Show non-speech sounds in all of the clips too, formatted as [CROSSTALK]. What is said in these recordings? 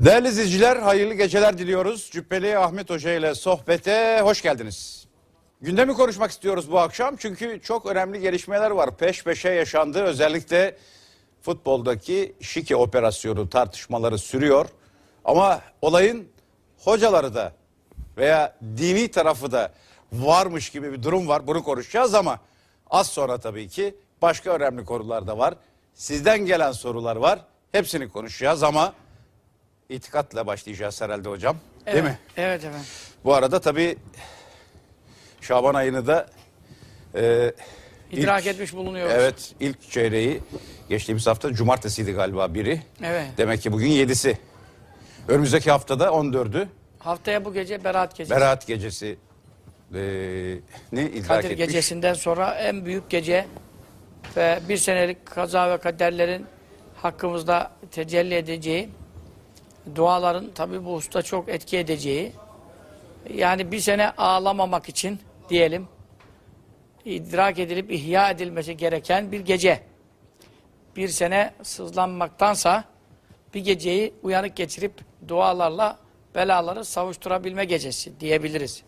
Değerli izleyiciler hayırlı geceler diliyoruz. Cübbeli Ahmet Hoca ile sohbete hoş geldiniz. Gündemi konuşmak istiyoruz bu akşam çünkü çok önemli gelişmeler var. Peş peşe yaşandı özellikle futboldaki şike operasyonu tartışmaları sürüyor. Ama olayın hocaları da veya dini tarafı da varmış gibi bir durum var. Bunu konuşacağız ama az sonra tabii ki başka önemli konular da var. Sizden gelen sorular var. Hepsini konuşacağız ama itikatla başlayacağız herhalde hocam. Değil mi? Evet efendim. Bu arada tabii Şaban ayını da e, İdrak ilk- etmiş bulunuyoruz. Evet ilk çeyreği geçtiğimiz hafta cumartesiydi galiba biri. Evet. Demek ki bugün yedisi. Önümüzdeki haftada 14'ü Haftaya bu gece Berat Gecesi. Berat Gecesi e, ne idrak Kadir etmiş. Gecesi'nden sonra en büyük gece ve bir senelik kaza ve kaderlerin hakkımızda tecelli edeceği, duaların tabi bu hususta çok etki edeceği, yani bir sene ağlamamak için diyelim, idrak edilip ihya edilmesi gereken bir gece. Bir sene sızlanmaktansa bir geceyi uyanık geçirip dualarla belaları savuşturabilme gecesi diyebiliriz.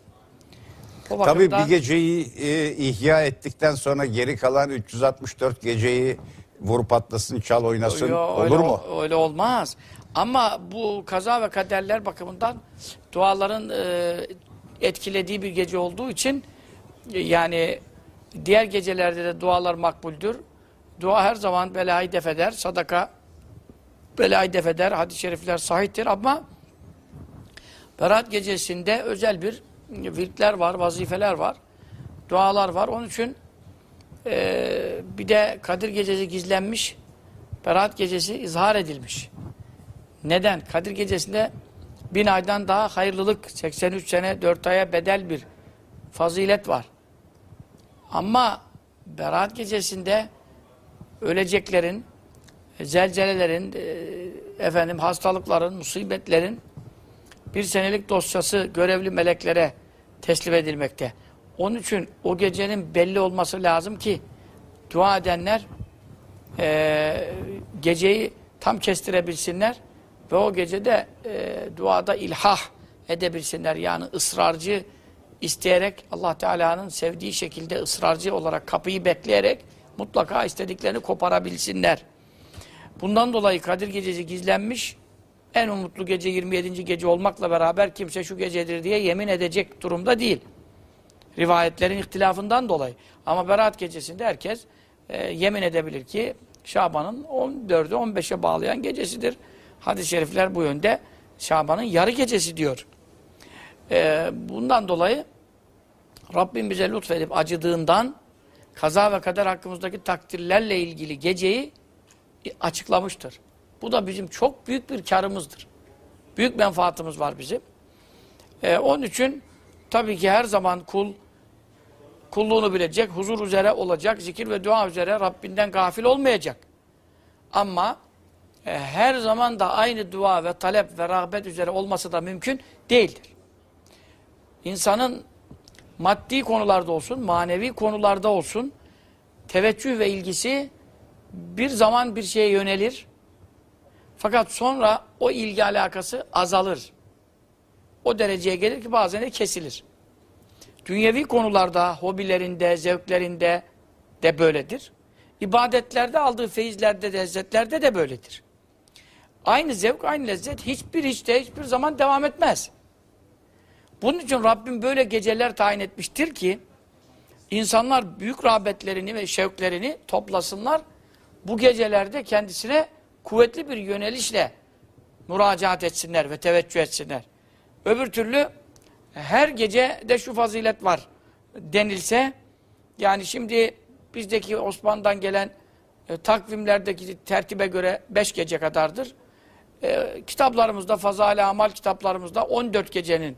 O Tabii bir bakımdan- geceyi e, ihya ettikten sonra geri kalan 364 geceyi vur patlasın çal oynasın Yo, olur öyle, mu? Öyle olmaz. Ama bu kaza ve kaderler bakımından duaların e, etkilediği bir gece olduğu için e, yani diğer gecelerde de dualar makbuldür. Dua her zaman belayı def eder. Sadaka belayı def eder. Hadis-i şerifler sahiptir ama Berat gecesinde özel bir virtler var, vazifeler var, dualar var. Onun için e, bir de Kadir gecesi gizlenmiş, Berat gecesi izhar edilmiş. Neden? Kadir gecesinde bin aydan daha hayırlılık, 83 sene 4 aya bedel bir fazilet var. Ama Berat gecesinde öleceklerin, zelzelelerin, e, efendim hastalıkların, musibetlerin bir senelik dosyası görevli meleklere teslim edilmekte. Onun için o gecenin belli olması lazım ki dua edenler eee, geceyi tam kestirebilsinler ve o gecede eee, duada ilhah edebilsinler. Yani ısrarcı isteyerek Allah Teala'nın sevdiği şekilde ısrarcı olarak kapıyı bekleyerek mutlaka istediklerini koparabilsinler. Bundan dolayı Kadir Gecesi gizlenmiş. En umutlu gece 27. gece olmakla beraber kimse şu gecedir diye yemin edecek durumda değil. Rivayetlerin ihtilafından dolayı. Ama Berat Gecesi'nde herkes e, yemin edebilir ki Şaban'ın 14'ü 15'e bağlayan gecesidir. Hadis-i şerifler bu yönde Şaban'ın yarı gecesi diyor. E, bundan dolayı Rabbim bize lütfedip acıdığından kaza ve kader hakkımızdaki takdirlerle ilgili geceyi açıklamıştır. Bu da bizim çok büyük bir karımızdır. Büyük menfaatımız var bizim. Ee, onun için tabii ki her zaman kul kulluğunu bilecek, huzur üzere olacak, zikir ve dua üzere Rabbinden gafil olmayacak. Ama e, her zaman da aynı dua ve talep ve rağbet üzere olması da mümkün değildir. İnsanın maddi konularda olsun, manevi konularda olsun teveccüh ve ilgisi bir zaman bir şeye yönelir. Fakat sonra o ilgi alakası azalır. O dereceye gelir ki bazen de kesilir. Dünyevi konularda, hobilerinde, zevklerinde de böyledir. İbadetlerde aldığı feyizlerde de, lezzetlerde de böyledir. Aynı zevk, aynı lezzet hiçbir hiçte hiçbir zaman devam etmez. Bunun için Rabbim böyle geceler tayin etmiştir ki insanlar büyük rağbetlerini ve şevklerini toplasınlar. Bu gecelerde kendisine kuvvetli bir yönelişle müracaat etsinler ve teveccüh etsinler. Öbür türlü her gece de şu fazilet var denilse yani şimdi bizdeki Osman'dan gelen e, takvimlerdeki tertibe göre 5 gece kadardır. E, kitaplarımızda, fazale amal kitaplarımızda 14 gecenin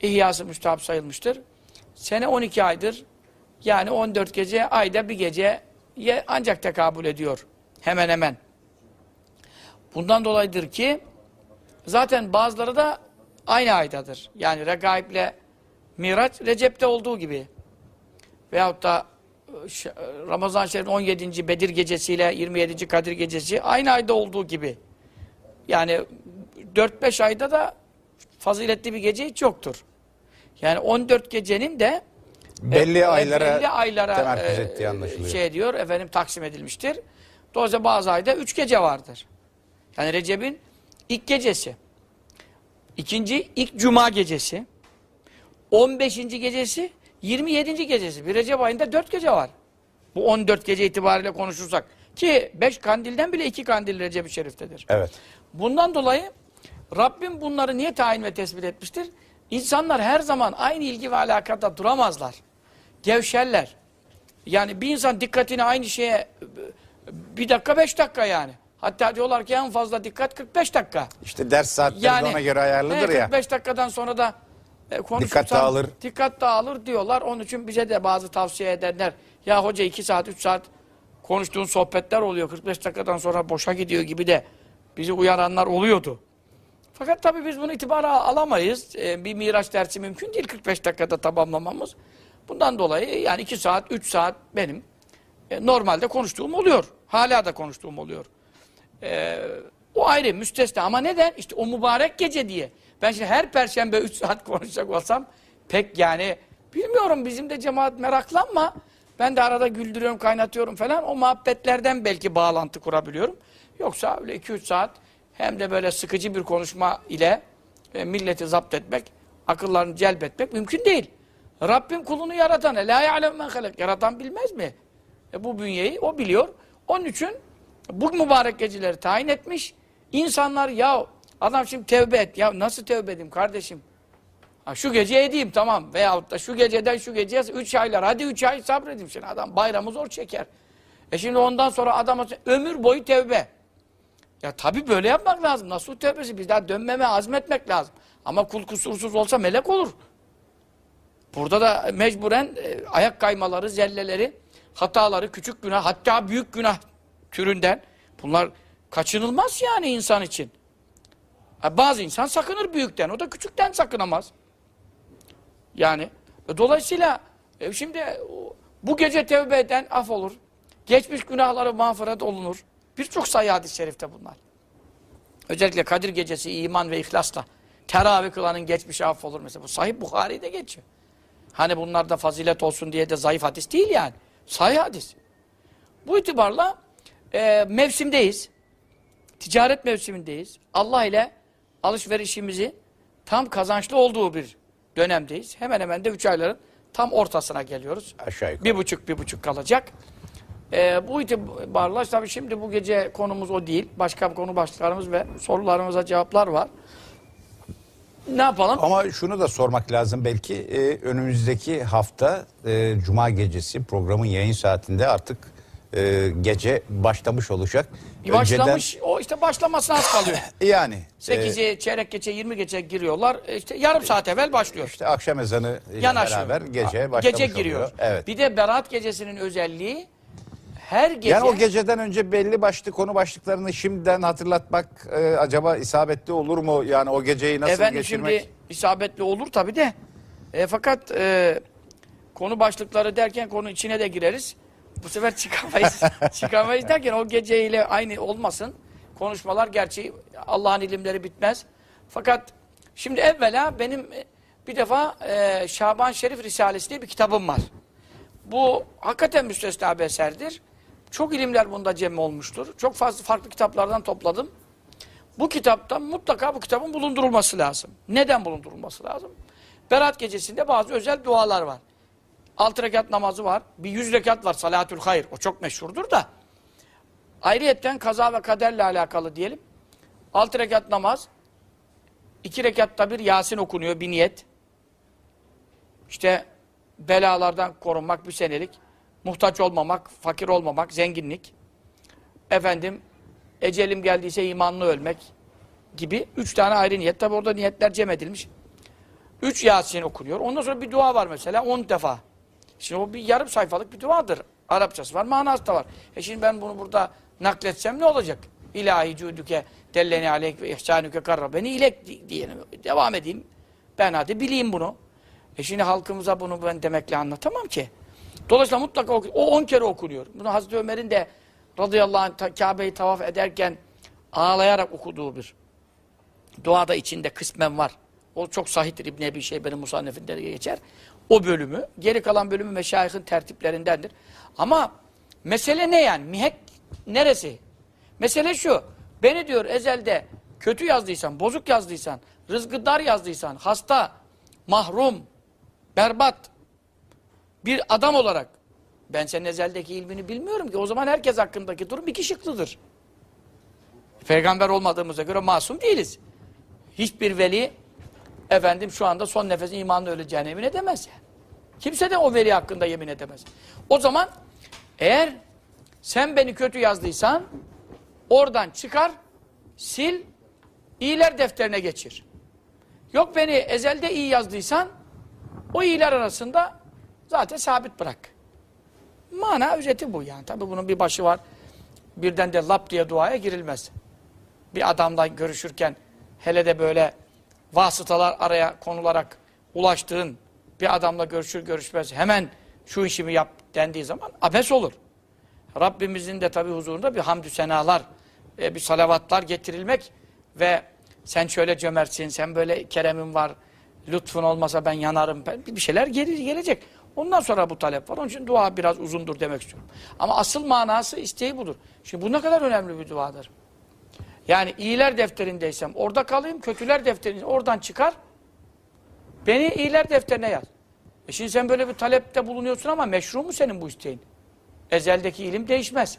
ihyası müstahap sayılmıştır. Sene 12 aydır. Yani 14 gece, ayda bir gece ancak tekabül ediyor. Hemen hemen. Bundan dolayıdır ki zaten bazıları da aynı aydadır. Yani Regaib'le Miraç Recep'te olduğu gibi. Veyahut da e, Ramazan Şerif'in 17. Bedir gecesiyle 27. Kadir gecesi aynı ayda olduğu gibi. Yani 4-5 ayda da faziletli bir gece hiç yoktur. Yani 14 gecenin de Belli e, aylara belli aylara temerküz e, ettiği anlaşılıyor. Şey diyor efendim taksim edilmiştir. Dolayısıyla bazı ayda 3 gece vardır. Yani Recep'in ilk gecesi. ikinci ilk cuma gecesi. 15. gecesi 27. gecesi. Bir Recep ayında 4 gece var. Bu 14 gece itibariyle konuşursak. Ki 5 kandilden bile 2 kandil Recep-i Şerif'tedir. Evet. Bundan dolayı Rabbim bunları niye tayin ve tespit etmiştir? İnsanlar her zaman aynı ilgi ve alakada duramazlar. Gevşerler. Yani bir insan dikkatini aynı şeye bir dakika beş dakika yani. Hatta diyorlar ki en fazla dikkat 45 dakika. İşte ders saatleri de ona göre ayarlıdır he, ya. 45 dakikadan sonra da e, Dikkat dağılır. Dikkat dağılır diyorlar. Onun için bize de bazı tavsiye ederler. Ya hoca 2 saat 3 saat konuştuğun sohbetler oluyor. 45 dakikadan sonra boşa gidiyor gibi de bizi uyaranlar oluyordu. Fakat tabii biz bunu itibara alamayız. Ee, bir miraç dersi mümkün değil 45 dakikada tamamlamamız. Bundan dolayı yani 2 saat, 3 saat benim e, normalde konuştuğum oluyor. Hala da konuştuğum oluyor. Ee, o ayrı, müstesna. Ama neden? İşte o mübarek gece diye. Ben şimdi her perşembe 3 saat konuşacak olsam pek yani bilmiyorum bizim de cemaat meraklanma. Ben de arada güldürüyorum, kaynatıyorum falan. O muhabbetlerden belki bağlantı kurabiliyorum. Yoksa öyle 2-3 saat hem de böyle sıkıcı bir konuşma ile e, milleti zapt etmek, akıllarını celbetmek mümkün değil. Rabbim kulunu yaratan, la ya'lem men halak. Yaratan bilmez mi? E, bu bünyeyi o biliyor. Onun için bu mübarek geceleri tayin etmiş. İnsanlar ya adam şimdi tevbe et. Ya nasıl tevbe edeyim kardeşim? Ha, şu gece edeyim tamam. Veyahut da şu geceden şu geceye 3 aylar. Hadi 3 ay sabredeyim şimdi. Adam bayramı zor çeker. E şimdi ondan sonra adama ömür boyu tevbe. Ya tabi böyle yapmak lazım. Nasıl tövbesi? Biz daha dönmeme azmetmek lazım. Ama kul kusursuz olsa melek olur. Burada da mecburen e, ayak kaymaları, zelleleri, hataları, küçük günah, hatta büyük günah türünden bunlar kaçınılmaz yani insan için. Ha, bazı insan sakınır büyükten, o da küçükten sakınamaz. Yani e, dolayısıyla e, şimdi bu gece tevbe eden af olur. Geçmiş günahları mağfiret olunur. Birçok sayı hadis-i şerifte bunlar. Özellikle Kadir gecesi iman ve ihlasla teravih kılanın geçmişi affolur mesela. Bu sahih Bukhari'de geçiyor. Hani bunlarda fazilet olsun diye de zayıf hadis değil yani. Sahih hadis. Bu itibarla e, mevsimdeyiz. Ticaret mevsimindeyiz. Allah ile alışverişimizi tam kazançlı olduğu bir dönemdeyiz. Hemen hemen de üç ayların tam ortasına geliyoruz. Aşağı yukarı. Bir buçuk, bir buçuk kalacak. Ee, bu itibarla tabii şimdi bu gece konumuz o değil. Başka konu başlıklarımız ve sorularımıza cevaplar var. Ne yapalım? Ama şunu da sormak lazım belki e, önümüzdeki hafta e, Cuma gecesi programın yayın saatinde artık e, gece başlamış olacak. Bir başlamış, o işte başlamasına az kalıyor. Önceden- [LAUGHS] yani e, 8'i, çeyrek geçe, 20 geçe giriyorlar. E İşte yarım saat evvel başlıyor. işte akşam ezanı Yanaşıyor. beraber gece başlamış Gece giriyor. oluyor. Evet. Bir de Berat gecesinin özelliği her gece... Yani o geceden önce belli başlı konu başlıklarını şimdiden hatırlatmak e, acaba isabetli olur mu? Yani o geceyi nasıl Efendim geçirmek? şimdi isabetli olur tabi de. E, fakat e, konu başlıkları derken konu içine de gireriz. Bu sefer [LAUGHS] çıkamayız. çıkamayız derken o geceyle aynı olmasın. Konuşmalar gerçi Allah'ın ilimleri bitmez. Fakat şimdi evvela benim e, bir defa e, Şaban Şerif Risalesi diye bir kitabım var. Bu hakikaten müstesna bir eserdir. Çok ilimler bunda cem olmuştur. Çok fazla farklı kitaplardan topladım. Bu kitapta mutlaka bu kitabın bulundurulması lazım. Neden bulundurulması lazım? Berat gecesinde bazı özel dualar var. Altı rekat namazı var. Bir yüz rekat var salatül hayır. O çok meşhurdur da. Ayrıyetten kaza ve kaderle alakalı diyelim. Altı rekat namaz. iki rekatta bir Yasin okunuyor bir niyet. İşte belalardan korunmak bir senelik. Muhtaç olmamak, fakir olmamak, zenginlik. Efendim ecelim geldiyse imanlı ölmek gibi üç tane ayrı niyet. Tabi orada niyetler cem edilmiş. Üç Yasin okunuyor. Ondan sonra bir dua var mesela on defa. Şimdi o bir yarım sayfalık bir duadır. Arapçası var, manası da var. E şimdi ben bunu burada nakletsem ne olacak? İlahi cudüke delleni aleyk ve ihsanüke karrabeni ilek di- diyelim. Devam edeyim. Ben hadi bileyim bunu. E şimdi halkımıza bunu ben demekle anlatamam ki. Dolayısıyla mutlaka o on kere okunuyor. Bunu Hazreti Ömer'in de radıyallahu anh Kabe'yi tavaf ederken ağlayarak okuduğu bir Duada içinde kısmen var. O çok sahihtir İbn Ebi Şeybe'nin Musannef'inde de geçer. O bölümü, geri kalan bölümü meşayihin tertiplerindendir. Ama mesele ne yani? Mihek neresi? Mesele şu. Beni diyor ezelde kötü yazdıysan, bozuk yazdıysan, rızkı dar yazdıysan, hasta, mahrum, berbat bir adam olarak ben senin ezeldeki ilmini bilmiyorum ki. O zaman herkes hakkındaki durum iki şıklıdır. Peygamber olmadığımıza göre masum değiliz. Hiçbir veli efendim şu anda son nefes imanla öleceğine yemin edemez yani. Kimse de o veli hakkında yemin edemez. O zaman eğer sen beni kötü yazdıysan oradan çıkar, sil, iyiler defterine geçir. Yok beni ezelde iyi yazdıysan o iyiler arasında zaten sabit bırak. Mana özeti bu yani. Tabi bunun bir başı var. Birden de lap diye duaya girilmez. Bir adamla görüşürken hele de böyle vasıtalar araya konularak ulaştığın bir adamla görüşür görüşmez hemen şu işimi yap dendiği zaman abes olur. Rabbimizin de tabi huzurunda bir hamdü senalar, e, bir salavatlar getirilmek ve sen şöyle cömertsin, sen böyle keremin var, lütfun olmasa ben yanarım, bir şeyler geri gelecek. Ondan sonra bu talep var. Onun için dua biraz uzundur demek istiyorum. Ama asıl manası isteği budur. Şimdi bu ne kadar önemli bir duadır. Yani iyiler defterindeysem orada kalayım, kötüler defterinde oradan çıkar. Beni iyiler defterine yaz. E şimdi sen böyle bir talepte bulunuyorsun ama meşru mu senin bu isteğin? Ezeldeki ilim değişmez.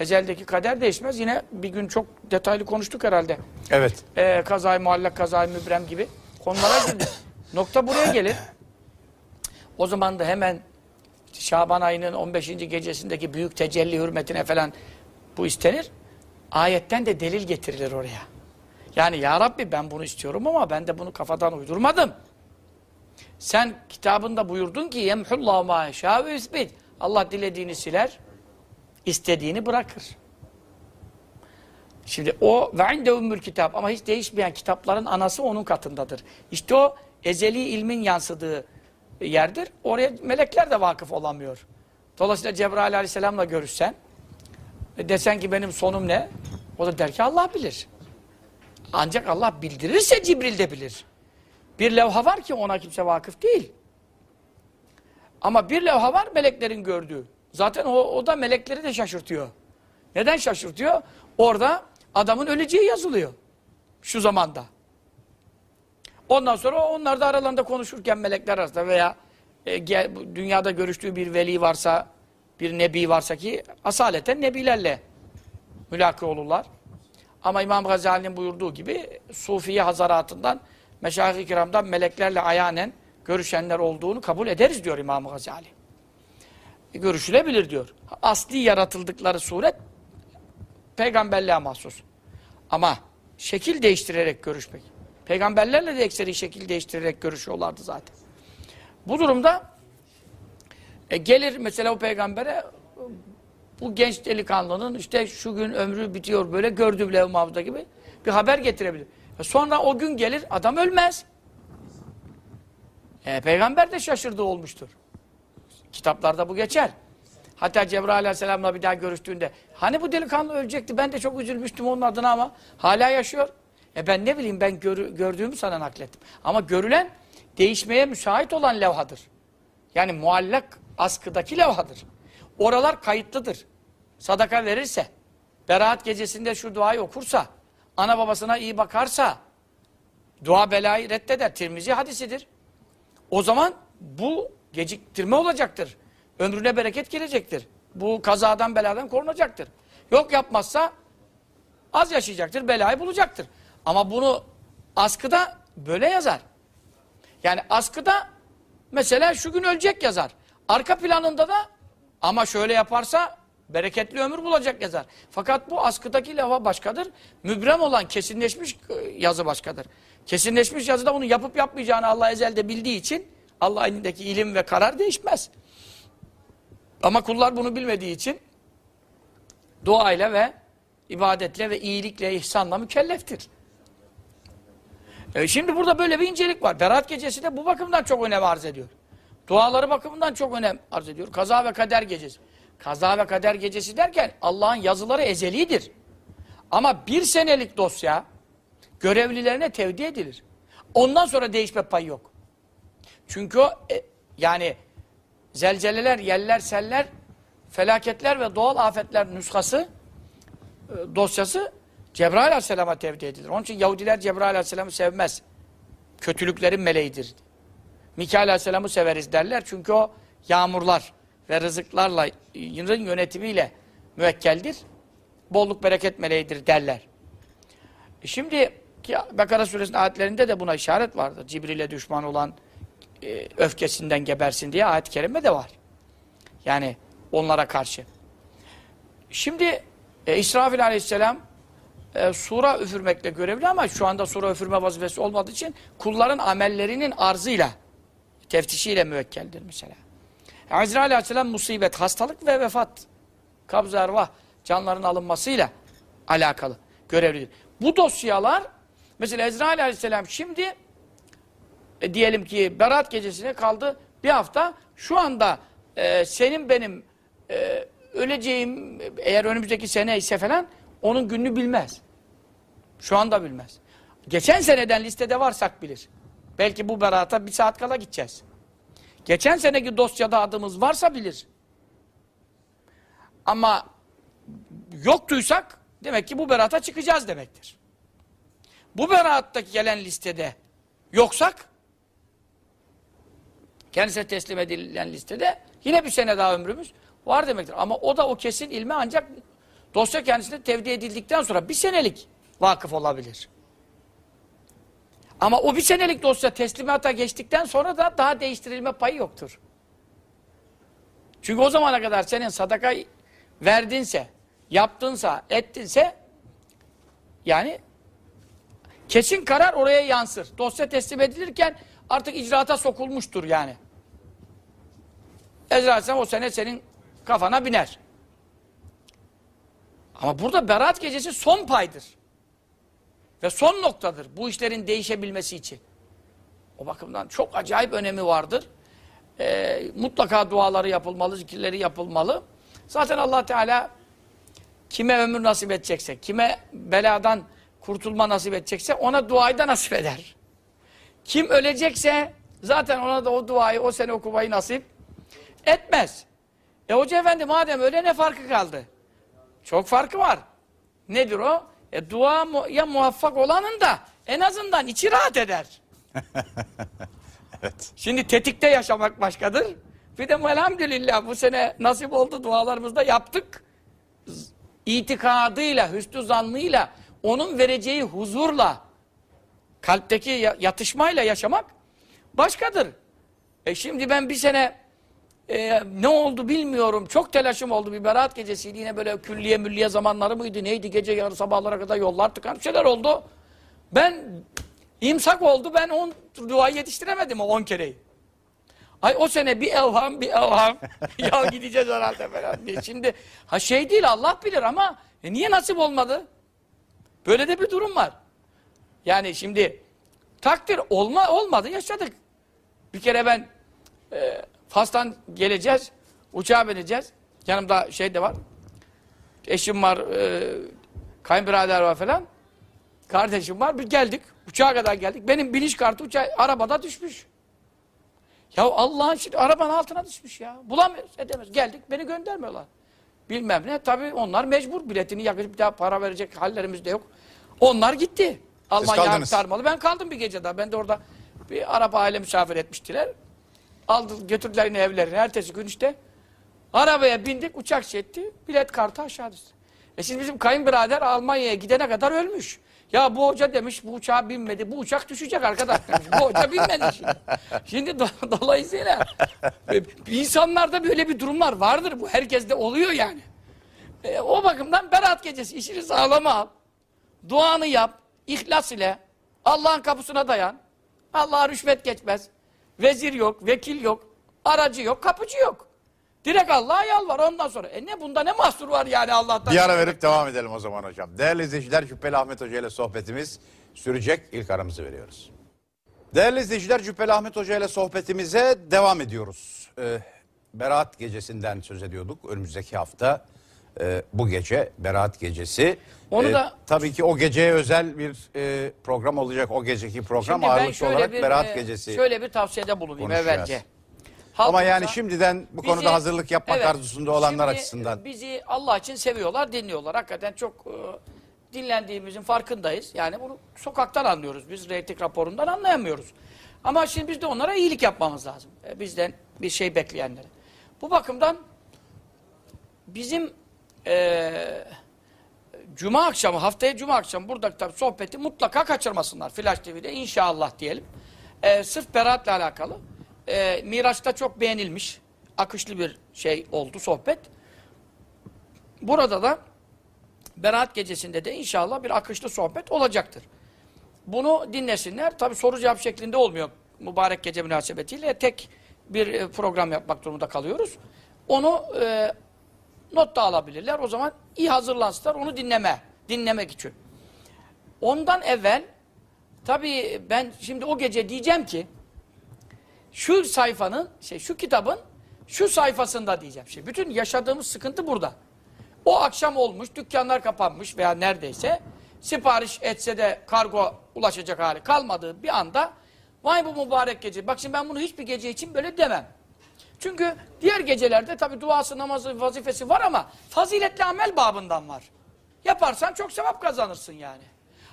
Ezeldeki kader değişmez. Yine bir gün çok detaylı konuştuk herhalde. Evet. Ee, kazayı muallak, kazayı mübrem gibi konulara girdik. Nokta buraya gelir. O zaman da hemen Şaban ayının 15. gecesindeki büyük tecelli hürmetine falan bu istenir. Ayetten de delil getirilir oraya. Yani ya Rabbi ben bunu istiyorum ama ben de bunu kafadan uydurmadım. Sen kitabında buyurdun ki yemhullahu ma yeşâ ve isbit. Allah dilediğini siler, istediğini bırakır. Şimdi o ve inde ümmül kitap ama hiç değişmeyen kitapların anası onun katındadır. İşte o ezeli ilmin yansıdığı yerdir. Oraya melekler de vakıf olamıyor. Dolayısıyla Cebrail aleyhisselamla görüşsen e, desen ki benim sonum ne? O da der ki Allah bilir. Ancak Allah bildirirse Cibril de bilir. Bir levha var ki ona kimse vakıf değil. Ama bir levha var meleklerin gördüğü. Zaten o, o da melekleri de şaşırtıyor. Neden şaşırtıyor? Orada adamın öleceği yazılıyor. Şu zamanda. Ondan sonra onlar da aralarında konuşurken melekler arasında veya e, dünyada görüştüğü bir veli varsa, bir nebi varsa ki asaleten nebilerle mülaki olurlar. Ama İmam Gazali'nin buyurduğu gibi Sufiye Hazaratından, Meşayih-i Kiram'dan meleklerle ayanen görüşenler olduğunu kabul ederiz diyor İmam Gazali. E, görüşülebilir diyor. Asli yaratıldıkları suret peygamberliğe mahsus. Ama şekil değiştirerek görüşmek. Peygamberlerle de ekseri şekil değiştirerek görüşüyorlardı zaten. Bu durumda e, gelir mesela o peygambere bu genç delikanlının işte şu gün ömrü bitiyor böyle gördüğü bile mavda gibi bir haber getirebilir. E sonra o gün gelir adam ölmez. E, peygamber de şaşırdığı olmuştur. Kitaplarda bu geçer. Hatta Cebrail aleyhisselamla bir daha görüştüğünde hani bu delikanlı ölecekti ben de çok üzülmüştüm onun adına ama hala yaşıyor. E ben ne bileyim ben gör, gördüğümü sana naklettim. Ama görülen değişmeye müsait olan levhadır. Yani muallak askıdaki levhadır. Oralar kayıtlıdır. Sadaka verirse, beraat gecesinde şu duayı okursa, ana babasına iyi bakarsa, dua belayı reddeder. Tirmizi hadisidir. O zaman bu geciktirme olacaktır. Ömrüne bereket gelecektir. Bu kazadan beladan korunacaktır. Yok yapmazsa az yaşayacaktır, belayı bulacaktır. Ama bunu askıda böyle yazar. Yani askıda mesela şu gün ölecek yazar. Arka planında da ama şöyle yaparsa bereketli ömür bulacak yazar. Fakat bu askıdaki lava başkadır. Mübrem olan kesinleşmiş e, yazı başkadır. Kesinleşmiş yazıda bunu yapıp yapmayacağını Allah ezelde bildiği için Allah elindeki ilim ve karar değişmez. Ama kullar bunu bilmediği için duayla ve ibadetle ve iyilikle, ihsanla mükelleftir. E şimdi burada böyle bir incelik var. Berat gecesi de bu bakımdan çok önem arz ediyor. Duaları bakımından çok önem arz ediyor. Kaza ve kader gecesi. Kaza ve kader gecesi derken Allah'ın yazıları ezelidir. Ama bir senelik dosya görevlilerine tevdi edilir. Ondan sonra değişme payı yok. Çünkü e, yani zelzeleler, yeller, seller, felaketler ve doğal afetler nüshası, e, dosyası Cebrail aleyhisselama tevdi edilir. Onun için Yahudiler Cebrail aleyhisselamı sevmez. Kötülüklerin meleğidir. Mikail aleyhisselamı severiz derler. Çünkü o yağmurlar ve rızıklarla yönetimiyle müekkeldir. Bolluk bereket meleğidir derler. E Şimdi ki Bekara suresinin ayetlerinde de buna işaret vardır. Cibril'e düşman olan e, öfkesinden gebersin diye ayet-i kerime de var. Yani onlara karşı. Şimdi e, İsrafil aleyhisselam e, sura üfürmekle görevli ama şu anda sura üfürme vazifesi olmadığı için kulların amellerinin arzıyla, teftişiyle müvekkeldir mesela. Azrail aleyhisselam musibet, hastalık ve vefat, kabz ervah, canların alınmasıyla alakalı görevlidir. Bu dosyalar, mesela Ezrail aleyhisselam şimdi e, diyelim ki Berat gecesine kaldı bir hafta. Şu anda e, senin benim e, öleceğim eğer önümüzdeki sene ise falan onun gününü bilmez. Şu anda bilmez. Geçen seneden listede varsak bilir. Belki bu berata bir saat kala gideceğiz. Geçen seneki dosyada adımız varsa bilir. Ama yoktuysak demek ki bu berata çıkacağız demektir. Bu beraattaki gelen listede yoksak kendisine teslim edilen listede yine bir sene daha ömrümüz var demektir. Ama o da o kesin ilme ancak dosya kendisine tevdi edildikten sonra bir senelik vakıf olabilir. Ama o bir senelik dosya teslimata geçtikten sonra da daha değiştirilme payı yoktur. Çünkü o zamana kadar senin sadaka verdinse, yaptınsa, ettinse yani kesin karar oraya yansır. Dosya teslim edilirken artık icraata sokulmuştur yani. Ezra o sene senin kafana biner. Ama burada Berat gecesi son paydır. Ve son noktadır bu işlerin değişebilmesi için. O bakımdan çok acayip önemi vardır. Ee, mutlaka duaları yapılmalı, zikirleri yapılmalı. Zaten allah Teala kime ömür nasip edecekse, kime beladan kurtulma nasip edecekse ona duayı da nasip eder. Kim ölecekse zaten ona da o duayı, o sene okumayı nasip etmez. E Hoca Efendi madem öyle ne farkı kaldı? Çok farkı var. Nedir o? E dua mu ya muvaffak olanın da en azından içi rahat eder. [LAUGHS] Evet. Şimdi tetikte yaşamak başkadır. Bir de elhamdülillah bu sene nasip oldu dualarımızda yaptık. İtikadıyla, hüsnü zannıyla, onun vereceği huzurla, kalpteki ya- yatışmayla yaşamak başkadır. E şimdi ben bir sene e, ne oldu bilmiyorum. Çok telaşım oldu. Bir berat gecesiydi. Yine böyle külliye mülliye zamanları mıydı? Neydi? Gece yarı sabahlara kadar yollar tıkan. Şeyler oldu. Ben imsak oldu. Ben on duayı yetiştiremedim o on kereyi. Ay o sene bir evham bir evham. [LAUGHS] [LAUGHS] ya gideceğiz herhalde falan diye. Şimdi ha şey değil Allah bilir ama e, niye nasip olmadı? Böyle de bir durum var. Yani şimdi takdir olma olmadı yaşadık. Bir kere ben e, Fas'tan geleceğiz. Uçağa bineceğiz. Yanımda şey de var. Eşim var. E, kayınbirader var falan. Kardeşim var. Biz geldik. Uçağa kadar geldik. Benim biniş kartı uçağa, arabada düşmüş. Ya Allah'ın şimdi arabanın altına düşmüş ya. Bulamıyoruz, edemez. Geldik, beni göndermiyorlar. Bilmem ne. Tabii onlar mecbur. Biletini yakıp bir daha para verecek hallerimiz de yok. Onlar gitti. Almanya kaldınız. aktarmalı. Ben kaldım bir gece daha. Ben de orada bir Arap aile misafir etmiştiler. Aldı, götürdüler yine evlerine. Ertesi gün işte arabaya bindik, uçak etti. Bilet kartı aşağı düştü. E şimdi bizim kayınbirader Almanya'ya gidene kadar ölmüş. Ya bu hoca demiş bu uçağa binmedi. Bu uçak düşecek arkadaş demiş. Bu hoca binmedi şimdi. Şimdi do- [LAUGHS] dolayısıyla e, insanlarda böyle bir durumlar vardır. Bu herkeste oluyor yani. E, o bakımdan Berat gecesi işini sağlama al. Duanı yap. ihlas ile. Allah'ın kapısına dayan. Allah'a rüşvet geçmez. Vezir yok, vekil yok, aracı yok, kapıcı yok. Direkt Allah'a yalvar ondan sonra. E ne bunda ne mahsur var yani Allah'tan? Bir ara verip devam edelim o zaman hocam. Değerli izleyiciler Cübbeli Ahmet Hoca ile sohbetimiz sürecek. İlk aramızı veriyoruz. Değerli izleyiciler Cübbeli Ahmet Hoca ile sohbetimize devam ediyoruz. Ee, Berat gecesinden söz ediyorduk önümüzdeki hafta. E, bu gece Berat Gecesi. Onu E, da- tabii ki o geceye özel bir e, program olacak. O geceki program Şimdi ben ağırlıklı şöyle olarak bir, Berat e, Gecesi. Şöyle bir tavsiyede bulunayım konuşacağız. evvelce. Ama yani şimdiden bu bizi- konuda hazırlık yapmak Evet, arzusunda olanlar şimdi açısından. Bizi Allah için seviyorlar, dinliyorlar. Hakikaten çok e, dinlendiğimizin farkındayız. Yani bunu sokaktan anlıyoruz. Biz reyting raporundan anlayamıyoruz. Ama şimdi biz de onlara iyilik yapmamız lazım. E, bizden bir şey bekleyenlere. Bu bakımdan bizim e, Cuma akşamı, haftaya Cuma akşamı burada tabii sohbeti mutlaka kaçırmasınlar. Flash TV'de inşallah diyelim. Ee, sırf beraatla alakalı. Ee, Miraç'ta çok beğenilmiş. Akışlı bir şey oldu sohbet. Burada da Berat gecesinde de inşallah bir akışlı sohbet olacaktır. Bunu dinlesinler. Tabii soru cevap şeklinde olmuyor. Mübarek gece münasebetiyle tek bir e, program yapmak durumunda kalıyoruz. Onu e, not da alabilirler. O zaman iyi hazırlansınlar onu dinleme, dinlemek için. Ondan evvel tabii ben şimdi o gece diyeceğim ki şu sayfanın, şey, şu kitabın şu sayfasında diyeceğim. Şey, bütün yaşadığımız sıkıntı burada. O akşam olmuş, dükkanlar kapanmış veya neredeyse sipariş etse de kargo ulaşacak hali kalmadığı bir anda vay bu mübarek gece. Bak şimdi ben bunu hiçbir gece için böyle demem. Çünkü diğer gecelerde tabi duası, namazı, vazifesi var ama faziletli amel babından var. Yaparsan çok sevap kazanırsın yani.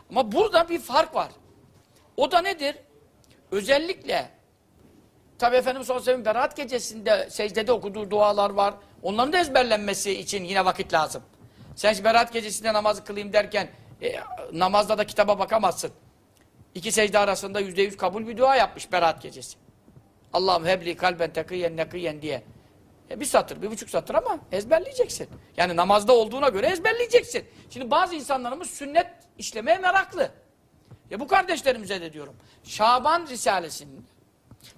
Ama burada bir fark var. O da nedir? Özellikle tabi Efendimiz sallallahu aleyhi Berat gecesinde secdede okuduğu dualar var. Onların da ezberlenmesi için yine vakit lazım. Sen Berat gecesinde namazı kılayım derken e, namazda da kitaba bakamazsın. İki secde arasında yüzde yüz kabul bir dua yapmış Berat gecesi. Allah'ım hebli kalben tekiyen nekiyen diye. E bir satır, bir buçuk satır ama ezberleyeceksin. Yani namazda olduğuna göre ezberleyeceksin. Şimdi bazı insanlarımız sünnet işlemeye meraklı. Ya bu kardeşlerimize de diyorum. Şaban Risalesi'nin.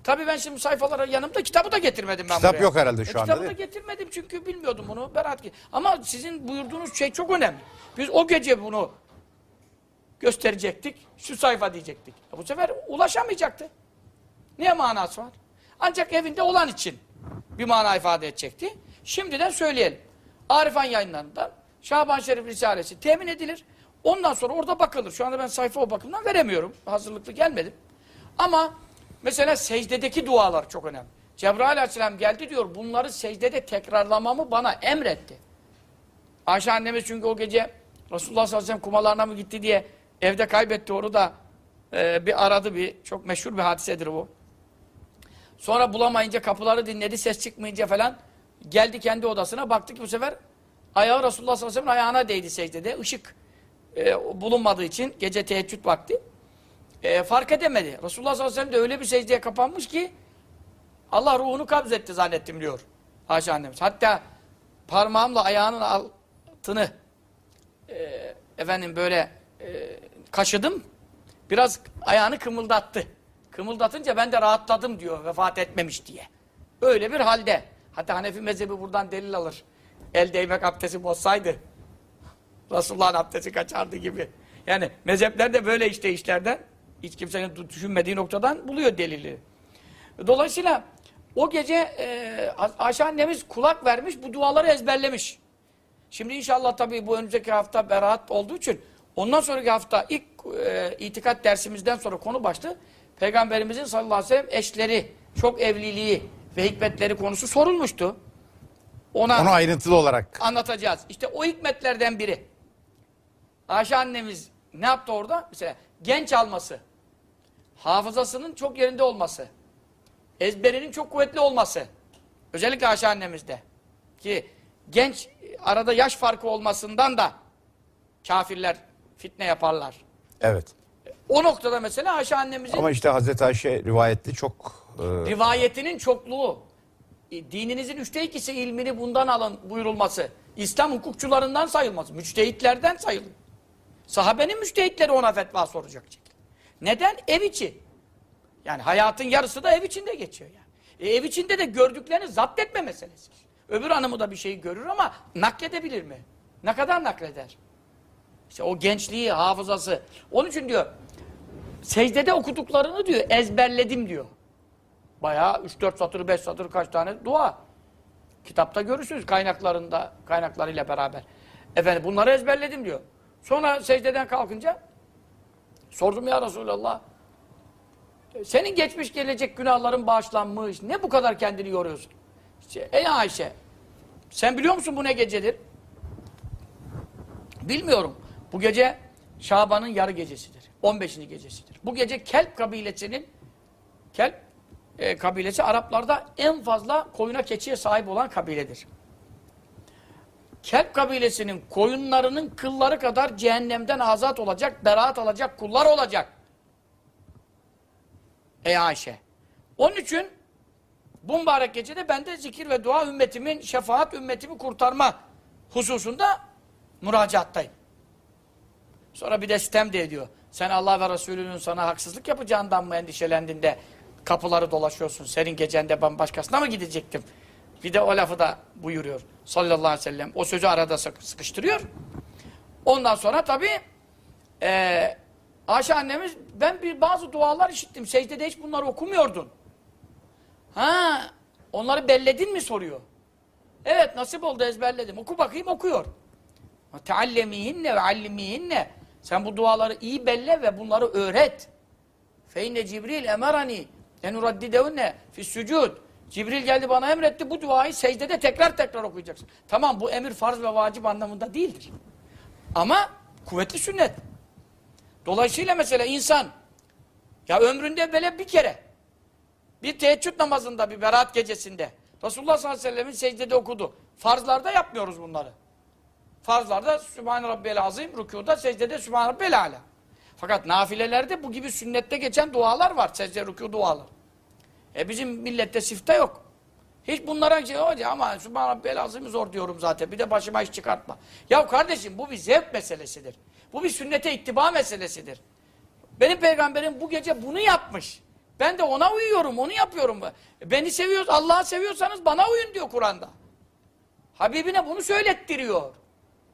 Tabii ben şimdi sayfalara yanımda kitabı da getirmedim ben Kitap buraya. yok herhalde E, şu anda, Kitabı da değil mi? getirmedim çünkü bilmiyordum bunu. Berat Ama sizin buyurduğunuz şey çok önemli. Biz o gece bunu gösterecektik. Şu sayfa diyecektik. E bu sefer ulaşamayacaktı. Niye manası var? Ancak evinde olan için bir mana ifade edecekti. Şimdiden söyleyelim. Arifan yayınlarından Şaban Şerif Risalesi temin edilir. Ondan sonra orada bakılır. Şu anda ben sayfa o bakımdan veremiyorum. Hazırlıklı gelmedim. Ama mesela secdedeki dualar çok önemli. Cebrail aleyhisselam geldi diyor bunları secdede tekrarlamamı bana emretti. Ayşe annemiz çünkü o gece Resulullah sallallahu aleyhi ve sellem kumalarına mı gitti diye evde kaybetti onu da e, bir aradı bir çok meşhur bir hadisedir bu. Sonra bulamayınca kapıları dinledi ses çıkmayınca falan geldi kendi odasına baktı ki bu sefer ayağı Resulullah sallallahu aleyhi ve sellem ayağına değdi secdede ışık e, bulunmadığı için gece teheccüd vakti e, fark edemedi. Resulullah sallallahu aleyhi ve sellem de öyle bir secdeye kapanmış ki Allah ruhunu kabzetti zannettim diyor Ayşe annemiz. Hatta parmağımla ayağının altını e, efendim böyle e, kaşıdım. Biraz ayağını kımıldattı. Kımıldatınca ben de rahatladım diyor vefat etmemiş diye. Öyle bir halde. Hatta Hanefi mezhebi buradan delil alır. El değmek abdesti bozsaydı Resulullah'ın abdesti kaçardı gibi. Yani mezhepler de böyle işte işlerden hiç kimsenin düşünmediği noktadan buluyor delili. Dolayısıyla o gece e, Ayşe annemiz kulak vermiş, bu duaları ezberlemiş. Şimdi inşallah tabii bu önümüzdeki hafta beraat olduğu için ondan sonraki hafta ilk e, itikat dersimizden sonra konu başlığı Peygamberimizin sallallahu aleyhi ve sellem eşleri, çok evliliği ve hikmetleri konusu sorulmuştu. Ona Onu ayrıntılı olarak anlatacağız. İşte o hikmetlerden biri. Ayşe annemiz ne yaptı orada? Mesela genç alması, hafızasının çok yerinde olması, ezberinin çok kuvvetli olması. Özellikle Ayşe annemizde. Ki genç arada yaş farkı olmasından da kafirler fitne yaparlar. evet. O noktada mesela Ayşe annemizin Ama işte Hazreti Ayşe rivayetli çok e, rivayetinin çokluğu, e, dininizin üçte ikisi ilmini bundan alın buyurulması, İslam hukukçularından sayılması, müçtehitlerden sayılır. Sahabenin müçtehitleri ona fetva soracak. Neden? Ev içi. Yani hayatın yarısı da ev içinde geçiyor yani. E, ev içinde de gördüklerini zapt etme meselesi. Öbür hanımı da bir şeyi görür ama nakledebilir mi? Ne kadar nakleder? İşte o gençliği, hafızası. Onun için diyor, secdede okuduklarını diyor, ezberledim diyor. Bayağı 3-4 satır, 5 satır kaç tane dua. Kitapta görürsünüz kaynaklarında, kaynaklarıyla beraber. Efendim bunları ezberledim diyor. Sonra secdeden kalkınca sordum ya Resulallah senin geçmiş gelecek günahların bağışlanmış. Ne bu kadar kendini yoruyorsun? İşte, Ey Ayşe sen biliyor musun bu ne gecedir? Bilmiyorum. Bu gece Şaban'ın yarı gecesidir. 15. gecesidir. Bu gece Kelp kabilesinin Kelp e, kabilesi Araplarda en fazla koyuna keçiye sahip olan kabiledir. Kelp kabilesinin koyunlarının kılları kadar cehennemden azat olacak, beraat alacak kullar olacak. Ey Ayşe. Onun için bu mübarek gecede ben de zikir ve dua ümmetimin, şefaat ümmetimi kurtarma hususunda müracaattayım. Sonra bir de sitem de ediyor. Sen Allah ve Resulünün sana haksızlık yapacağından mı endişelendin de kapıları dolaşıyorsun. Senin gecende ben başkasına mı gidecektim? Bir de o lafı da buyuruyor sallallahu aleyhi ve sellem. O sözü arada sık- sıkıştırıyor. Ondan sonra tabii eee Ayşe annemiz ben bir bazı dualar işittim. Secdede hiç bunları okumuyordun. Ha, onları belledin mi soruyor. Evet nasip oldu ezberledim. Oku bakayım okuyor. Teallemihinne ve allimihinne. Sen bu duaları iyi belle ve bunları öğret. Fe inne Cibril emerani en uraddidehunne fis sucud. Cibril geldi bana emretti bu duayı secdede tekrar tekrar okuyacaksın. Tamam bu emir farz ve vacip anlamında değildir. Ama kuvvetli sünnet. Dolayısıyla mesela insan ya ömründe böyle bir kere bir teheccüd namazında bir berat gecesinde Resulullah sallallahu aleyhi ve sellem'in secdede okudu. Farzlarda yapmıyoruz bunları. Farzlarda Sübhane Rabbiyel Azim, rükuda, secdede Sübhane Rabbiyel Ala. Fakat nafilelerde bu gibi sünnette geçen dualar var. Secde, rükû dualar. E bizim millette sifte yok. Hiç bunlara şey hocam ama Sübhane Rabbiyel Azim'i zor diyorum zaten. Bir de başıma iş çıkartma. Ya kardeşim bu bir zevk meselesidir. Bu bir sünnete ittiba meselesidir. Benim peygamberim bu gece bunu yapmış. Ben de ona uyuyorum, onu yapıyorum. Beni seviyoruz, Allah'ı seviyorsanız bana uyun diyor Kur'an'da. Habibine bunu söylettiriyor.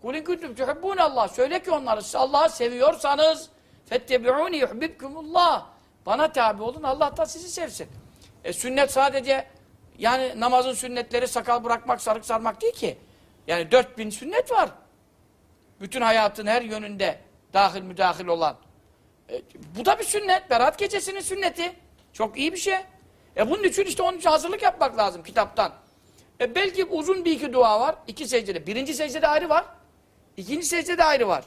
Kulin kuntum tuhibbun Allah. Söyle ki onları siz Allah'ı seviyorsanız fettebi'uni yuhibbukumullah. Bana tabi olun Allah da sizi sevsin. E sünnet sadece yani namazın sünnetleri sakal bırakmak, sarık sarmak değil ki. Yani 4000 sünnet var. Bütün hayatın her yönünde dahil müdahil olan. E, bu da bir sünnet. Berat gecesinin sünneti. Çok iyi bir şey. E bunun için işte onun için hazırlık yapmak lazım kitaptan. E belki uzun bir iki dua var. iki secdede. Birinci secdede ayrı var. İkinci secdede ayrı var.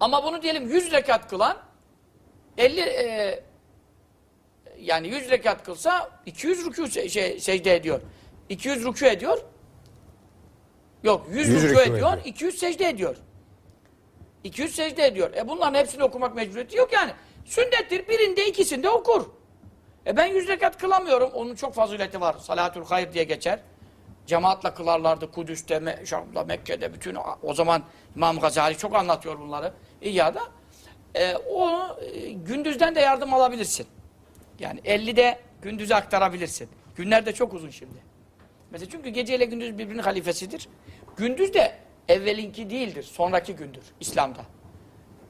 Ama bunu diyelim 100 rekat kılan 50 e, yani 100 rekat kılsa 200 rükû se- şey, secde ediyor. 200 rükû ediyor. Yok 100, 100 rükû rükû ediyor, ediyor. 200 secde ediyor. 200 secde ediyor. E bunların hepsini okumak mecburiyeti yok yani. Sünnettir. Birinde ikisinde okur. E ben 100 rekat kılamıyorum. Onun çok fazileti var. Salatül hayr diye geçer. Cemaatla kılarlardı Kudüs'te, Me- Şam'da, Mekke'de bütün o, o zaman İmam Gazali çok anlatıyor bunları. İyyada. E, onu e, gündüzden de yardım alabilirsin. Yani 50'de gündüze aktarabilirsin. Günler de çok uzun şimdi. Mesela çünkü geceyle gündüz birbirinin halifesidir. Gündüz de evvelinki değildir. Sonraki gündür İslam'da.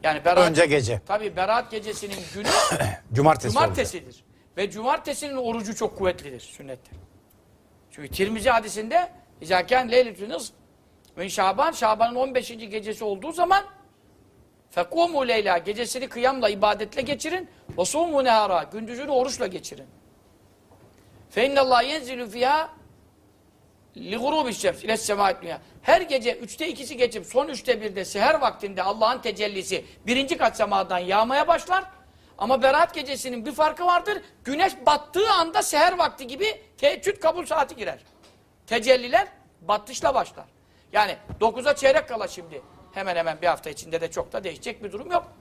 Yani Berat, Önce gece. Tabii Berat gecesinin günü [COUGHS] Cumartesi, cumartesidir. Ve cumartesinin orucu çok kuvvetlidir sünnette. Çünkü Tirmizi hadisinde İzâken leyletü nısf ve Şaban, Şaban'ın 15. gecesi olduğu zaman fekûmû leyla gecesini kıyamla, ibadetle geçirin. Ve sûmû nehâra gündüzünü oruçla geçirin. Fe innallâh yenzilü fîhâ li gurûbi şems ile dünya. Her gece üçte ikisi geçip son üçte birde seher vaktinde Allah'ın tecellisi birinci kat semadan yağmaya başlar. Ama Berat gecesinin bir farkı vardır. Güneş battığı anda seher vakti gibi teheccüd kabul saati girer. Tecelliler battışla başlar. Yani 9'a çeyrek kala şimdi. Hemen hemen bir hafta içinde de çok da değişecek bir durum yok.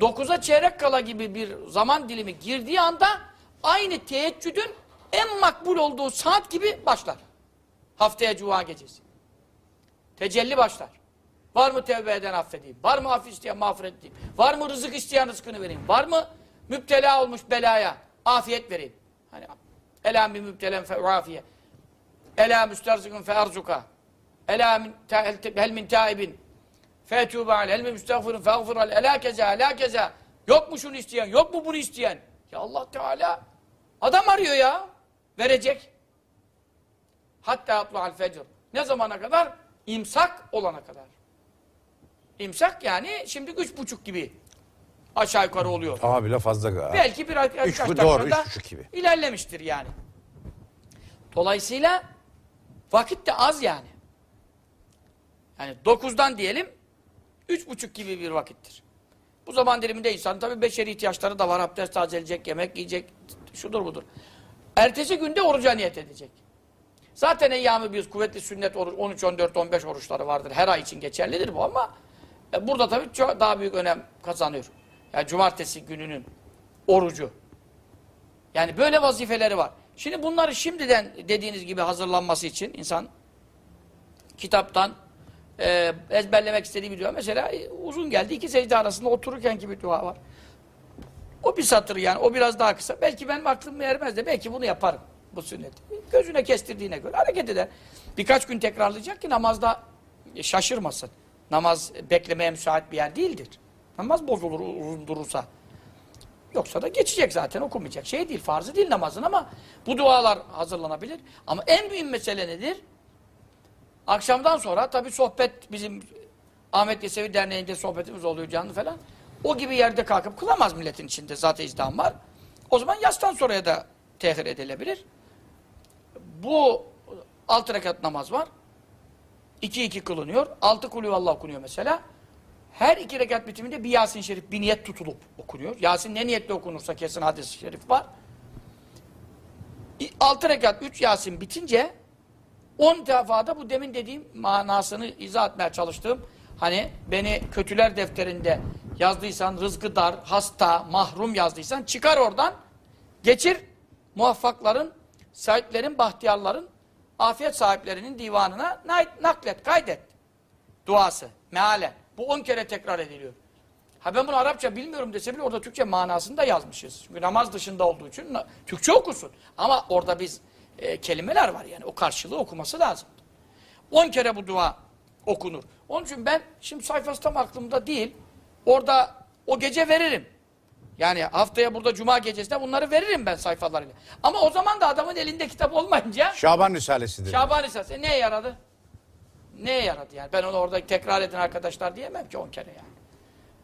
9'a çeyrek kala gibi bir zaman dilimi girdiği anda aynı teheccüdün en makbul olduğu saat gibi başlar. Haftaya cuma gecesi. Tecelli başlar. Var mı tevbe eden affedeyim? Var mı af isteyen mağfiret edeyim? Var mı rızık isteyen rızkını vereyim? Var mı müptela olmuş belaya afiyet vereyim? Hani Ela min müptelen fe uafiye. Ela müsterzikun fe arzuka. Ela min hel min taibin fe etûbe ale. Hel min müstağfirun fe agfir ale. Ela keza, ela keza. Yok mu şunu isteyen? Yok mu bunu isteyen? Ya Allah Teala adam arıyor ya. Verecek. Hatta yatlu'al fecr. Ne zamana kadar? İmsak olana kadar. İmsak yani şimdi üç buçuk gibi aşağı yukarı oluyor. Ama bile fazla galiba. Belki bir Üç bu- dakikada doğru, üç gibi. ilerlemiştir yani. Dolayısıyla vakit de az yani. Yani dokuzdan diyelim üç buçuk gibi bir vakittir. Bu zaman diliminde insan tabi beşeri ihtiyaçları da var. Abdest tazeleyecek, yemek yiyecek, şudur budur. Ertesi günde oruca niyet edecek. Zaten eyyam-ı biz kuvvetli sünnet oruç 13, 14, 15 oruçları vardır. Her ay için geçerlidir bu ama e, burada tabii çok daha büyük önem kazanıyor. Yani cumartesi gününün orucu. Yani böyle vazifeleri var. Şimdi bunları şimdiden dediğiniz gibi hazırlanması için insan kitaptan e, ezberlemek istediği bir dua. Mesela e, uzun geldi. iki secde arasında otururken ki bir dua var. O bir satır yani. O biraz daha kısa. Belki benim aklım ermez de belki bunu yaparım. Bu sünneti. Gözüne kestirdiğine göre hareket eder. Birkaç gün tekrarlayacak ki namazda şaşırmasın. Namaz beklemeye müsait bir yer değildir. Namaz bozulur uzun durursa. Yoksa da geçecek zaten okumayacak. Şey değil, farzı değil namazın ama bu dualar hazırlanabilir. Ama en büyük mesele nedir? Akşamdan sonra tabii sohbet bizim Ahmet Yesevi Derneği'nde sohbetimiz oluyor canlı falan. O gibi yerde kalkıp kılamaz milletin içinde zaten izdiham var. O zaman yastan sonraya da tehir edilebilir. Bu altı rekat namaz var. İki iki kılınıyor. Altı kulüvallah okunuyor mesela. Her iki rekat bitiminde bir Yasin Şerif, bir niyet tutulup okunuyor. Yasin ne niyetle okunursa kesin hadis-i şerif var. Altı rekat, üç Yasin bitince on defada bu demin dediğim manasını izah etmeye çalıştığım hani beni kötüler defterinde yazdıysan, rızkı dar, hasta, mahrum yazdıysan çıkar oradan, geçir muvaffakların, sahiplerin, bahtiyarların, afiyet sahiplerinin divanına na- naklet, kaydet duası, meale. Bu on kere tekrar ediliyor. Ha ben bunu Arapça bilmiyorum dese bile orada Türkçe manasını da yazmışız. Çünkü namaz dışında olduğu için Türkçe okusun. Ama orada biz e, kelimeler var yani o karşılığı okuması lazım. On kere bu dua okunur. Onun için ben şimdi sayfası tam aklımda değil. Orada o gece veririm. Yani haftaya burada cuma gecesinde bunları veririm ben sayfalarıyla. Ama o zaman da adamın elinde kitap olmayınca Şaban Risalesi'dir. Şaban Risası neye yaradı? Neye yaradı yani? Ben onu orada tekrar edin arkadaşlar diyemem ki on kere yani.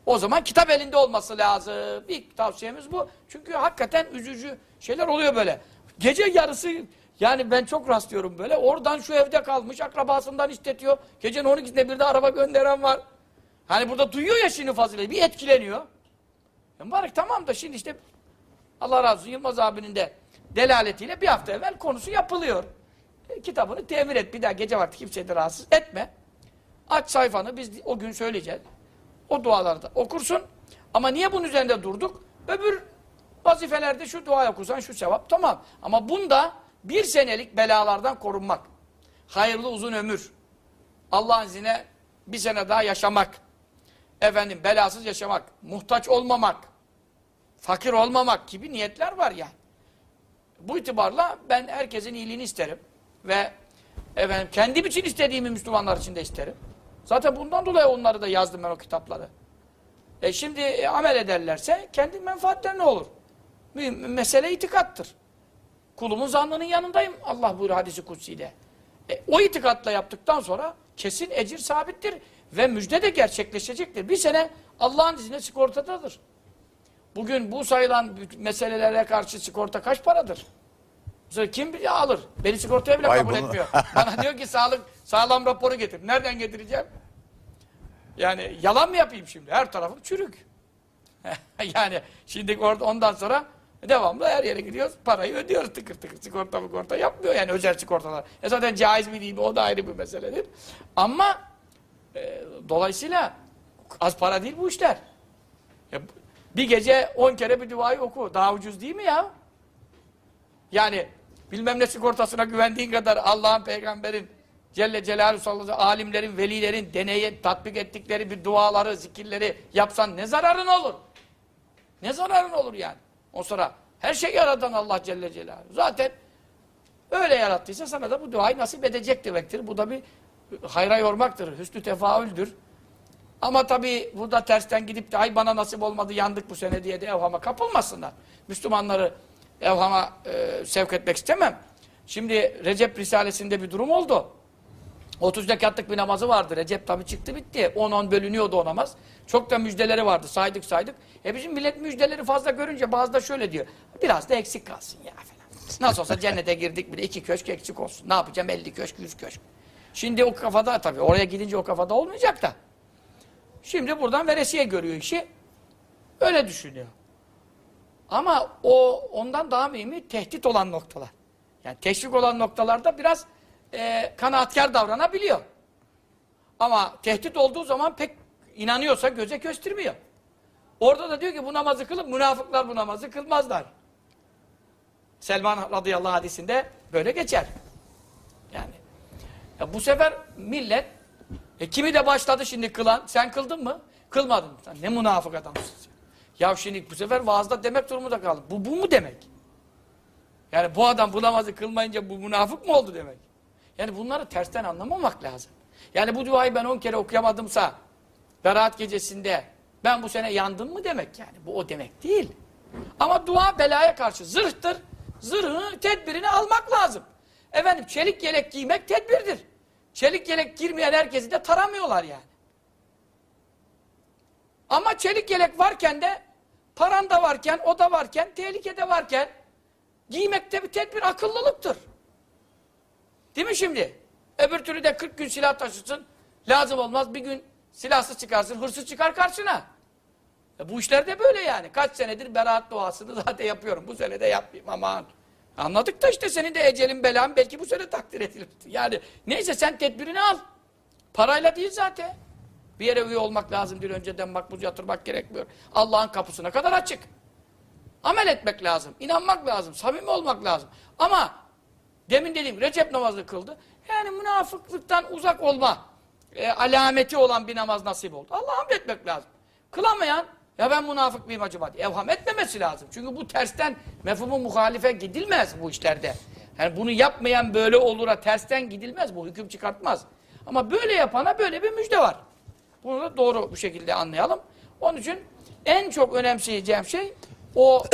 O zaman kitap elinde olması lazım. İlk tavsiyemiz bu. Çünkü hakikaten üzücü şeyler oluyor böyle. Gece yarısı yani ben çok rastlıyorum böyle. Oradan şu evde kalmış akrabasından istetiyor. Gecenin 12'sinde bir de araba gönderen var. Hani burada duyuyor ya şimdi fazileti. Bir etkileniyor. E Mübarek tamam da şimdi işte Allah razı olsun Yılmaz abinin de delaletiyle bir hafta evvel konusu yapılıyor. E, kitabını temir et. Bir daha gece vakti kimseyi de rahatsız etme. Aç sayfanı biz o gün söyleyeceğiz. O duaları da okursun. Ama niye bunun üzerinde durduk? Öbür vazifelerde şu dua okursan şu sevap tamam. Ama bunda bir senelik belalardan korunmak. Hayırlı uzun ömür. Allah'ın izniyle bir sene daha yaşamak. Efendim belasız yaşamak. Muhtaç olmamak. Fakir olmamak gibi niyetler var yani. Bu itibarla ben herkesin iyiliğini isterim. Ve efendim kendim için istediğimi Müslümanlar için de isterim. Zaten bundan dolayı onları da yazdım ben o kitapları. E şimdi e, amel ederlerse kendi menfaatlerine olur. Mesele itikattır. Kulumun zannının yanındayım Allah buyuruyor hadisi kutsiyle. E, o itikatla yaptıktan sonra kesin ecir sabittir ve müjde de gerçekleşecektir. Bir sene Allah'ın izniyle sigortadadır. Bugün bu sayılan meselelere karşı sigorta kaç paradır? Mesela kim bile alır? Beni sigortaya bile Vay kabul bunu- etmiyor. Bana diyor ki sağlık sağlam raporu getir. Nereden getireceğim? Yani yalan mı yapayım şimdi? Her tarafım çürük. [LAUGHS] yani şimdi orada ondan sonra devamlı her yere gidiyoruz. Parayı ödüyoruz tıkır tıkır. Sigorta sigorta yapmıyor yani özel sigortalar. E zaten caiz mi değil mi o da ayrı bir meseledir. Ama e, dolayısıyla az para değil bu işler. Ya, bir gece on kere bir duayı oku. Daha ucuz değil mi ya? Yani bilmem ne sigortasına güvendiğin kadar Allah'ın peygamberin Celle Celaluhu sallallahu aleyhi alimlerin, velilerin deneye tatbik ettikleri bir duaları, zikirleri yapsan ne zararın olur? Ne zararın olur yani? O sonra her şey yaradan Allah Celle Celaluhu. Zaten öyle yarattıysa sana da bu duayı nasip edecek demektir. Bu da bir hayra yormaktır, hüsnü tefaüldür. Ama tabii burada tersten gidip de ay bana nasip olmadı yandık bu sene diye de evhama kapılmasınlar. Müslümanları evhama e, sevk etmek istemem. Şimdi Recep Risalesi'nde bir durum oldu. 30 rekatlık bir namazı vardı. Recep tabi çıktı bitti. 10-10 bölünüyordu o namaz. Çok da müjdeleri vardı. Saydık saydık. E bizim millet müjdeleri fazla görünce bazı da şöyle diyor. Biraz da eksik kalsın ya falan. Nasıl olsa cennete girdik bile iki köşk eksik olsun. Ne yapacağım 50 köşk 100 köşk. Şimdi o kafada tabii oraya gidince o kafada olmayacak da. Şimdi buradan veresiye görüyor işi. Öyle düşünüyor. Ama o ondan daha mühimi tehdit olan noktalar. Yani teşvik olan noktalarda biraz e, kanaatkar davranabiliyor. Ama tehdit olduğu zaman pek inanıyorsa göze göstermiyor. Orada da diyor ki bu namazı kılıp münafıklar bu namazı kılmazlar. Selman radıyallahu hadisinde böyle geçer. Yani ya bu sefer millet e kimi de başladı şimdi kılan. Sen kıldın mı? Kılmadın. Sen ne münafık adamsın sen. Ya şimdi bu sefer vaazda demek durumunda kaldı. Bu, bu mu demek? Yani bu adam bu namazı kılmayınca bu münafık mı oldu demek? Yani bunları tersten anlamamak lazım. Yani bu duayı ben on kere okuyamadımsa Berat gecesinde ben bu sene yandım mı demek yani. Bu o demek değil. Ama dua belaya karşı zırhtır. Zırhını, tedbirini almak lazım. Efendim çelik yelek giymek tedbirdir. Çelik yelek girmeyen herkesi de taramıyorlar yani. Ama çelik yelek varken de paran da varken, o da varken, tehlikede varken giymekte bir tedbir akıllılıktır. Değil mi şimdi? Öbür türlü de 40 gün silah taşısın. Lazım olmaz bir gün silahsız çıkarsın, hırsız çıkar karşına. E bu işler de böyle yani. Kaç senedir beraat duasını [LAUGHS] zaten yapıyorum. Bu sene de yapmayayım aman. Anladık da işte senin de ecelin belan belki bu sene takdir edilir. Yani neyse sen tedbirini al. Parayla değil zaten. Bir yere üye olmak lazım değil önceden makbuz yatırmak gerekmiyor. Allah'ın kapısına kadar açık. Amel etmek lazım, inanmak lazım, samimi olmak lazım. Ama demin dediğim Recep namazı kıldı. Yani münafıklıktan uzak olma e, alameti olan bir namaz nasip oldu. Allah'a hamd etmek lazım. Kılamayan ya ben münafık mıyım acaba diye evham etmemesi lazım. Çünkü bu tersten mefhumu muhalife gidilmez bu işlerde. Yani bunu yapmayan böyle olura tersten gidilmez. Bu hüküm çıkartmaz. Ama böyle yapana böyle bir müjde var. Bunu da doğru bu şekilde anlayalım. Onun için en çok önemseyeceğim şey o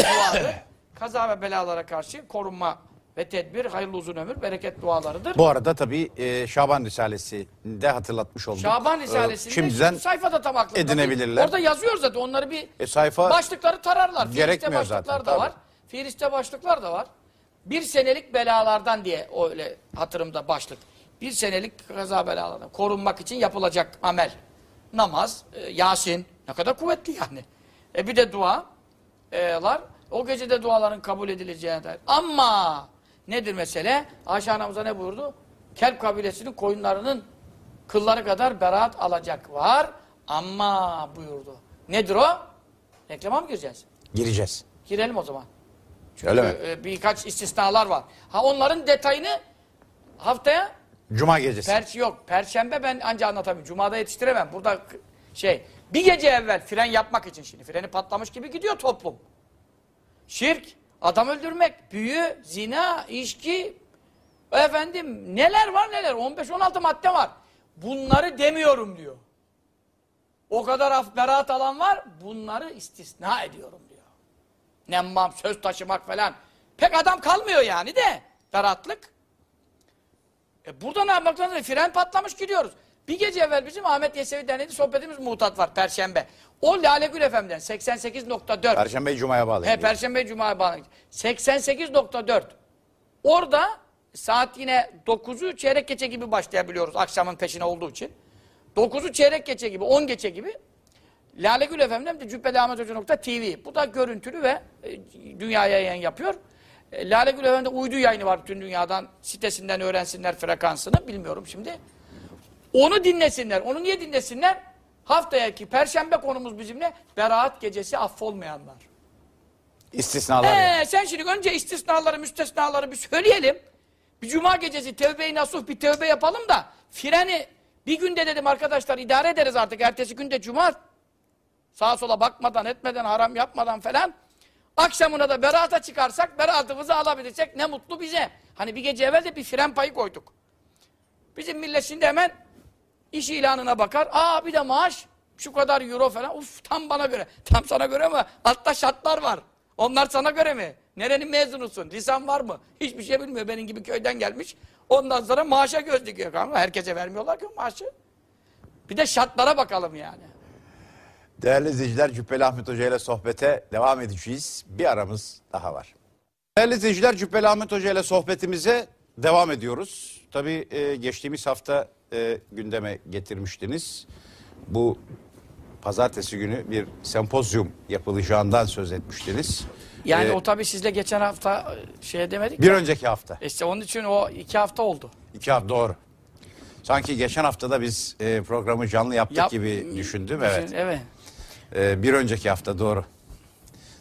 [COUGHS] kaza ve belalara karşı korunma ve tedbir, hayırlı uzun ömür, bereket dualarıdır. Bu arada tabii e, Şaban Risalesi'nde hatırlatmış olduk. Şaban E, Risalesi'nde Şimdiden şu sayfada tam aklımda. edinebilirler. Orada yazıyor zaten onları bir E, sayfa başlıkları tararlar. Fiiliste gerekmiyor başlıklar zaten, da tabii. var. Fiiliste başlıklar da var. Bir senelik belalardan diye öyle hatırımda başlık. Bir senelik kaza belalardan korunmak için yapılacak amel. Namaz, e, Yasin. Ne kadar kuvvetli yani. E bir de dualar. O gecede duaların kabul edileceğine dair. Ama nedir mesele? Ayşe anamıza ne buyurdu? Kelp kabilesinin koyunlarının kılları kadar beraat alacak var. Ama buyurdu. Nedir o? Reklama mı gireceğiz? gireceğiz. Girelim o zaman. Öyle mi? Ee, birkaç istisnalar var. Ha onların detayını haftaya Cuma gecesi. Perş yok. Perşembe ben anca anlatamıyorum. Cuma'da yetiştiremem. Burada şey bir gece evvel fren yapmak için şimdi freni patlamış gibi gidiyor toplum. Şirk, adam öldürmek, büyü, zina, içki, efendim neler var neler 15-16 madde var. Bunları demiyorum diyor. O kadar beraat alan var bunları istisna ediyorum diyor. Nemmam, söz taşımak falan. Pek adam kalmıyor yani de beraatlık. E burada ne yapmak lazım? Fren patlamış gidiyoruz. Bir gece evvel bizim Ahmet Yesevi Derneği'nde sohbetimiz mutat var Perşembe. O Lale Gül FM'den 88.4. Perşembeyi Cuma'ya bağlayın. He, Perşembe Cuma'ya bağlanıyor. 88.4. Orada saat yine 9'u çeyrek geçe gibi başlayabiliyoruz akşamın peşine olduğu için. 9'u çeyrek geçe gibi, 10 geçe gibi Lale Gül FM'den de cübbeliahmethoca.tv. Bu da görüntülü ve e, dünyaya yayın yapıyor. E, Lale Gül FM'de uydu yayını var bütün dünyadan. Sitesinden öğrensinler frekansını. Bilmiyorum şimdi. Onu dinlesinler. Onu niye dinlesinler? Haftayaki perşembe konumuz bizimle beraat gecesi affolmayanlar. İstisnalar yani. Ee, sen şimdi önce istisnaları, müstesnaları bir söyleyelim. Bir cuma gecesi tevbe-i nasuh bir tevbe yapalım da freni bir günde dedim arkadaşlar idare ederiz artık. Ertesi günde cuma. Sağa sola bakmadan, etmeden, haram yapmadan falan. Akşamına da beraata çıkarsak, beraatımızı alabilirsek ne mutlu bize. Hani bir gece evvel de bir fren payı koyduk. Bizim millet şimdi hemen iş ilanına bakar. Aa bir de maaş şu kadar euro falan. Uf tam bana göre. Tam sana göre mi? Altta şartlar var. Onlar sana göre mi? Nerenin mezunusun? Lisan var mı? Hiçbir şey bilmiyor. Benim gibi köyden gelmiş. Ondan sonra maaşa göz dikiyor. Kanka. Herkese vermiyorlar ki maaşı. Bir de şartlara bakalım yani. Değerli izleyiciler Cübbeli Ahmet Hoca ile sohbete devam edeceğiz. Bir aramız daha var. Değerli izleyiciler Cübbeli Ahmet Hoca ile sohbetimize devam ediyoruz. Tabii e, geçtiğimiz hafta e, gündeme getirmiştiniz. Bu pazartesi günü bir sempozyum yapılacağından söz etmiştiniz. Yani Ee, o tabii sizle geçen hafta şey demedik. Bir ya. önceki hafta. İşte onun için o iki hafta oldu. İki hafta doğru. Sanki geçen haftada biz e, programı canlı yaptık Yap- gibi düşündüm. Düşün- Evet. Evet. E, bir önceki hafta doğru.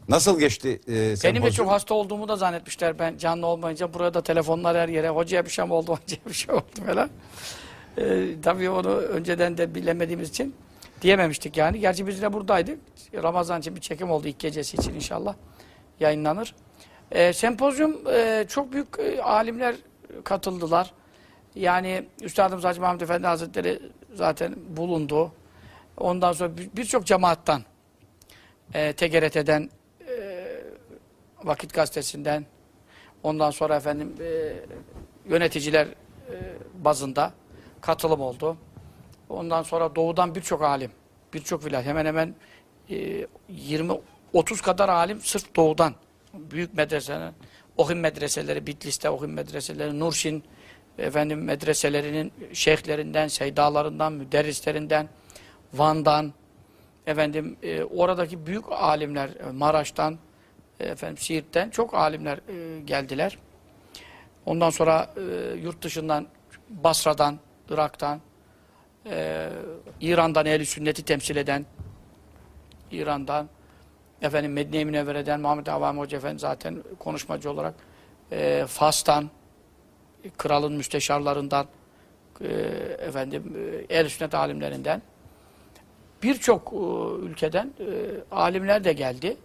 Nasıl geçti e, Benim de sempozyum? çok hasta olduğumu da zannetmişler ben canlı olmayınca. Burada telefonlar her yere. Hocaya bir şey mi oldu, [LAUGHS] hocaya bir şey oldu falan. Ee, tabii onu önceden de bilemediğimiz için diyememiştik yani. Gerçi biz de buradaydık. Ramazan için bir çekim oldu ilk gecesi için inşallah yayınlanır. Ee, sempozyum e, çok büyük e, alimler katıldılar. Yani Üstadımız Hacı Mahmud Efendi Hazretleri zaten bulundu. Ondan sonra bir- birçok cemaattan, e, TGRT'den, Vakit Gazetesi'nden, ondan sonra efendim e, yöneticiler e, bazında katılım oldu. Ondan sonra doğudan birçok alim, birçok vilayet, hemen hemen e, 20-30 kadar alim sırf doğudan, büyük medreseler, Ohim medreseleri, Bitlis'te Ohim medreseleri, Nurşin efendim medreselerinin şeyhlerinden, seydalarından, müderrislerinden, Van'dan, efendim e, oradaki büyük alimler, e, Maraş'tan, e, efendim Siirt'ten çok alimler e, geldiler. Ondan sonra e, yurt dışından, Basra'dan, Irak'tan, e, İran'dan ehl sünneti temsil eden, İran'dan, efendim Medine-i Münevvere'den Muhammed Avami Hoca Efendi zaten konuşmacı olarak, e, Fas'tan, kralın müsteşarlarından, e, efendim e, ehl sünnet alimlerinden, birçok e, ülkeden e, alimler de geldi.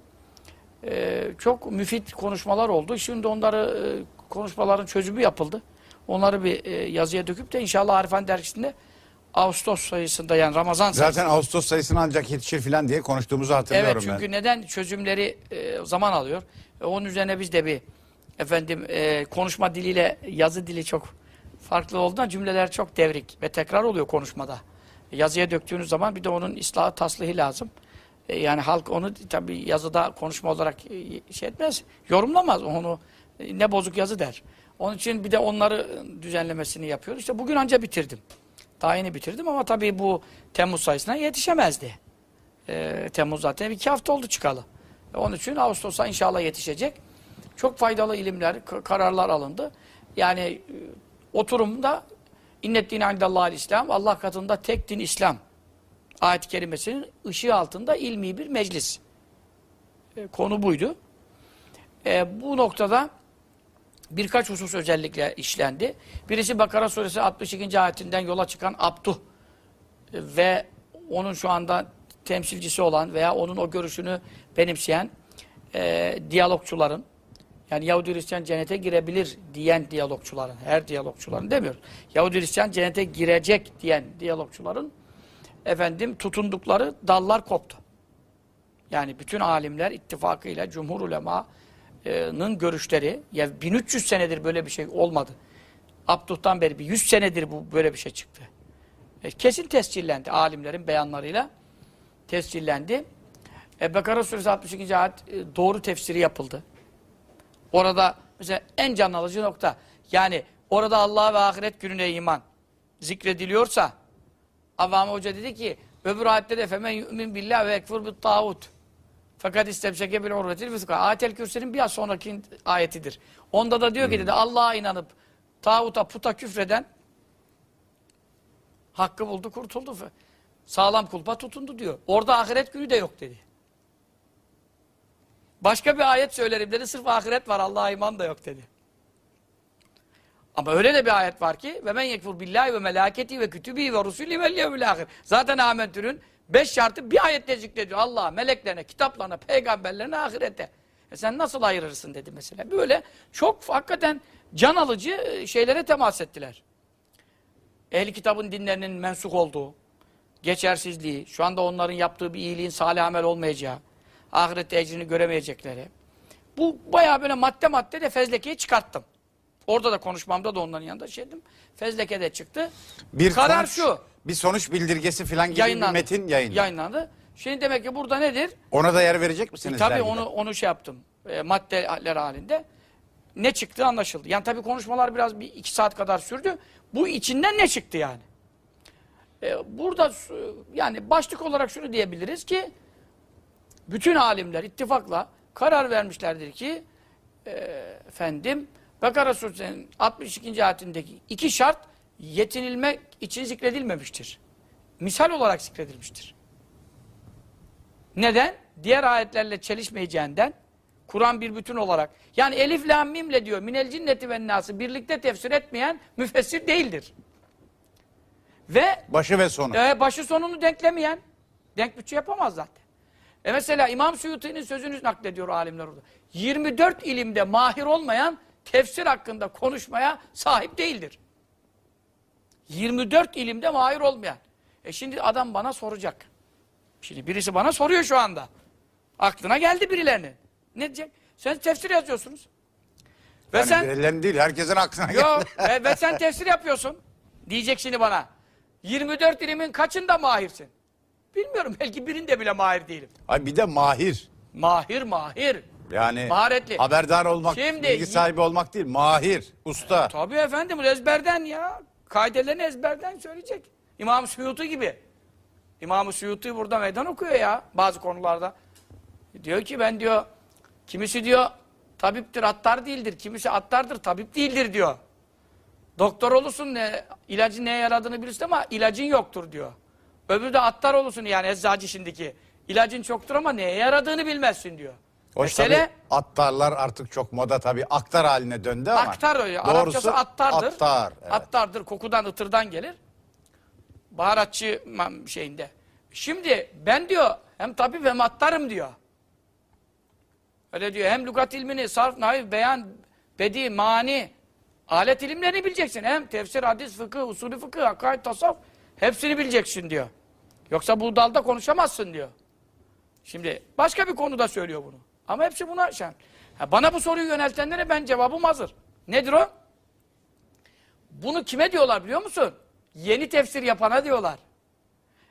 E, çok müfit konuşmalar oldu. Şimdi onları e, konuşmaların çözümü yapıldı. Onları bir e, yazıya döküp de inşallah Arifan dergisinde Ağustos sayısında yani Ramazan sayısında. Zaten Ağustos sayısına ancak yetişir falan diye konuştuğumuzu hatırlıyorum Evet çünkü ben. neden çözümleri e, zaman alıyor. E, onun üzerine biz de bir efendim e, konuşma diliyle yazı dili çok farklı olduğundan cümleler çok devrik ve tekrar oluyor konuşmada. Yazıya döktüğünüz zaman bir de onun ıslahı taslihi lazım. E, yani halk onu tabii yazıda konuşma olarak e, şey etmez, yorumlamaz onu. e, ne bozuk yazı der. Onun için bir de onları düzenlemesini yapıyoruz. İşte bugün anca bitirdim. Daha yeni bitirdim ama tabii bu Temmuz sayısına yetişemezdi. Ee, Temmuz zaten iki hafta oldu çıkalı. E, Onun için Ağustos'a inşallah yetişecek. Çok faydalı ilimler, kararlar alındı. Yani e, oturumda inneddine indallahil İslam, Allah katında tek din İslam. Ayet-i kerimesinin ışığı altında ilmi bir meclis. E, konu buydu. E, bu noktada birkaç husus özellikle işlendi. Birisi Bakara suresi 62. ayetinden yola çıkan Abduh ve onun şu anda temsilcisi olan veya onun o görüşünü benimseyen e, diyalogçuların yani Yahudi Hristiyan cennete girebilir diyen diyalogçuların, her diyalogçuların demiyorum. Yahudi Hristiyan cennete girecek diyen diyalogçuların efendim tutundukları dallar koptu. Yani bütün alimler ittifakıyla cumhur ulema'nın görüşleri ya 1300 senedir böyle bir şey olmadı. Abduh'tan beri bir 100 senedir bu böyle bir şey çıktı. E, kesin tescillendi alimlerin beyanlarıyla tescillendi. E, Bekara suresi 62. ayet e, doğru tefsiri yapıldı. Orada mesela en can alıcı nokta yani orada Allah ve ahiret gününe iman zikrediliyorsa Avami Hoca dedi ki öbür ayette de femen yu'min billah ve ekfur bit tağut fakat istemseke bil urvetil vizka. Ayetel Kürsi'nin biraz sonraki ayetidir. Onda da diyor ki dedi Allah'a inanıp tağuta puta küfreden hakkı buldu kurtuldu. Sağlam kulpa tutundu diyor. Orada ahiret günü de yok dedi. Başka bir ayet söylerim dedi. Sırf ahiret var Allah'a iman da yok dedi. Ama öyle de bir ayet var ki ve men yekfur billahi ve melaketi ve kütübi ve rusuli vel yevmil ahir. Zaten amentürün beş şartı bir ayette zikrediyor. Allah meleklerine, kitaplarına, peygamberlerine, ahirete. E sen nasıl ayırırsın dedi mesela. Böyle çok hakikaten can alıcı şeylere temas ettiler. Ehli kitabın dinlerinin mensuk olduğu, geçersizliği, şu anda onların yaptığı bir iyiliğin salih amel olmayacağı, ahirette ecrini göremeyecekleri, Bu bayağı böyle madde madde de fezlekeyi çıkarttım. Orada da konuşmamda da onların yanında şey dedim. Fezleke de çıktı. Bir Karar sonuç, şu. Bir sonuç bildirgesi falan gibi Yayınlandı. bir metin yayınlandı. Yayınlandı. Şimdi demek ki burada nedir? Ona da yer verecek misiniz? E, tabii onu onu şey yaptım. E, maddeler halinde. Ne çıktı anlaşıldı. Yani tabii konuşmalar biraz bir iki saat kadar sürdü. Bu içinden ne çıktı yani? E, burada yani başlık olarak şunu diyebiliriz ki bütün alimler ittifakla karar vermişlerdir ki e, efendim Bakara Suresi'nin 62. ayetindeki iki şart yetinilmek için zikredilmemiştir. Misal olarak zikredilmiştir. Neden? Diğer ayetlerle çelişmeyeceğinden Kur'an bir bütün olarak yani elif lam mimle diyor minel cinneti ve nası birlikte tefsir etmeyen müfessir değildir. Ve Başı ve sonu. e, başı sonunu denklemeyen denk bütçe yapamaz zaten. E mesela İmam Suyuti'nin sözünü naklediyor alimler orada. 24 ilimde mahir olmayan tefsir hakkında konuşmaya sahip değildir. 24 ilimde mahir olmayan. E şimdi adam bana soracak. Şimdi birisi bana soruyor şu anda. Aklına geldi birilerinin. Ne diyecek? Sen tefsir yazıyorsunuz. Ve Yani sen birilerinin değil herkesin aklına geldi. Yok ve, ve sen tefsir yapıyorsun. Diyecek şimdi bana. 24 ilimin kaçında mahirsin? Bilmiyorum belki birinde bile mahir değilim. Ay bir de mahir. Mahir mahir. Yani Maharetli. haberdar olmak, Şimdi- bilgi sahibi olmak değil. Mahir, usta. Tabii efendim ezberden ya. Kaidelerini ezberden söyleyecek. İmam Suyuti gibi. İmam Suyuti burada meydan okuyor ya bazı konularda. Diyor ki ben diyor kimisi diyor tabiptir attar değildir. Kimisi attardır tabip değildir diyor. Doktor olursun ne, ilacın neye yaradığını bilirsin ama ilacın yoktur diyor. Öbürü de attar olursun yani eczacı şimdiki. İlacın çoktur ama neye yaradığını bilmezsin diyor. Hoş Mesele tabii attarlar artık çok moda tabii. Aktar haline döndü ama. aktar öyle. Doğrusu Arapçası attardır. Attar. evet. Attardır. Kokudan, ıtırdan gelir. Baharatçı ma- şeyinde. Şimdi ben diyor hem tabip hem attarım diyor. Öyle diyor. Hem lügat ilmini, sarf, naif, beyan, bedi, mani, alet ilimlerini bileceksin. Hem tefsir, hadis, fıkıh, usulü fıkıh, hakaid, tasavvuf hepsini bileceksin diyor. Yoksa bu dalda konuşamazsın diyor. Şimdi başka bir konuda söylüyor bunu. Ama hepsi buna şan. Bana bu soruyu yöneltenlere ben cevabım hazır. Nedir o? Bunu kime diyorlar biliyor musun? Yeni tefsir yapana diyorlar.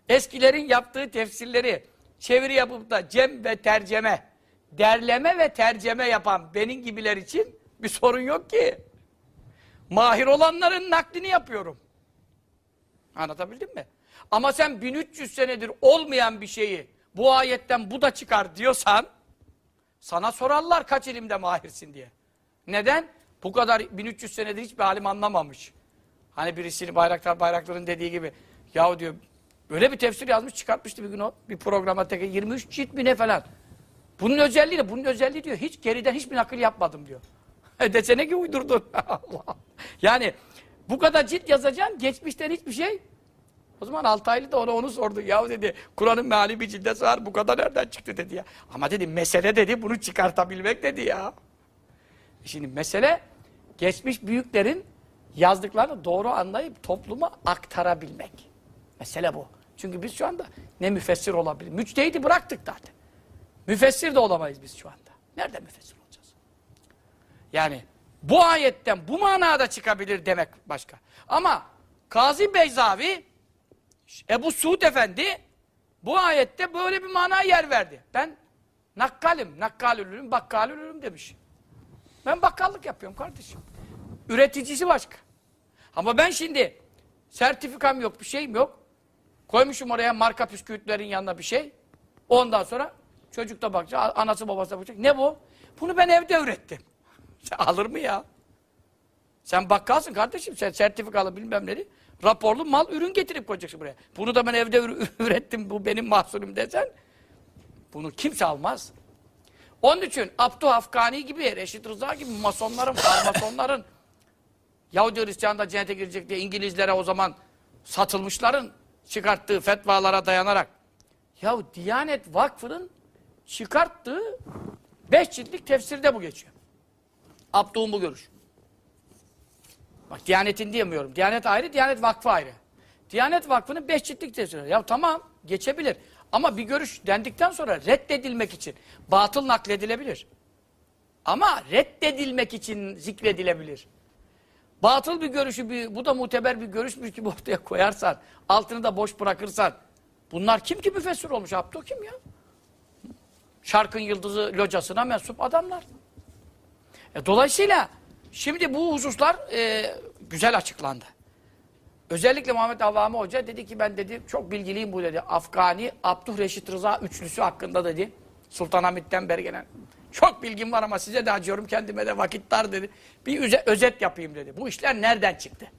Eskilerin yaptığı tefsirleri çeviri yapıp da cem ve terceme, derleme ve terceme yapan benim gibiler için bir sorun yok ki. Mahir olanların naklini yapıyorum. Anlatabildim mi? Ama sen 1300 senedir olmayan bir şeyi bu ayetten bu da çıkar diyorsan sana sorarlar kaç ilimde mahirsin diye. Neden? Bu kadar 1300 senedir hiçbir alim anlamamış. Hani birisini Bayraktar Bayraktar'ın dediği gibi yahu diyor böyle bir tefsir yazmış çıkartmıştı bir gün o bir programa tek 23 cilt mi ne falan. Bunun özelliği de bunun özelliği diyor hiç geriden hiçbir nakil yapmadım diyor. [LAUGHS] E Desene ki uydurdun. [LAUGHS] Yani bu kadar cilt yazacaksın geçmişten hiçbir şey o zaman Altaylı da ona onu sordu. Ya dedi Kur'an'ın meali bir cilde sığar bu kadar nereden çıktı dedi ya. Ama dedi mesele dedi bunu çıkartabilmek dedi ya. Şimdi mesele geçmiş büyüklerin yazdıklarını doğru anlayıp topluma aktarabilmek. Mesele bu. Çünkü biz şu anda ne müfessir olabilir. Müçtehidi bıraktık zaten. Müfessir de olamayız biz şu anda. Nerede müfessir olacağız? Yani bu ayetten bu manada çıkabilir demek başka. Ama Kazi Beyzavi Ebu Suud Efendi bu ayette böyle bir mana yer verdi. Ben nakkalim, nakkalülürüm, bakkalülürüm demiş. Ben bakkallık yapıyorum kardeşim. Üreticisi başka. Ama ben şimdi sertifikam yok, bir şeyim yok. Koymuşum oraya marka püskürtlerin yanına bir şey. Ondan sonra çocuk da bakacak, anası babası bakacak. Ne bu? Bunu ben evde ürettim. [LAUGHS] Sen alır mı ya? Sen bakkalsın kardeşim, sen sertifikalı bilmem neli. Raporlu mal, ürün getirip koyacaksın buraya. Bunu da ben evde ür- [LAUGHS] ürettim, bu benim mahsulüm desen. Bunu kimse almaz. Onun için Abdü Afgani gibi, Reşit Rıza gibi masonların, farmasonların [LAUGHS] Yahudi Hristiyan da cennete girecek diye İngilizlere o zaman satılmışların çıkarttığı fetvalara dayanarak ya Diyanet Vakfı'nın çıkarttığı beş ciltlik tefsirde bu geçiyor. Abdü'nün bu görüş. Bak Diyanet'in diyemiyorum. Diyanet ayrı, Diyanet Vakfı ayrı. Diyanet Vakfı'nın beş ciltlik tefsiri. Ya tamam geçebilir. Ama bir görüş dendikten sonra reddedilmek için batıl nakledilebilir. Ama reddedilmek için zikredilebilir. Batıl bir görüşü, bir, bu da muteber bir görüşmüş gibi ortaya koyarsan, altını da boş bırakırsan, bunlar kim ki müfessir olmuş? Abdo kim ya? Şarkın Yıldızı locasına mensup adamlar. E, dolayısıyla şimdi bu hususlar e, güzel açıklandı. Özellikle Muhammed Avami Hoca dedi ki ben dedi çok bilgiliyim bu dedi. Afgani Abdüh Reşit Rıza üçlüsü hakkında dedi. Sultanahmet'ten beri gelen. Çok bilgim var ama size de acıyorum kendime de vakit dar dedi. Bir özet yapayım dedi. Bu işler nereden çıktı?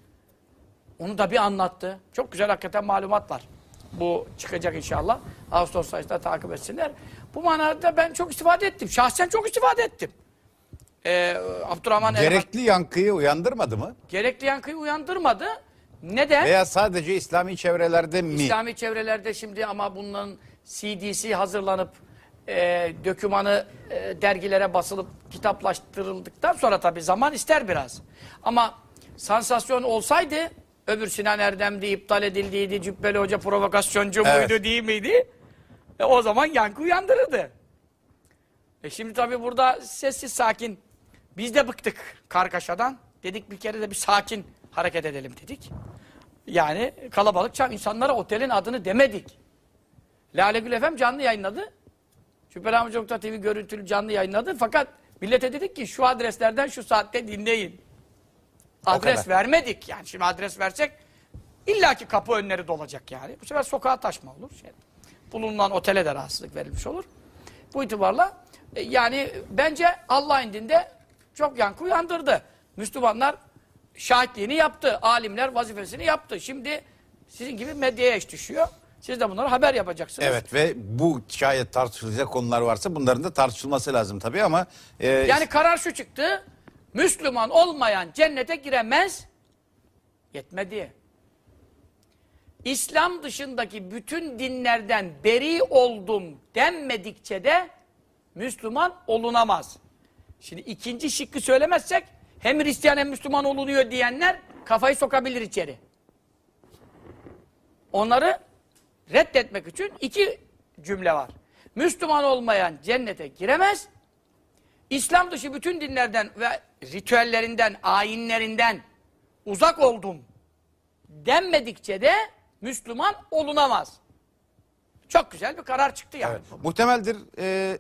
Onu da bir anlattı. Çok güzel hakikaten malumat var. Bu çıkacak inşallah. Ağustos ayında takip etsinler. Bu manada ben çok istifade ettim. Şahsen çok istifade ettim. Ee, Abdurrahman Gerekli yankıyı uyandırmadı mı? gerekli yankıyı uyandırmadı. Neden? Veya sadece İslami çevrelerde mi? İslami çevrelerde şimdi ama bunların CD'si hazırlanıp e, dökümanı e, dergilere basılıp kitaplaştırıldıktan sonra tabii zaman ister biraz. Ama sansasyon olsaydı öbür Sinan Erdem'di, iptal edildiydi, Cübbeli Hoca provokasyoncu Evet. muydu değil miydi? E, o zaman yankı uyandırırdı. E şimdi tabii burada sessiz sakin. Biz de bıktık kargaşadan. Dedik bir kere de bir sakin hareket edelim dedik. Yani kalabalıkça insanlara otelin adını demedik. Lale Gül FM canlı yayınladı. Şüpheli TV görüntülü canlı yayınladı. Fakat millete dedik ki şu adreslerden şu saatte dinleyin. Adres vermedik yani. Şimdi adres versek illaki kapı önleri dolacak yani. Bu sefer sokağa taşma olur. Şey, bulunan otele de rahatsızlık verilmiş olur. Bu itibarla e, yani bence Allah indinde çok yankı uyandırdı. Müslümanlar şahitliğini yaptı. Alimler vazifesini yaptı. Şimdi sizin gibi medyaya iş düşüyor. Siz de bunları haber yapacaksınız. Evet ve bu şayet tartışılacak konular varsa bunların da tartışılması lazım tabii ama e, Yani karar şu çıktı. Müslüman olmayan cennete giremez. Yetmedi. İslam dışındaki bütün dinlerden beri oldum denmedikçe de Müslüman olunamaz. Şimdi ikinci şıkkı söylemezsek hem Hristiyan hem Müslüman olunuyor diyenler kafayı sokabilir içeri. Onları reddetmek için iki cümle var. Müslüman olmayan cennete giremez. İslam dışı bütün dinlerden ve ritüellerinden, ayinlerinden uzak oldum denmedikçe de Müslüman olunamaz. Çok güzel bir karar çıktı yani. Evet. Muhtemeldir e,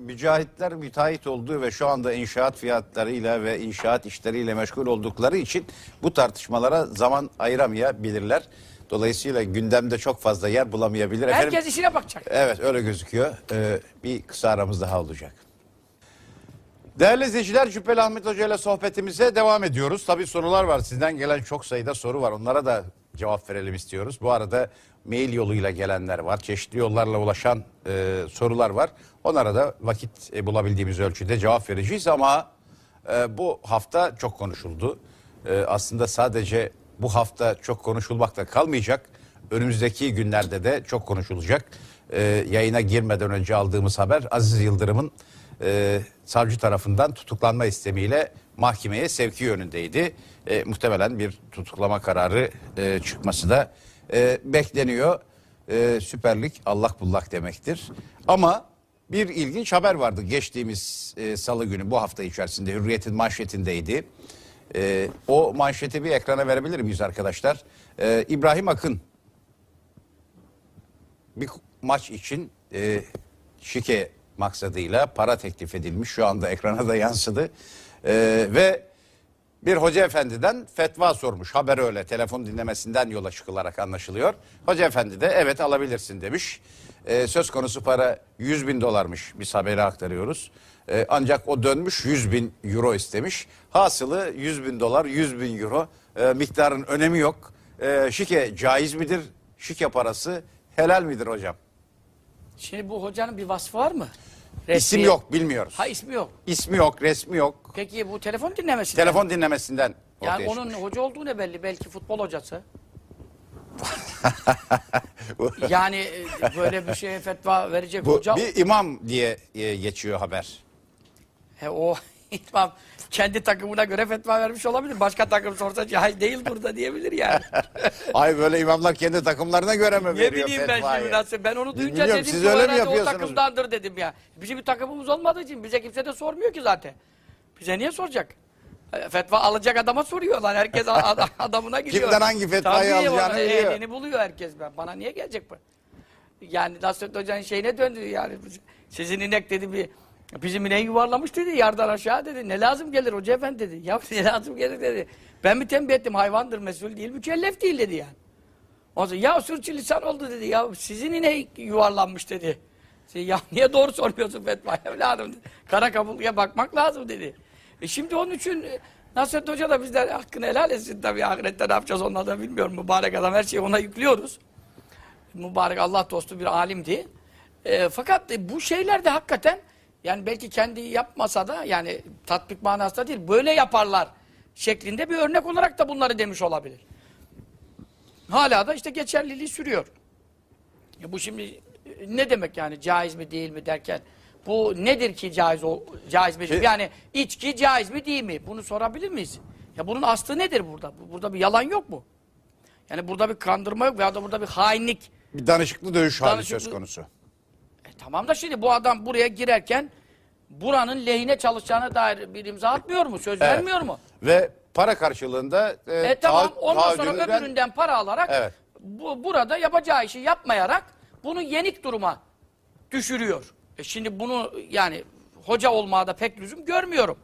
mücahitler müteahhit olduğu ve şu anda inşaat fiyatlarıyla ve inşaat işleriyle meşgul oldukları için bu tartışmalara zaman ayıramayabilirler. Dolayısıyla gündemde çok fazla yer bulamayabilir. Herkes Efendim, işine bakacak. evet öyle gözüküyor. E, bir kısa aramız daha olacak. Değerli izleyiciler Cübbeli Ahmet Hoca ile sohbetimize devam ediyoruz. Tabii sorular var. Sizden gelen çok sayıda soru var. Onlara da cevap verelim istiyoruz. Bu arada mail yoluyla gelenler var. Çeşitli yollarla ulaşan e, sorular var. Onlara da vakit e, bulabildiğimiz ölçüde cevap vereceğiz ama e, bu hafta çok konuşuldu. E, aslında sadece bu hafta çok konuşulmakla kalmayacak. Önümüzdeki günlerde de çok konuşulacak. E, yayına girmeden önce aldığımız haber Aziz Yıldırım'ın e, savcı tarafından tutuklanma istemiyle mahkemeye sevki yönündeydi. E, muhtemelen bir tutuklama kararı e, çıkması da e, bekleniyor. E, Süper Lig allak bullak demektir. Ama bir ilginç haber vardı geçtiğimiz e, salı günü bu hafta içerisinde Hürriyet'in manşetindeydi. E, o manşeti bir ekrana verebilir miyiz arkadaşlar? E, İbrahim Akın bir maç için e, şike maksadıyla para teklif edilmiş. Şu anda ekrana da yansıdı. E, ve bir hoca efendiden fetva sormuş. Haber öyle telefon dinlemesinden yola çıkılarak anlaşılıyor. Hoca efendi de evet alabilirsin demiş. E, söz konusu para 100 bin dolarmış biz haberi aktarıyoruz. E, ancak o dönmüş 100 bin euro istemiş. Hasılı 100 bin dolar 100 bin euro E, miktarın önemi yok. E, şike caiz midir? Şike parası helal midir hocam? Şimdi bu hocanın bir vasfı var mı? İsim Resmi- yok bilmiyoruz. Ha ismi yok. İsmi yok, resmi yok. Peki bu telefon dinlemesi. Telefon dinlemesinden ortaya Yani onun çıkmış. hoca olduğu ne belli? Belki futbol hocası. [LAUGHS] yani e, böyle bir şeye fetva verecek Bu hoca. bir imam diye e, geçiyor haber. He, o İmam kendi takımına göre fetva vermiş olabilir. Başka takım sorsa caiz değil burada diyebilir yani. [LAUGHS] Ay böyle imamlar kendi takımlarına göre mi ne veriyor bileyim ben fetvayı? şimdi nasıl. Ben onu duyunca Bilmiyorum, dedim siz ki öyle mi o takımdandır dedim ya. Bizim bir takımımız olmadığı için bize kimse de sormuyor ki zaten. Bize niye soracak? E, Fetva alacak adama soruyorlar. Herkes ad- [LAUGHS] adamına gidiyor. Kimden hangi fetvayı Tabii, alacağını biliyor. Ehlini buluyor herkes. Ben. Bana niye gelecek bu? Yani Nasrettin Hoca'nın şeyine döndü yani. Sizin inek dedi bir bizim ineği yuvarlamış dedi yardan aşağı dedi. Ne lazım gelir hoca efendi dedi. Ya ne lazım gelir dedi. Ben mi tembih ettim hayvandır mesul değil mükellef değil dedi yani. O zaman ya sürçülisan oldu dedi. Ya sizin ineği yuvarlanmış dedi. Ya niye doğru sormuyorsun fetva evladım dedi. Kara kaburgaya bakmak lazım dedi. E şimdi onun için e, Nasrettin Hoca da bizden hakkını helal etsin tabii. Ahirette ne yapacağız onlar da bilmiyorum. Mübarek adam her şeyi ona yüklüyoruz. Mübarek Allah dostu bir alimdi. E, fakat bu şeyler de hakikaten yani belki kendi yapmasa da yani tatbik manasında değil böyle yaparlar şeklinde bir örnek olarak da bunları demiş olabilir. Hala da işte geçerliliği sürüyor. Ya bu şimdi e, ne demek yani caiz mi değil mi derken bu nedir ki caiz ol, caiz mi? Şey- Yani içki caiz mi değil mi? Bunu sorabilir miyiz? Ya bunun aslı nedir burada? Bu- Burada bir yalan yok mu? Yani burada bir kandırma yok veya da burada bir hainlik. Bir danışıklı dövüş hali Danışıklı- söz konusu. E tamam da şimdi bu adam buraya girerken buranın lehine çalışacağına dair bir imza atmıyor mu? Söz Evet. vermiyor mu? Ve para karşılığında e, E tamam ondan sonra taahhüdünden- öbüründen para alarak Evet. bu, burada yapacağı işi yapmayarak bunu yenik duruma düşürüyor. E şimdi bunu yani hoca olmaya da pek lüzum görmüyorum.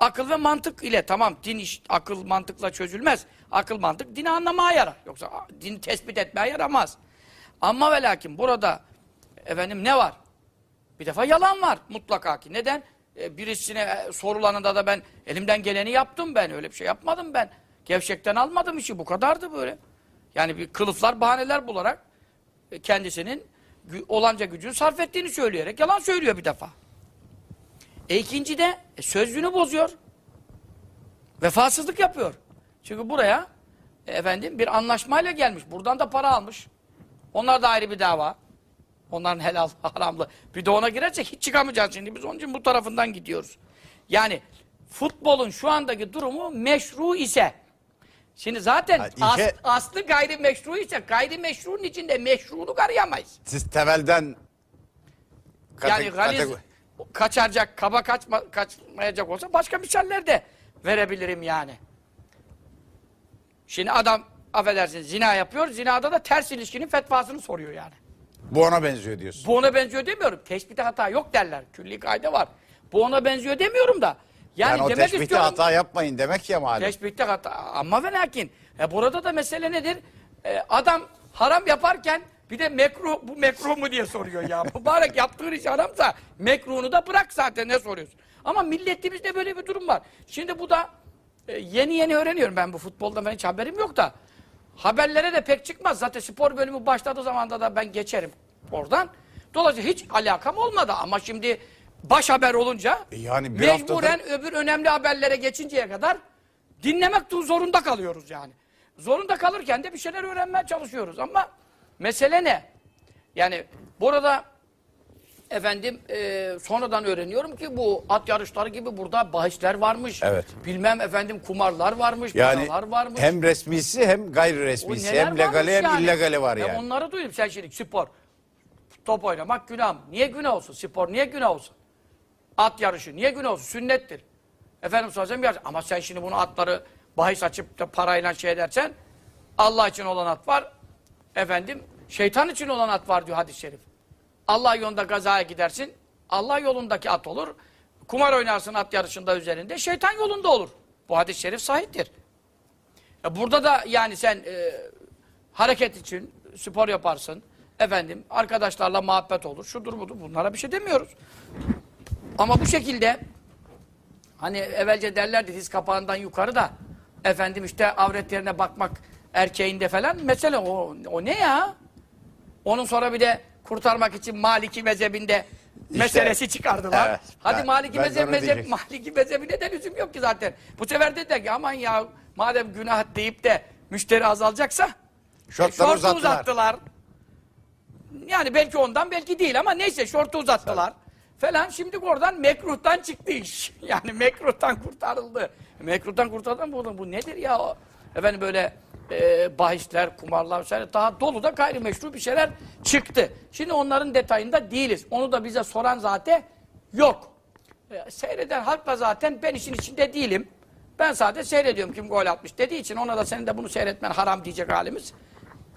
Akıl ve mantık ile tamam din iş akıl mantıkla çözülmez. Akıl mantık dini anlamaya yarar. Yoksa a, din tespit etmeye yaramaz. Ama ve lakin burada efendim ne var? Bir defa yalan var mutlaka ki. Neden? E, birisine e, sorulanında da ben elimden geleni yaptım ben. Öyle bir şey yapmadım ben. Gevşekten almadım işi. Bu kadardı böyle. Yani bir kılıflar, bahaneler bularak e, kendisinin olanca gücünü sarf ettiğini söyleyerek yalan söylüyor bir defa. E ikinci de e, sözlüğünü bozuyor. Vefasızlık yapıyor. Çünkü buraya e, efendim bir anlaşmayla gelmiş. Buradan da para almış. Onlar da ayrı bir dava. Onların helal, haramlı. Bir de ona girersek hiç çıkamayacağız şimdi. Biz onun için bu tarafından gidiyoruz. Yani futbolun şu andaki durumu meşru ise Şimdi zaten Ha, as- işe- aslı gayrimeşru ise gayrimeşrunun içinde meşruluk arayamayız. Siz temelden Yani galiz kaçaracak, kaba kaçma, kaçmayacak olsa başka misaller de verebilirim yani. Şimdi adam affedersiniz zina yapıyor. Zinada da ters ilişkinin fetvasını soruyor yani. Bu ona benziyor diyorsun. Bu ona benziyor demiyorum. Teşbihte hata yok derler. Külli kaide var. Bu ona benziyor demiyorum da. Yani, Yani, o demek teşbihte istiyorum. hata yapmayın demek ya malum. Teşbihte hata. Ama ve lakin. E burada da mesele nedir? E, adam haram yaparken bir de mekruh, bu mekruh mu diye soruyor ya. [LAUGHS] Mübarek yaptığın iş haramsa mekruhunu da bırak zaten ne soruyorsun. Ama milletimizde böyle bir durum var. Şimdi bu da e, yeni yeni öğreniyorum ben bu futbolda ben hiç haberim yok da. Haberlere de pek çıkmaz. Zaten spor bölümü başladığı zamanda da ben geçerim oradan. Dolayısıyla hiç alakam olmadı ama şimdi baş haber olunca E yani bir mecburen öbür önemli haberlere geçinceye kadar dinlemek zorunda kalıyoruz yani. Zorunda kalırken de bir şeyler öğrenmeye çalışıyoruz ama mesele ne? Yani burada efendim e, sonradan öğreniyorum ki bu at yarışları gibi burada bahisler varmış. Evet. Bilmem efendim kumarlar varmış, Yani paralar varmış. hem resmisi hem gayri resmisi hem legali varmış hem yani. illegali var E yani. onları duydum sen şimdi spor. Top oynamak günah mı? Niye günah olsun? Spor niye günah olsun? At yarışı niye günah olsun? Sünnettir. Efendim söylesem yarış. Ama sen şimdi bunu atları bahis açıp da parayla şey edersen Allah için olan at var. Efendim şeytan için olan at var diyor hadis-i şerif. Allah yolunda gazaya gidersin. Allah yolundaki at olur. Kumar oynarsın at yarışında üzerinde. Şeytan yolunda olur. Bu hadis-i şerif sahiptir. Ya burada da yani sen e, hareket için spor yaparsın. Efendim arkadaşlarla muhabbet olur. Şudur budur. Bunlara bir şey demiyoruz. Ama bu şekilde hani evvelce derlerdi diz kapağından yukarı da efendim işte avretlerine bakmak erkeğinde falan mesele o, o ne ya? Onun sonra bir de kurtarmak için Maliki mezhebinde meselesi çıkardılar. evet, Hadi ben- Maliki ben diyecektim. Maliki mezhebine de lüzum yok ki zaten. Bu sefer dediler ki aman ya madem günah deyip de müşteri azalacaksa Şortları şortu uzattılar. uzattılar. Yani belki ondan belki değil ama neyse şortu uzattılar. falan. Şimdi oradan mekruhtan çıktı iş. [LAUGHS] Yani mekruhtan kurtarıldı. Mekruhtan kurtarıldı bu, bu nedir ya? Efendim böyle e, bahisler, kumarlar vesaire daha dolu da gayrimeşru bir şeyler çıktı. Şimdi onların detayında değiliz. Onu da bize soran zaten yok. E, seyreden halk da zaten ben işin içinde değilim. Ben sadece seyrediyorum kim gol atmış dediği için ona da senin de bunu seyretmen haram diyecek halimiz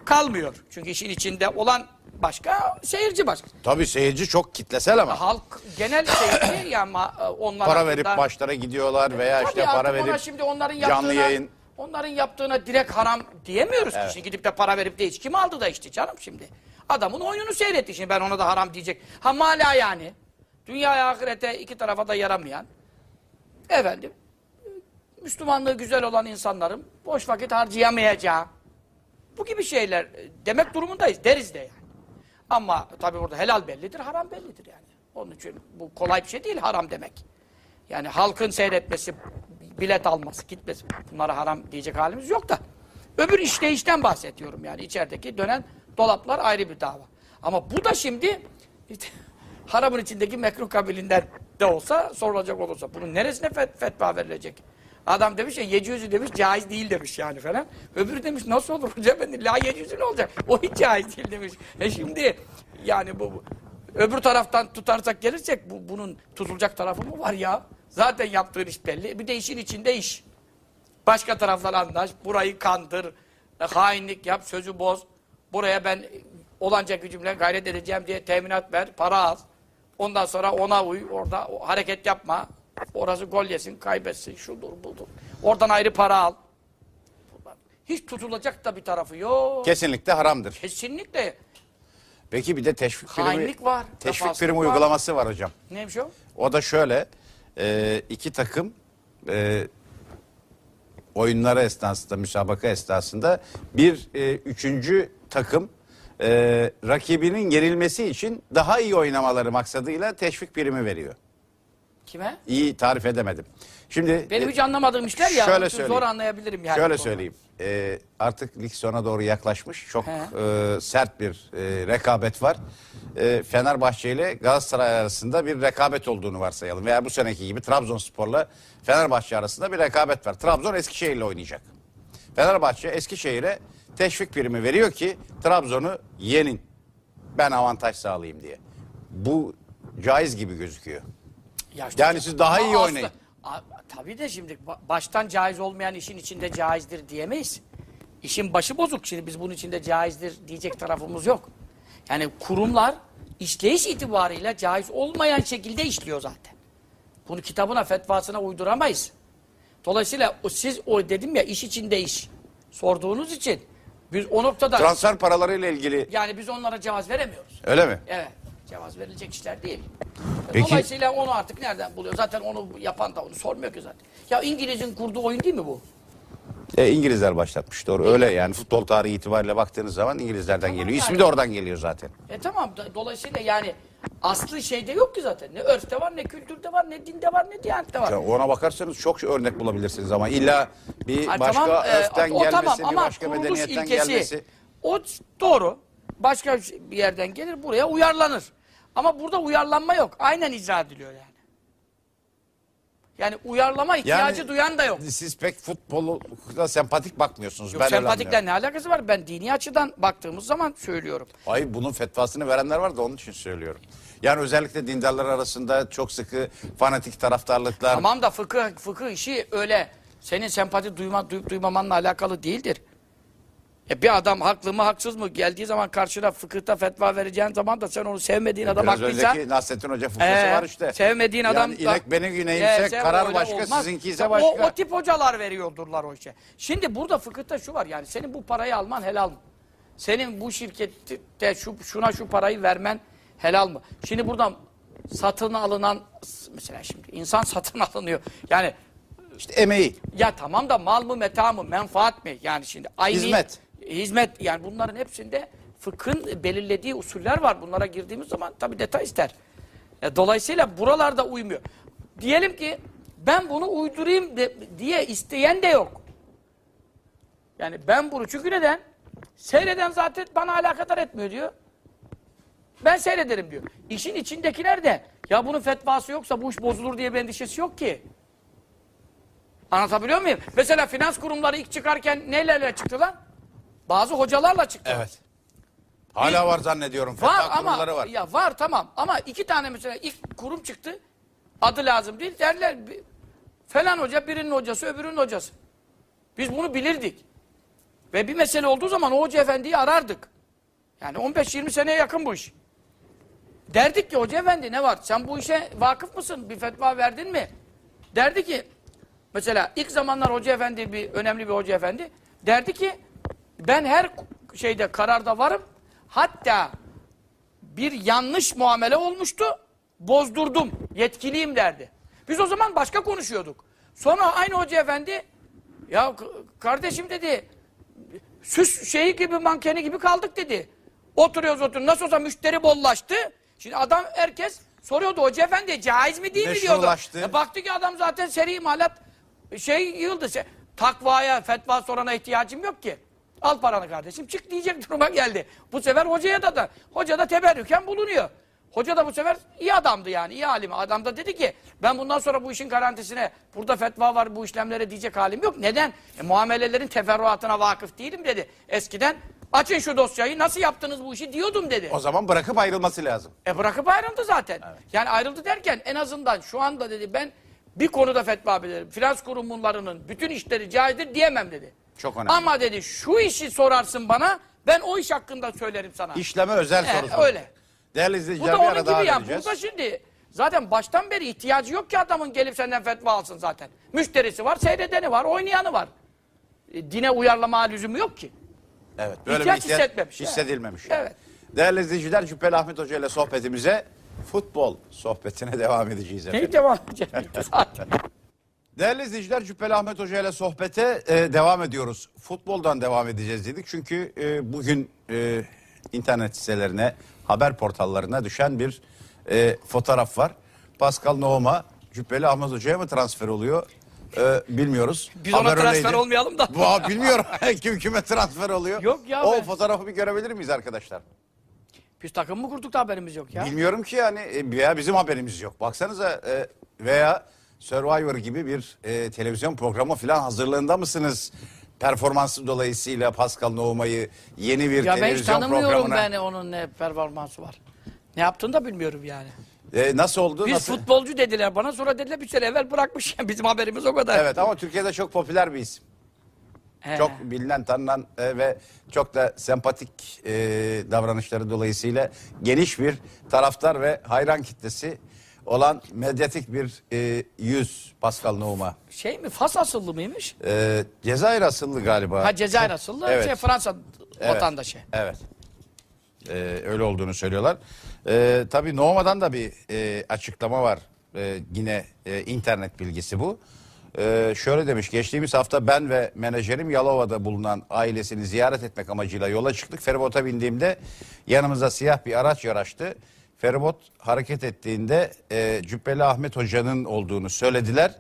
kalmıyor. Çünkü işin içinde olan başka, seyirci başka. Tabii seyirci çok kitlesel ama. Halk genel seyirci ya ama [COUGHS] e, onlar Para verip başlara gidiyorlar veya Tabii işte para verip şimdi onların canlı yayın. Onların yaptığına direkt haram diyemiyoruz ki. Şimdi gidip de para verip de hiç kim aldı da içti canım şimdi. Adamın oyununu seyretti şimdi ben ona da haram diyecek. Ha mala yani. Dünyaya ahirete iki tarafa da yaramayan. Efendim. Müslümanlığı güzel olan insanların boş vakit harcayamayacağı. Bu gibi şeyler e, demek durumundayız. Deriz de yani. Ama tabii burada helal bellidir, haram bellidir yani. Onun için bu kolay bir şey değil haram demek. Yani halkın seyretmesi, bilet alması, gitmesi bunlara haram diyecek halimiz yok da. Öbür işleyişten bahsediyorum yani içerideki dönen dolaplar ayrı bir dava. Ama bu da şimdi işte, [LAUGHS] haramın içindeki mekruh kabilinden de olsa sorulacak olursa bunun neresine fet- fetva verilecek? Adam demiş ya yecüzü demiş caiz değil demiş yani falan. Öbürü demiş nasıl olur hocam ben la yecüzü ne olacak? O hiç caiz değil demiş. E şimdi yani bu, bu öbür taraftan tutarsak gelirsek bu, bunun tutulacak tarafı mı var ya? Zaten yaptığın iş belli. Bir de işin içinde iş. Başka taraflar anlaş, burayı kandır, e, hainlik yap, sözü boz. Buraya ben olanca gücümle gayret edeceğim diye teminat ver, para al. Ondan sonra ona uy, orada hareket yapma. Orası gol yesin, kaybetsin, şudur budur. Oradan ayrı para al. Hiç tutulacak da bir tarafı yok. Kesinlikle haramdır. Kesinlikle. Peki bir de teşvik primi, Hainlik var, teşvik primi uygulaması var hocam. Neymiş o? O da şöyle, e, iki takım e, oyunları esnasında, müsabaka esnasında bir e, üçüncü takım e, rakibinin yenilmesi için daha iyi oynamaları maksadıyla teşvik primi veriyor. Kime? İyi tarif edemedim. Şimdi Benim e, hiç anlamadığım işler ya. şöyle onun için zor anlayabilirim yani. Şöyle bu konuda. söyleyeyim. Ee, artık lig sona doğru yaklaşmış. Çok He. e, sert bir e, rekabet var. E, Fenerbahçe ile Galatasaray arasında bir rekabet olduğunu varsayalım. Veya bu seneki gibi Trabzonspor'la Fenerbahçe arasında bir rekabet var. Trabzon Eskişehir'le oynayacak. Fenerbahçe Eskişehir'e teşvik primi veriyor ki Trabzon'u yenin. Ben avantaj sağlayayım diye. Bu caiz gibi gözüküyor. Ya işte- Yani siz daha iyi Ama oynayın. aslı- A- tabii de şimdi ba- baştan caiz olmayan işin içinde caizdir diyemeyiz. İşin başı bozuk. Şimdi biz bunun içinde caizdir diyecek tarafımız yok. Yani kurumlar işleyiş itibarıyla caiz olmayan şekilde işliyor zaten. Bunu kitabına, fetvasına uyduramayız. Dolayısıyla siz o dedim ya iş içinde iş sorduğunuz için biz o noktada Transfer paralarıyla ilgili yani biz onlara cevaz veremiyoruz. öyle mi? Evet. Cevaz verilecek işler değil. Peki- Dolayısıyla onu artık nereden buluyor? Zaten onu yapan da onu sormuyor ki zaten. Ya İngiliz'in kurduğu oyun değil mi bu? E, İngilizler başlatmış doğru. Öyle yani futbol tarihi itibariyle baktığınız zaman İngilizlerden Tamam geliyor. İsmi yani. de oradan geliyor zaten. E tamam. Dolayısıyla yani aslı şeyde yok ki zaten. Ne örfte var, ne kültürde var, ne dinde var, ne diyanette var. Ya ona bakarsanız çok örnek bulabilirsiniz ama illa bir Ha, başka tamam, e, örften o gelmesi, tamam bir ama başka kuruluş medeniyetten ilkesi, gelmesi. O doğru. Başka bir yerden gelir buraya uyarlanır. Ama burada uyarlanma yok. Aynen icra ediliyor yani. Yani uyarlama ihtiyacı duyan da yok. Siz pek futbola sempatik bakmıyorsunuz. Yok ben sempatikle ne alakası var? Ben dini açıdan baktığımız zaman söylüyorum. Hayır bunun fetvasını verenler var da onun için söylüyorum. Yani özellikle dindarlar arasında çok sıkı fanatik taraftarlıklar. Tamam da fıkıh, fıkıh işi öyle senin sempati duyma, duyup duymamanla alakalı değildir. E bir adam haklı mı haksız mı geldiği zaman karşına fıkıhta fetva vereceğin zaman da sen onu sevmediğin adam Biraz haklıysa önceki Nasrettin Hoca fıkrası Ee, var işte. Sevmediğin yani adam da- inek benim güneyimse sen karar başka, olmaz. sizinki ise O- başka. O, tip hocalar veriyordurlar o işe. Şimdi burada fıkıhta şu var yani senin bu parayı alman helal mı? Senin bu şirkette şu, şuna şu parayı vermen helal mı? Şimdi buradan satın alınan mesela şimdi insan [LAUGHS] satın alınıyor. Yani İşte emeği. ya tamam da mal mı meta mı menfaat mi? Yani şimdi aynı Hizmet. Hizmet yani bunların hepsinde fıkhın belirlediği usuller var. Bunlara girdiğimiz zaman tabii detay ister. E, dolayısıyla buralarda uymuyor. Diyelim ki ben bunu uydurayım de- diye isteyen de yok. Yani ben bunu çünkü neden? Seyreden zaten bana alakadar etmiyor diyor. Ben seyrederim diyor. İşin içindekiler de Ya bunun fetvası yoksa bu iş bozulur diye bir endişesi yok ki. Anlatabiliyor muyum? Mesela finans kurumları ilk çıkarken nelerle çıktılar? Bazı hocalarla çıktı. Evet. Hala var zannediyorum. Var Fetva ama kurulları var. ya var tamam ama iki tane mesela ilk kurum çıktı. Adı lazım değil derler bir- falan hoca birinin hocası öbürünün hocası. Biz bunu bilirdik. Ve bir mesele olduğu zaman o hoca efendiyi arardık. Yani 15-20 seneye yakın bu iş. Derdik ki hoca efendi ne var? Sen bu işe vakıf mısın? Bir fetva verdin mi? Derdi ki mesela ilk zamanlar hoca efendi bir önemli bir hoca efendi derdi ki ben her şeyde kararda varım. Hatta bir yanlış muamele olmuştu. Bozdurdum. Yetkiliyim derdi. Biz o zaman başka konuşuyorduk. Sonra aynı hoca efendi ya kardeşim dedi süs şeyi gibi mankeni gibi kaldık dedi. Oturuyoruz oturuyoruz. Nasıl olsa müşteri bollaştı. Şimdi adam herkes soruyordu hoca efendi caiz mi değil mi diyordu. E baktı ki adam zaten seri imalat şey yığıldı. Se- Takvaya, fetva sorana ihtiyacım yok ki. Al paranı kardeşim çık diyecek duruma geldi. Bu sefer hocaya da da hoca da teberrüken bulunuyor. Hoca da bu sefer iyi adamdı yani iyi alim. Adam da dedi ki ben bundan sonra bu işin garantisine burada fetva var bu işlemlere diyecek halim yok. Neden? E, muamelelerin teferruatına vakıf değilim dedi. Eskiden açın şu dosyayı nasıl yaptınız bu işi diyordum dedi. O zaman bırakıp ayrılması lazım. E bırakıp ayrıldı zaten. Yani ayrıldı derken en azından şu anda dedi ben bir konuda fetva veririm. Finans kurumlarının bütün işleri caizdir diyemem dedi. Çok önemli. Ama dedi şu işi sorarsın bana ben o iş hakkında söylerim sana. İşleme özel soru soruyor. öyle. Değerli Bu izleyiciler da bir onun ara daha gibi ya. vereceğiz. Burada şimdi zaten baştan beri ihtiyacı yok ki adamın gelip senden fetva alsın zaten. Müşterisi var, seyredeni var, oynayanı var. E, dine uyarlama lüzumu yok ki. Evet. Böyle İhtiyaç bir ihtiyaç hissetmemiş. Hissedilmemiş. Evet. Değerli izleyiciler Cübbeli Ahmet Hoca ile sohbetimize futbol sohbetine devam edeceğiz efendim. Neyi devam edecek [LAUGHS] zaten. Değerli izleyiciler Cübbeli Ahmet Hoca ile sohbete e, devam ediyoruz. Futboldan devam edeceğiz dedik. Çünkü e, bugün e, internet sitelerine, haber portallarına düşen bir e, fotoğraf var. Pascal Nohuma Cübbeli Ahmet Hoca'ya mı transfer oluyor? E, bilmiyoruz. Biz ona Haber transfer öyleydi. olmayalım da. Bu, bilmiyorum. [LAUGHS] Kim kime transfer oluyor? Yok ya O ben- fotoğrafı bir görebilir miyiz arkadaşlar? Biz takım mı kurduk da haberimiz yok ya. Bilmiyorum ki yani e, veya bizim haberimiz yok. Baksanıza e, veya Survivor gibi bir e, televizyon programı falan hazırlığında mısınız? Performansı dolayısıyla Pascal Nohuma'yı yeni bir Ya ben hiç televizyon tanımıyorum programına... ben onun ne performansı var. Ne yaptığını da bilmiyorum yani. E, nasıl oldu? Biz nasıl? futbolcu dediler bana sonra dediler bir sene evvel bırakmış. [LAUGHS] Bizim haberimiz o kadar. Evet ama Türkiye'de çok popüler bir isim. He. Çok bilinen, tanınan e, ve çok da sempatik e, davranışları dolayısıyla geniş bir taraftar ve hayran kitlesi olan medyatik bir e, yüz Pascal Nohuma. Şey mi Fas asıllı mıymış? E, Cezayir asıllı galiba. Ha Cezayir asıllı Evet. şey Fransa Evet. vatandaşı. Evet. Ee, öyle olduğunu söylüyorlar. Ee, tabii Nohma'dan da bir e, açıklama var. Ee, yine e, internet bilgisi bu. Ee, şöyle demiş, geçtiğimiz hafta ben ve menajerim Yalova'da bulunan ailesini ziyaret etmek amacıyla yola çıktık. Feribota bindiğimde yanımıza siyah bir araç yaraştı. Feribot hareket ettiğinde e, Cübbeli Ahmet Hoca'nın olduğunu söylediler.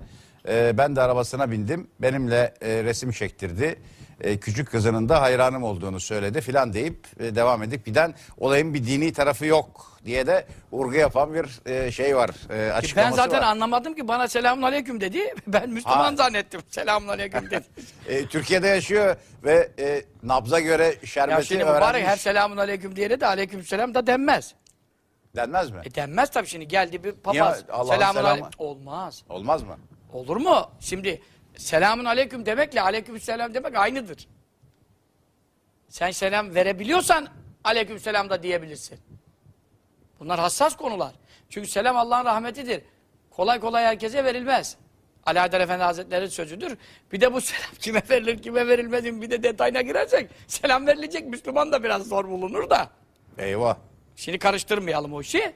E, ben de arabasına bindim. Benimle e, resim çektirdi. E, küçük kızının da hayranım olduğunu söyledi filan deyip e, devam edip giden olayın bir dini tarafı yok diye de vurgu yapan bir e, şey var. E, Ben açıklaması zaten var. anlamadım ki bana selamun aleyküm dedi. [LAUGHS] Ben Müslüman Ha. zannettim. Selamun aleyküm dedi. [LAUGHS] E, Türkiye'de yaşıyor ve e, nabza göre ya şerbeti şimdi mübarek öğrenmiş. her selamun aleyküm diyene de aleyküm selam da denmez. Denmez mi? E denmez tabii şimdi geldi bir papaz. Selamun aleyküm. Olmaz. Olmaz mı? Olur mu? Şimdi selamun aleyküm demekle aleyküm selam demek aynıdır. Sen selam verebiliyorsan aleyküm selam da diyebilirsin. Bunlar hassas konular. Çünkü selam Allah'ın rahmetidir. Kolay kolay herkese verilmez. Ali Haydar Efendi Hazretleri'nin sözüdür. Bir de bu selam [LAUGHS] kime verilir kime verilmez bir de detayına girersek selam verilecek Müslüman da biraz zor bulunur da. Eyvah. Şimdi karıştırmayalım o işi.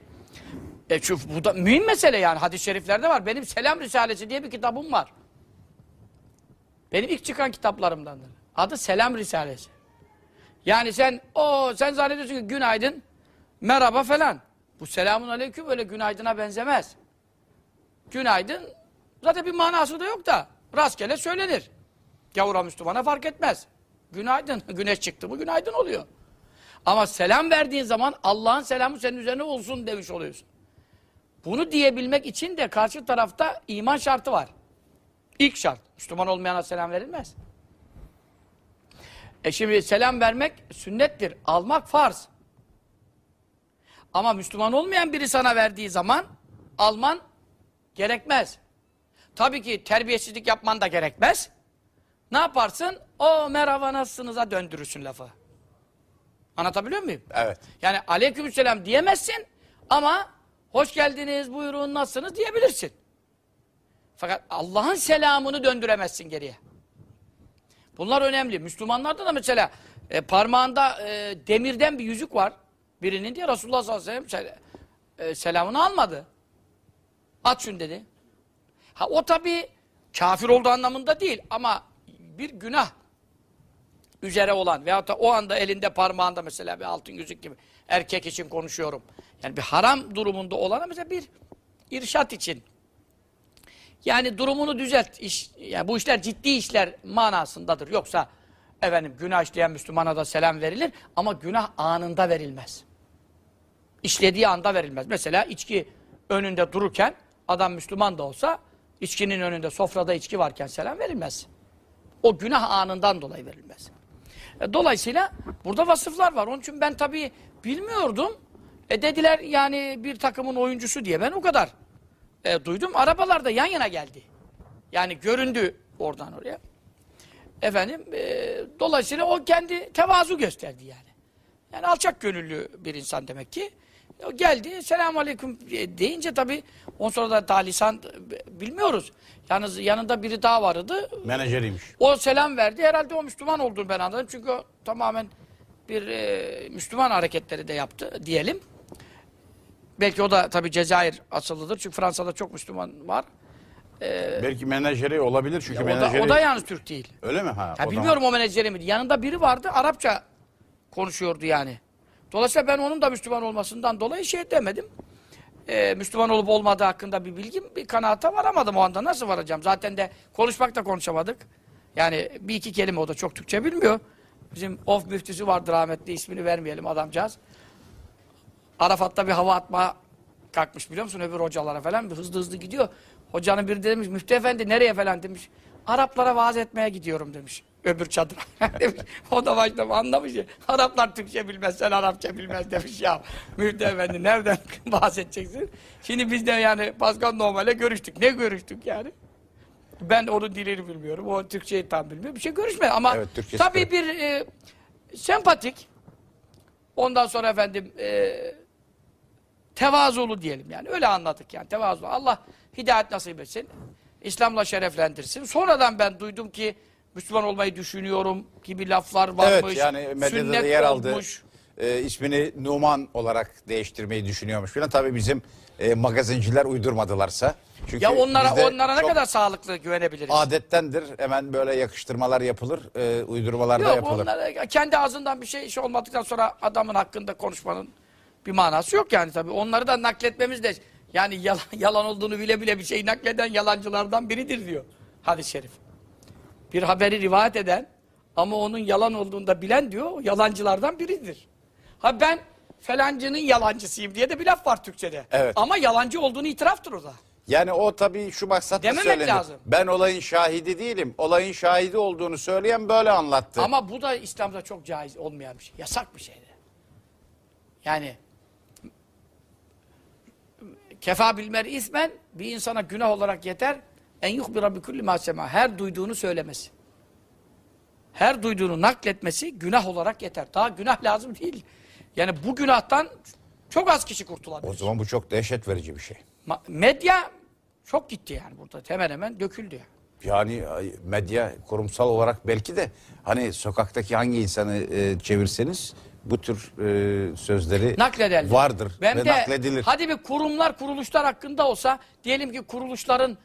E şu, bu da mühim mesele yani. Hadis-i şeriflerde var. Benim Selam Risalesi diye bir kitabım var. Benim ilk çıkan kitaplarımdandır. Adı Selam Risalesi. Yani sen o sen zannediyorsun ki günaydın, merhaba falan. Bu selamun aleyküm öyle günaydına benzemez. Günaydın zaten bir manası da yok da rastgele söylenir. Gavura Müslümana fark etmez. Günaydın. [LAUGHS] Güneş çıktı mı günaydın oluyor. Ama selam verdiğin zaman Allah'ın selamı senin üzerine olsun demiş oluyorsun. Bunu diyebilmek için de karşı tarafta iman şartı var. İlk şart. Müslüman olmayana selam verilmez. E şimdi selam vermek sünnettir. Almak farz. Ama Müslüman olmayan biri sana verdiği zaman alman gerekmez. Tabii ki terbiyesizlik yapman da gerekmez. Ne yaparsın? O merhaba nasılsınız'a döndürürsün lafı. Anlatabiliyor muyum? Evet. Yani aleykümselam diyemezsin ama hoş geldiniz, buyurun, nasılsınız diyebilirsin. Fakat Allah'ın selamını döndüremezsin geriye. Bunlar önemli. Müslümanlarda da mesela e, parmağında e, demirden bir yüzük var. Birinin diye Resulullah sallallahu aleyhi ve sellem sel- e, selamını almadı. At şunu dedi. Ha o tabi kafir olduğu anlamında değil ama bir günah üzere olan veyahut da o anda elinde parmağında mesela bir altın yüzük gibi erkek için konuşuyorum. Yani bir haram durumunda olana mesela bir irşat için. Yani durumunu düzelt. İş, yani bu işler ciddi işler manasındadır. Yoksa efendim günah işleyen Müslümana da selam verilir ama günah anında verilmez. İşlediği anda verilmez. Mesela içki önünde dururken adam Müslüman da olsa içkinin önünde sofrada içki varken selam verilmez. O günah anından dolayı verilmez. E, Dolayısıyla burada vasıflar var. Onun için ben tabii bilmiyordum. E dediler yani bir takımın oyuncusu diye. Ben o kadar e, duydum. Arabalar da yan yana geldi. Yani göründü oradan oraya. Efendim e, dolayısıyla o kendi tevazu gösterdi yani. Yani alçak gönüllü bir insan demek ki. O geldi selamun aleyküm deyince tabii ondan sonra da daha lisan e, bilmiyoruz. Yalnız yanında biri daha vardı. Menajeriymiş. O selam verdi. Herhalde o Müslüman olduğunu ben anladım. Çünkü o tamamen bir e, Müslüman hareketleri de yaptı diyelim. Belki o da tabii Cezayir asıllıdır. Çünkü Fransa'da çok Müslüman var. Belki menajeri olabilir çünkü O da, menajeri... o da yalnız Türk değil. Öyle mi? Ha, Ya o zaman- bilmiyorum o menajeri miydi. Yanında biri vardı. Arapça konuşuyordu yani. Dolayısıyla ben onun da Müslüman olmasından dolayı şey demedim. Ee, Müslüman olup olmadığı hakkında bir bilgim, bir kanaata varamadım o anda. Nasıl varacağım? Zaten de konuşmak da konuşamadık. Yani bir iki kelime o da çok Türkçe bilmiyor. Bizim of müftüsü vardı rahmetli ismini vermeyelim adamcağız. Arafat'ta bir hava atma kalkmış biliyor musun öbür hocalara falan bir hızlı hızlı gidiyor. Hocanın biri de demiş müftü efendi nereye falan demiş. Araplara vaaz etmeye gidiyorum demiş. Öbür çadıra [LAUGHS] demiş. O da başta anlamış ya. Araplar Türkçe bilmez sen Arapça bilmez demiş ya. Müftü efendi nereden [LAUGHS] vaaz edeceksin? Şimdi biz de yani Pascal Normal'e görüştük. Ne görüştük yani? Ben onun dilini bilmiyorum. O Türkçeyi tam bilmiyor. Bir şey görüşmedi ama Evet, Türkçesi tabii de. bir e, sempatik ondan sonra efendim e, tevazulu diyelim yani. Öyle anladık yani tevazulu. Allah hidayet nasip etsin. İslam'la şereflendirsin. Sonradan ben duydum ki Müslüman olmayı düşünüyorum gibi laflar varmış. Evet yani medyada da yer aldı. olmuş. Ee, ismini Numan olarak değiştirmeyi düşünüyormuş filan. Tabii bizim e, magazinciler uydurmadılarsa. Çünkü Ya onlara onlara ne kadar sağlıklı güvenebiliriz? adettendir. Hemen böyle yakıştırmalar yapılır, e, uydurmalar da Yok yapılır. onlara kendi ağzından bir şey iş olmadıktan sonra adamın hakkında konuşmanın bir manası yok yani tabii. Onları da nakletmemiz de yani yalan, [LAUGHS] yalan olduğunu bile bile bir şey nakleden yalancılardan biridir diyor hadis-i şerif. Bir haberi rivayet eden ama onun yalan olduğunu da bilen diyor yalancılardan biridir. Ha ben falancının yalancısıyım diye de bir laf var Türkçe'de. Evet. Ama yalancı olduğunu itiraftır o da. Yani o tabii şu maksatla Dememek söylenir. lazım. Ben olayın şahidi değilim. Olayın şahidi olduğunu söyleyen böyle anlattı. Ama bu da İslam'da çok caiz olmayan bir şey. Yasak bir şeydi. Yani kefa bilmer ismen bir insana günah olarak yeter en yuhbira bi kulli ma sema. Her duyduğunu söylemesi. Her duyduğunu nakletmesi günah olarak yeter. Daha günah lazım değil. Yani bu günahtan çok az kişi kurtulabilir. o zaman bu çok dehşet verici bir şey. Ma- Medya çok gitti yani burada. Hemen hemen döküldü yani. Yani medya kurumsal olarak belki de hani sokaktaki hangi insanı e, çevirseniz bu tür e, sözleri Naklederler. vardır Ben ve de, nakledilir. Hadi bir kurumlar, kuruluşlar hakkında olsa diyelim ki kuruluşların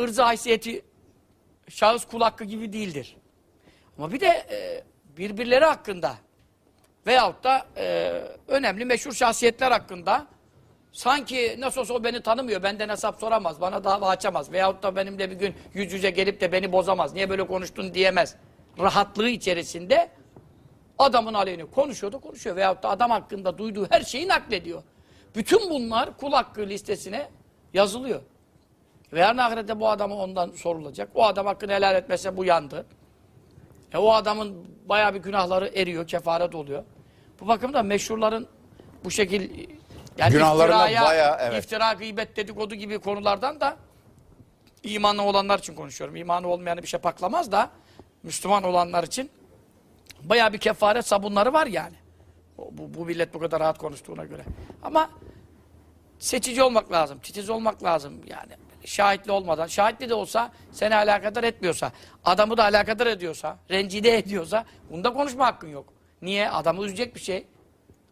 ırzı haysiyeti şahıs kul hakkı gibi değildir. Ama bir de e, birbirleri hakkında veyahut da e, önemli meşhur şahsiyetler hakkında sanki nasıl olsa o beni tanımıyor, benden hesap soramaz, bana dava açamaz veyahut da benimle bir gün yüz yüze gelip de beni bozamaz, niye böyle konuştun diyemez. Rahatlığı içerisinde adamın aleyhine konuşuyor da konuşuyor veyahut da adam hakkında duyduğu her şeyi naklediyor. Bütün bunlar kul hakkı listesine Yazılıyor. Ve yarın ahirette bu adama ondan sorulacak. O adam hakkını helal etmezse bu yandı. E o adamın bayağı bir günahları eriyor, kefaret oluyor. Bu bakımdan meşhurların bu şekil yani iftiraya, bayağı, evet. iftira, gıybet, dedikodu gibi konulardan da imanlı olanlar için konuşuyorum. İmanı olmayanı bir şey paklamaz da Müslüman olanlar için bayağı bir kefaret sabunları var yani. Bu, bu millet bu kadar rahat konuştuğuna göre. Ama seçici olmak lazım, titiz olmak lazım yani. Şahitli olmadan, şahitli de olsa seni alakadar etmiyorsa, adamı da alakadar ediyorsa, rencide ediyorsa bunda konuşma hakkın yok. Niye? Adamı üzecek bir şey.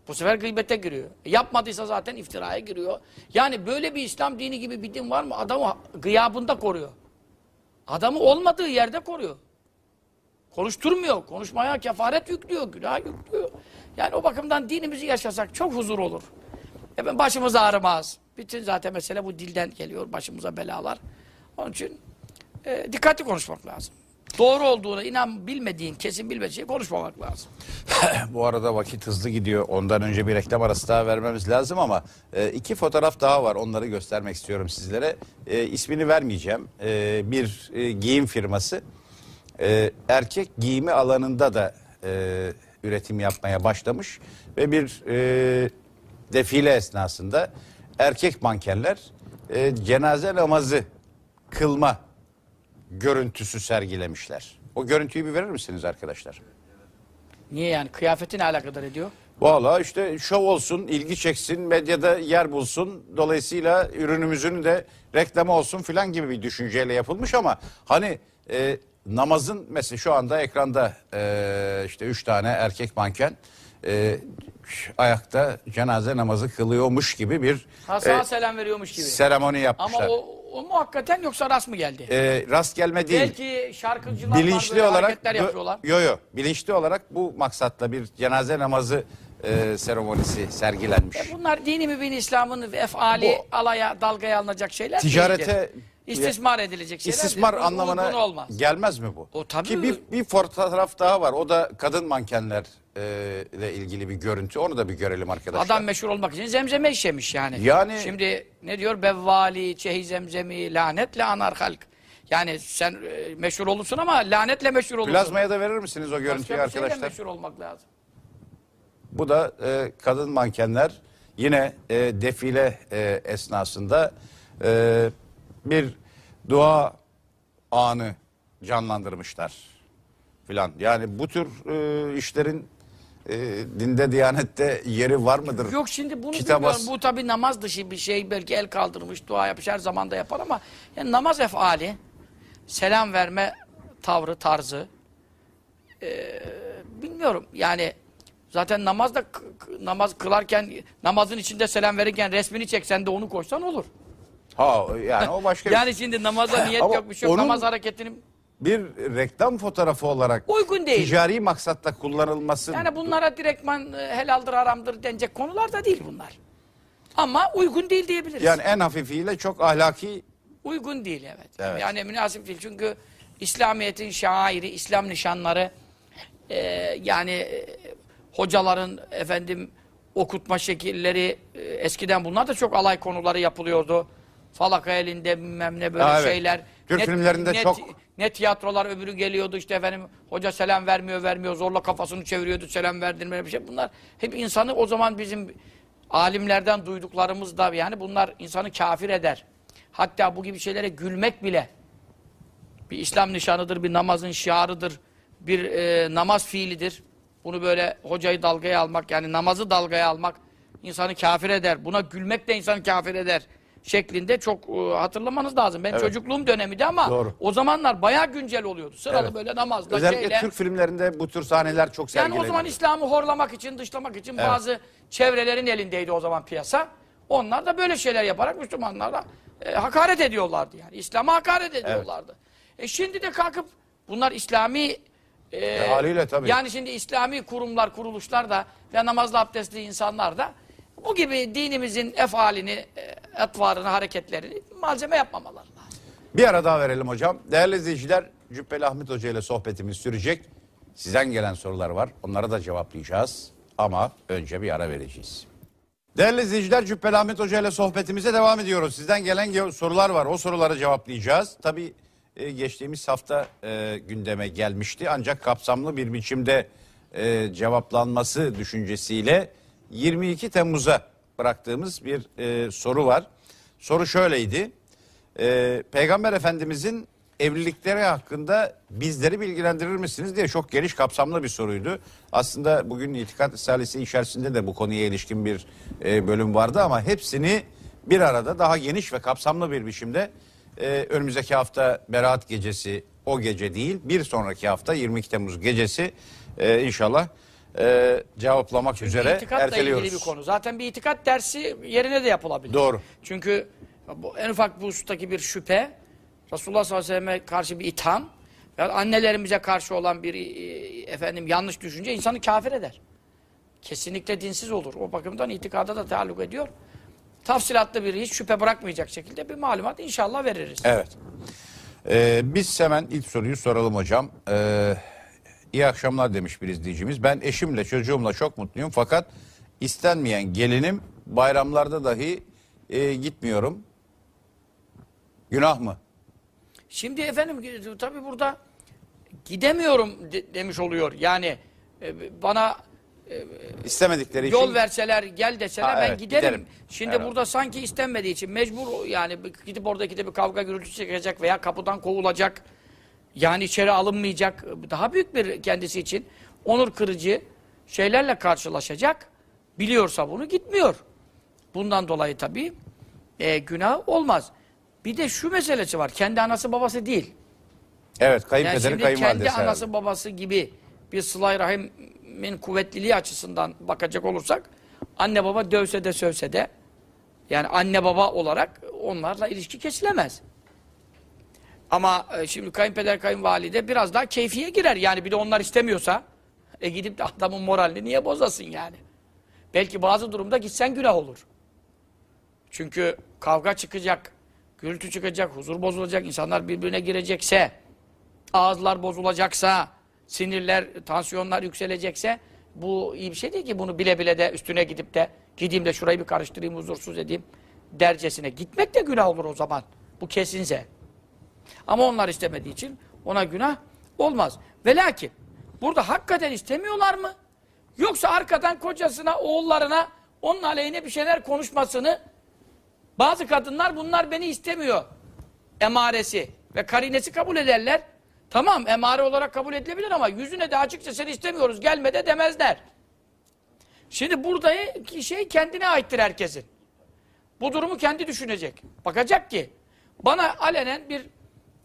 Bu sefer gıybete giriyor. E, yapmadıysa zaten iftiraya giriyor. Yani böyle bir İslam dini gibi bir din var mı? Adamı gıyabında koruyor. Adamı olmadığı yerde koruyor. Konuşturmuyor. Konuşmaya kefaret yüklüyor, günah yüklüyor. Yani o bakımdan dinimizi yaşasak çok huzur olur. Efendim başımız ağrımaz. Bütün zaten mesele bu dilden geliyor başımıza belalar. Onun için e, dikkatli konuşmak lazım. Doğru olduğuna inan bilmediğin, kesin bilmediğin konuşmamak lazım. [LAUGHS] Bu arada vakit hızlı gidiyor. Ondan önce bir reklam arası daha vermemiz lazım ama e, iki fotoğraf daha var. Onları göstermek istiyorum sizlere. E, ismini vermeyeceğim. E, bir e, giyim firması. E, erkek giyimi alanında da e, üretim yapmaya başlamış ve bir e, defile esnasında erkek mankenler e, cenaze namazı kılma görüntüsü sergilemişler. O görüntüyü bir verir misiniz arkadaşlar? Niye yani? Kıyafeti ne alakadar ediyor? Valla işte şov olsun, ilgi çeksin, medyada yer bulsun. Dolayısıyla ürünümüzün de reklamı olsun filan gibi bir düşünceyle yapılmış ama hani e, namazın mesela şu anda ekranda e, işte üç tane erkek manken e, ayakta cenaze namazı kılıyormuş gibi bir e, selam veriyormuş gibi. seremoni yapmışlar. Ama o, o mu hakikaten yoksa rast mı geldi? E, rast gelme değil. Belki şarkıcılar bilinçli olarak hareketler yo- yapıyorlar. yo yo bilinçli olarak bu maksatla bir cenaze namazı e, seremonisi sergilenmiş. E bunlar dini mübin İslam'ın efali Bu- alaya, dalgaya alınacak şeyler Ticarete- değildir. İstismar edilecek şeyler İstismar uygun anlamına olmaz. gelmez mi bu? O tabii. Ki bir, bir fotoğraf daha var. O da kadın mankenler e, ile ilgili bir görüntü. Onu da bir görelim arkadaşlar. Adam meşhur olmak için zemzeme işemiş yani. Yani- Şimdi ne diyor? Bevvali, çehi zemzemi, lanetle anar halk. Yani sen e, meşhur olursun ama lanetle meşhur olursun. Plazmaya da verir misiniz o Başka görüntüyü şeyle arkadaşlar? meşhur olmak lazım. Bu da e, kadın mankenler yine e, defile e, esnasında e, bir dua anı canlandırmışlar filan. Yani bu tür e, işlerin e, dinde, diyanette yeri var mıdır? Yok şimdi bunu Kitaba- bilmiyorum. Bu tabii namaz dışı bir şey. Belki el kaldırmış, dua yapmış her zaman da yapar ama yani namaz efali, selam verme tavrı, tarzı eee, bilmiyorum. Yani zaten namazda namaz kılarken namazın içinde selam verirken resmini çeksen de onu koysan olur. Ha yani o başka [LAUGHS] Yani şimdi namaza [LAUGHS] niyet yok bir şey yok. onun- Namaz hareketini bir reklam fotoğrafı olarak uygun değil. ticari maksatla kullanılması Yani bunlara direktman e, helaldir haramdır denecek konular da değil bunlar. Ama uygun değil diyebiliriz. yani en hafifiyle çok ahlaki Uygun değil evet. Evet. Yani münasip değil. Çünkü İslamiyet'in şairi, İslam nişanları e, yani e, hocaların efendim okutma şekilleri e, eskiden bunlar da çok alay konuları yapılıyordu. Falaka elinde bilmem ne böyle Ha, evet. şeyler. Türk filmlerinde ne, çok- Ne tiyatrolar öbürü geliyordu işte efendim hoca selam vermiyor vermiyor zorla kafasını çeviriyordu selam verdirmeye bir şey. Bunlar hep insanı o zaman bizim alimlerden duyduklarımız da yani bunlar insanı kafir eder. Hatta bu gibi şeylere gülmek bile bir İslam nişanıdır, bir namazın şiarıdır, bir e, namaz fiilidir. Bunu böyle hocayı dalgaya almak yani namazı dalgaya almak insanı kafir eder. Buna gülmek de insanı kafir eder şeklinde çok e, hatırlamanız lazım. Ben Evet. çocukluğum dönemiydi ama Doğru. o zamanlar bayağı güncel oluyordu. Sıralı Evet. böyle namazla özellikle şeyle. Türk filmlerinde bu tür sahneler çok Yani sergileniyor. o zaman İslam'ı horlamak için, dışlamak için bazı çevrelerin elindeydi o zaman piyasa. Onlar da böyle şeyler yaparak Müslümanlara e, hakaret ediyorlardı yani. İslam'a hakaret ediyorlardı. E şimdi de kalkıp bunlar İslami e, haliyle tabii. Yani şimdi İslami kurumlar, kuruluşlar da ve namazlı abdestli insanlar da bu gibi dinimizin efalini, e, etvarını, hareketlerini malzeme yapmamaları lazım. Bir ara daha verelim hocam. Değerli izleyiciler Cübbeli Ahmet Hoca ile sohbetimiz sürecek. Sizden gelen sorular var. Onlara da cevaplayacağız. Ama önce bir ara vereceğiz. Değerli izleyiciler Cübbeli Ahmet Hoca ile sohbetimize devam ediyoruz. Sizden gelen ge- sorular var. O soruları cevaplayacağız. Tabii e, geçtiğimiz hafta e, gündeme gelmişti. Ancak kapsamlı bir biçimde e, cevaplanması düşüncesiyle 22 Temmuz'a bıraktığımız bir e, soru var. Soru şöyleydi. E, Peygamber Efendimizin evlilikleri hakkında bizleri bilgilendirir misiniz diye çok geniş kapsamlı bir soruydu. Aslında bugün itikat risalesi içerisinde de bu konuya ilişkin bir e, bölüm vardı ama hepsini bir arada daha geniş ve kapsamlı bir biçimde e, önümüzdeki hafta Berat gecesi o gece değil bir sonraki hafta 22 Temmuz gecesi e, inşallah e, cevaplamak üzere İtikatla erteliyoruz. ilgili bir konu. Zaten bir itikat dersi yerine de yapılabilir. Doğru. Çünkü bu, en ufak bu husustaki bir şüphe, Resulullah sallallahu aleyhi ve selleme karşı bir itham, ya annelerimize karşı olan bir e, efendim yanlış düşünce insanı kafir eder. Kesinlikle dinsiz olur. O bakımdan itikada da taalluk ediyor. Tafsilatlı bir hiç şüphe bırakmayacak şekilde bir malumat inşallah veririz. Evet. Ee, biz hemen ilk soruyu soralım hocam. Ee, iyi akşamlar demiş bir izleyicimiz. Ben eşimle çocuğumla çok mutluyum fakat istenmeyen gelinim bayramlarda dahi e, gitmiyorum. Günah mı? Şimdi efendim e, tabii burada gidemiyorum de- demiş oluyor. Yani e, bana İstemedikleri için. yol verseler gel deseler Ha, ben evet, giderim. giderim. Şimdi Evet. burada sanki istenmediği için mecbur yani gidip oradaki de bir kavga gürültü çekecek veya kapıdan kovulacak. Yani içeri alınmayacak. Daha büyük bir kendisi için onur kırıcı şeylerle karşılaşacak. Biliyorsa bunu gitmiyor. Bundan dolayı tabii e, günah olmaz. Bir de şu meselesi var. Kendi anası babası değil. Evet Yani kayınpederi şimdi kayınvalidesi. kendi herhalde. anası babası gibi bir sılay rahimin kuvvetliliği açısından bakacak olursak anne baba dövse de sövse de yani anne baba olarak onlarla ilişki kesilemez. Ama e, şimdi kayınpeder kayınvalide biraz daha keyfiye girer. Yani bir de onlar istemiyorsa e gidip de adamın moralini niye bozasın yani? Belki bazı durumda gitsen günah olur. Çünkü kavga çıkacak, gürültü çıkacak, huzur bozulacak, insanlar birbirine girecekse, ağızlar bozulacaksa, sinirler, tansiyonlar yükselecekse bu iyi bir şey değil ki bunu bile bile de üstüne gidip de gideyim de şurayı bir karıştırayım, huzursuz edeyim dercesine. Gitmek de günah olur o zaman. Bu kesinse. Ama onlar istemediği için ona günah olmaz. Ve burada hakikaten istemiyorlar mı? Yoksa arkadan kocasına, oğullarına onun aleyhine bir şeyler konuşmasını bazı kadınlar bunlar beni istemiyor emaresi ve karinesi kabul ederler. Tamam emare olarak kabul edilebilir ama yüzüne de açıkça seni istemiyoruz gelme de demezler. Şimdi burada şey kendine aittir herkesin. Bu durumu kendi düşünecek. Bakacak ki bana alenen bir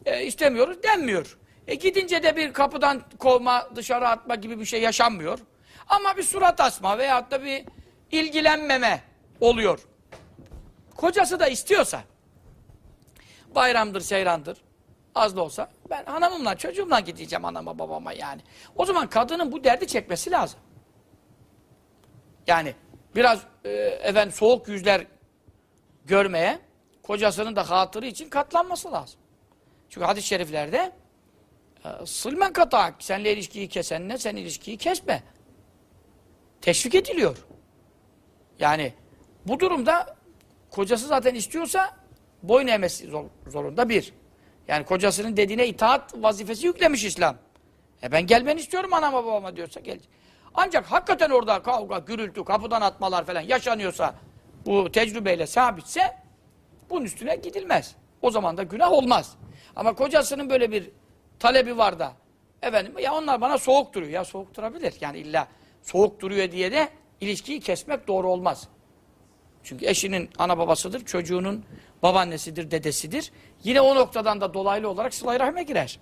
e, istemiyoruz denmiyor. E gidince de bir kapıdan kovma, dışarı atma gibi bir şey yaşanmıyor. Ama bir surat asma veyahut da bir ilgilenmeme oluyor. Kocası da istiyorsa bayramdır, seyrandır az da olsa ben hanımımla, çocuğumla gideceğim anama babama yani. O zaman kadının bu derdi çekmesi lazım. Yani biraz e, efendim soğuk yüzler görmeye kocasının da hatırı için katlanması lazım. Çünkü hadis-i şeriflerde e, sılmen katak, senle ilişkiyi kesenle sen ilişkiyi kesme. Teşvik ediliyor. Yani bu durumda kocası zaten istiyorsa boyun eğmesi zor- zorunda bir. Yani kocasının dediğine itaat vazifesi yüklemiş İslam. E ben gelmeni istiyorum anama babama diyorsa gel. Ancak hakikaten orada kavga, gürültü, kapıdan atmalar falan yaşanıyorsa bu tecrübeyle sabitse bunun üstüne gidilmez. O zaman da günah olmaz. Ama kocasının böyle bir talebi var da efendim ya onlar bana soğuk duruyor. Ya soğuk durabilir. Yani illa soğuk duruyor diye de ilişkiyi kesmek doğru olmaz. Çünkü eşinin ana babasıdır, çocuğunun babaannesidir, dedesidir. Yine o noktadan da dolaylı olarak sıla rahime girer.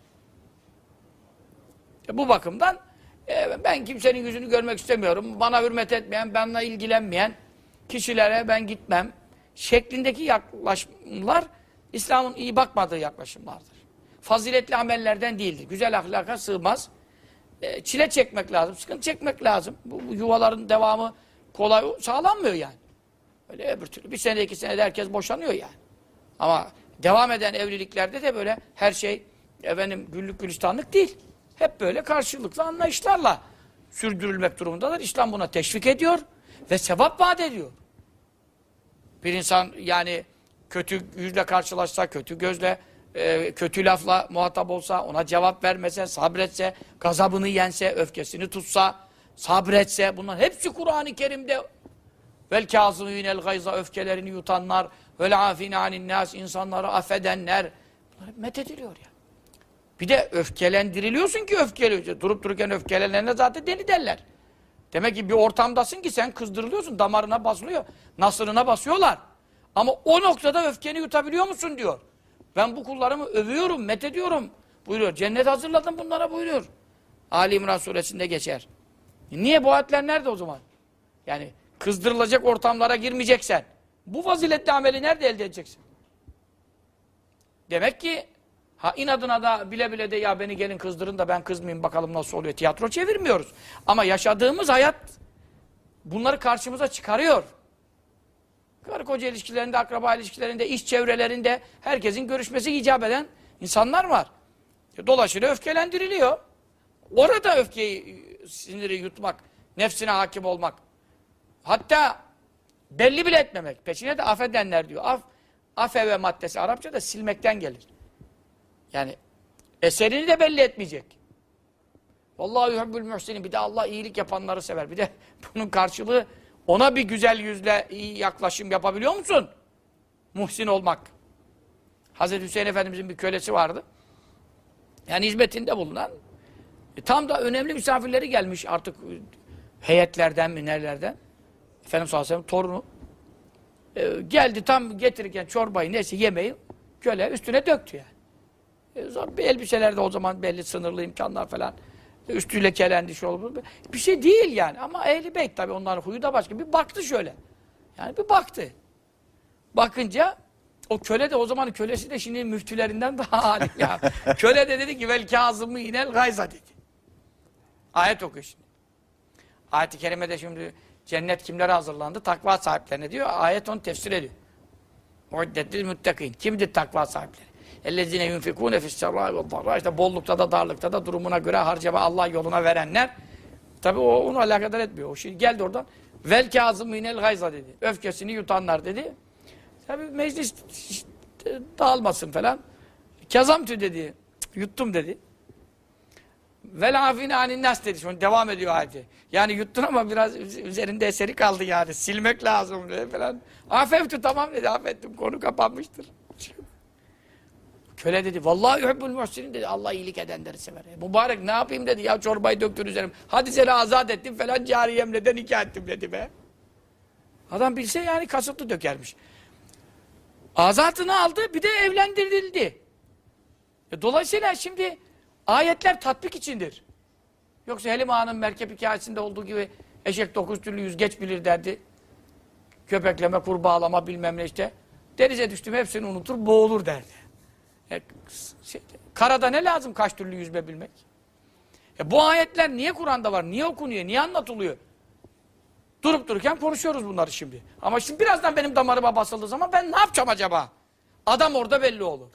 E bu bakımdan e, ben kimsenin yüzünü görmek istemiyorum. Bana hürmet etmeyen, benimle ilgilenmeyen kişilere ben gitmem. Şeklindeki yaklaşımlar İslam'ın iyi bakmadığı yaklaşımlardır. Faziletli amellerden değildir. Güzel ahlaka sığmaz. E, çile çekmek lazım, sıkıntı çekmek lazım. Bu, bu yuvaların devamı kolay sağlanmıyor yani. Öyle öbür türlü. Bir sene iki senede herkes boşanıyor yani. Ama devam eden evliliklerde de böyle her şey efendim güllük gülistanlık değil. Hep böyle karşılıklı anlayışlarla sürdürülmek durumundadır. İslam buna teşvik ediyor ve sevap vaat ediyor. Bir insan yani kötü yüzle karşılaşsa, kötü gözle, e, kötü lafla muhatap olsa, ona cevap vermese, sabretse, gazabını yense, öfkesini tutsa, sabretse, bunlar hepsi Kur'an-ı Kerim'de vel kâzımînel gayza öfkelerini yutanlar, vel afîne anin nâs insanları affedenler. Bunlar hep methediliyor ya. Bir de öfkelendiriliyorsun ki öfkeliyorsun. Durup dururken öfkelenene zaten deli derler. Demek ki bir ortamdasın ki sen kızdırılıyorsun, damarına basılıyor, nasırına basıyorlar. Ama o noktada öfkeni yutabiliyor musun diyor. Ben bu kullarımı övüyorum, methediyorum buyuruyor. Cennet hazırladım bunlara buyuruyor. Ali İmran suresinde geçer. Niye bu ayetler nerede o zaman? Yani kızdırılacak ortamlara girmeyeceksen, bu faziletli ameli nerede elde edeceksin? Demek ki ha inadına da bile bile de ya beni gelin kızdırın da ben kızmayayım bakalım nasıl oluyor. Tiyatro çevirmiyoruz. Ama yaşadığımız hayat bunları karşımıza çıkarıyor. Karı koca ilişkilerinde, akraba ilişkilerinde, iş çevrelerinde herkesin görüşmesi icap eden insanlar var. Dolayısıyla öfkelendiriliyor. Orada öfkeyi, siniri yutmak, nefsine hakim olmak. Hatta belli bile etmemek. Peşine de affedenler diyor. Af, afeve maddesi Arapçada silmekten gelir. Yani eserini de belli etmeyecek. Vallahi yuhibbül muhsinin. Bir de Allah iyilik yapanları sever. Bir de [LAUGHS] bunun karşılığı ona bir güzel yüzle iyi yaklaşım yapabiliyor musun? Muhsin olmak. Hazreti Hüseyin Efendimizin bir kölesi vardı. Yani hizmetinde bulunan. E, tam da önemli misafirleri gelmiş artık e, heyetlerden mi nerelerden. Efendimiz sallallahu aleyhi ve torunu. E, geldi tam getirirken çorbayı neyse yemeği köle üstüne döktü yani. E, zor- bir elbiselerde o zaman belli sınırlı imkanlar falan. Üstüyle kelendi şey olur. Bir şey değil yani ama ehli beyt tabii onların huyu da başka. Bir baktı şöyle. Yani bir baktı. Bakınca o köle de o zaman kölesi de şimdi müftülerinden daha [LAUGHS] alim ya. köle de dedi ki vel kazımı inel gayza dedi. Ayet okuyor şimdi. Ayet-i kerimede şimdi cennet kimlere hazırlandı? Takva sahiplerine diyor. Ayet onu tefsir ediyor. Muddettil müttakîn. Kimdir takva sahipleri? Ellezine yunfikûne fisserrâ ve darrâ. İşte bollukta da darlıkta da durumuna göre harcama Allah yoluna verenler. Tabi o onu alakadar etmiyor. O şimdi geldi oradan. Vel kâzımînel gayza dedi. Öfkesini yutanlar dedi. Tabi meclis dağılmasın falan. Kazamtü dedi. Yuttum dedi. Vel afine anin nas dedi. Şimdi devam ediyor ayeti. Yani yuttun ama biraz üzerinde eseri kaldı yani. Silmek lazım dedi falan. Afeftu tamam dedi. Affettim. Konu kapanmıştır. Köle dedi. Vallahi yuhibbul muhsinin dedi. Allah iyilik edenleri sever. E, mübarek ne yapayım dedi. Ya çorbayı döktün üzerim. Hadi seni azat ettim falan cariyemle de nikah ettim dedi be. Adam bilse yani kasıtlı dökermiş. Azatını aldı bir de evlendirildi. E, dolayısıyla şimdi ayetler tatbik içindir. Yoksa Helim Ağa'nın merkep hikayesinde olduğu gibi eşek dokuz türlü yüzgeç bilir derdi. Köpekleme, kurbağalama bilmem ne işte. Denize düştüm hepsini unutur boğulur derdi. E, şey, karada ne lazım kaç türlü yüzme bilmek? E, bu ayetler niye Kur'an'da var? Niye okunuyor? Niye anlatılıyor? Durup dururken konuşuyoruz bunları şimdi. Ama şimdi birazdan benim damarıma basıldığı zaman ben ne yapacağım acaba? Adam orada belli olur.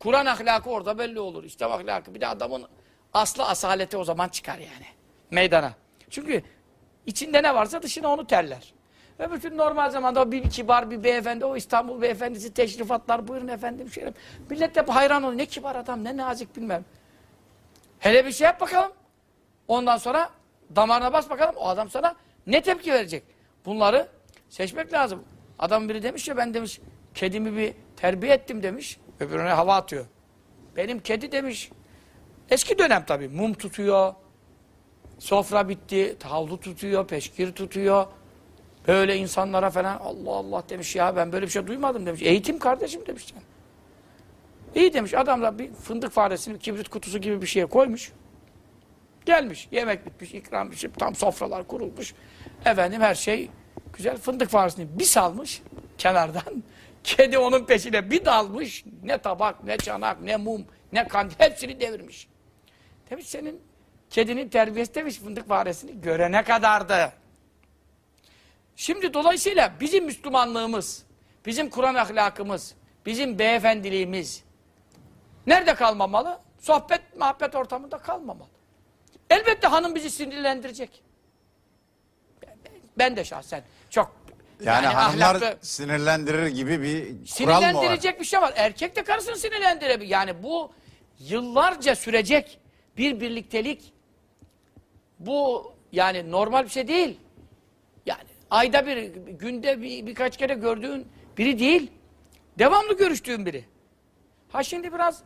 Kur'an ahlakı orada belli olur. İslam ahlakı. Bir de adamın aslı asaleti o zaman çıkar yani. Meydana. Çünkü içinde ne varsa dışına onu terler. Ve bütün normal zamanda bir kibar bir beyefendi, o İstanbul beyefendisi teşrifatlar buyurun efendim. Şöyle. Millet de hayran oluyor. Ne kibar adam, ne nazik bilmem. Hele bir şey yap bakalım. Ondan sonra damarına bas bakalım. O adam sana ne tepki verecek? Bunları seçmek lazım. Adam biri demiş ya ben demiş kedimi bir terbiye ettim demiş. Öbürüne hava atıyor. Benim kedi demiş. Eski dönem tabii. Mum tutuyor. Sofra bitti. Havlu tutuyor. Peşkir tutuyor. Böyle insanlara falan Allah Allah demiş ya ben böyle bir şey duymadım demiş. Eğitim kardeşim demiş. Yani. İyi demiş adam da bir fındık faresini kibrit kutusu gibi bir şeye koymuş. Gelmiş yemek bitmiş ikram şey tam sofralar kurulmuş. Efendim her şey güzel fındık faresini bir salmış kenardan. [LAUGHS] Kedi onun peşine bir dalmış. Ne tabak ne çanak ne mum ne kandil hepsini devirmiş. Demiş senin kedinin terbiyesi demiş fındık faresini görene kadardı. Şimdi dolayısıyla bizim Müslümanlığımız, bizim Kur'an ahlakımız, bizim beyefendiliğimiz nerede kalmamalı? Sohbet, muhabbet ortamında kalmamalı. Elbette hanım bizi sinirlendirecek. Ben de şahsen çok Yani, hanımlar ahlaklı- sinirlendirir gibi bir kural mı var? Sinirlendirecek bir şey var. Erkek de karısını sinirlendirebilir. Yani bu yıllarca sürecek bir birliktelik. Bu yani normal bir şey değil. Ayda bir, günde bir, birkaç kere gördüğün biri değil. Devamlı görüştüğün biri. Ha şimdi biraz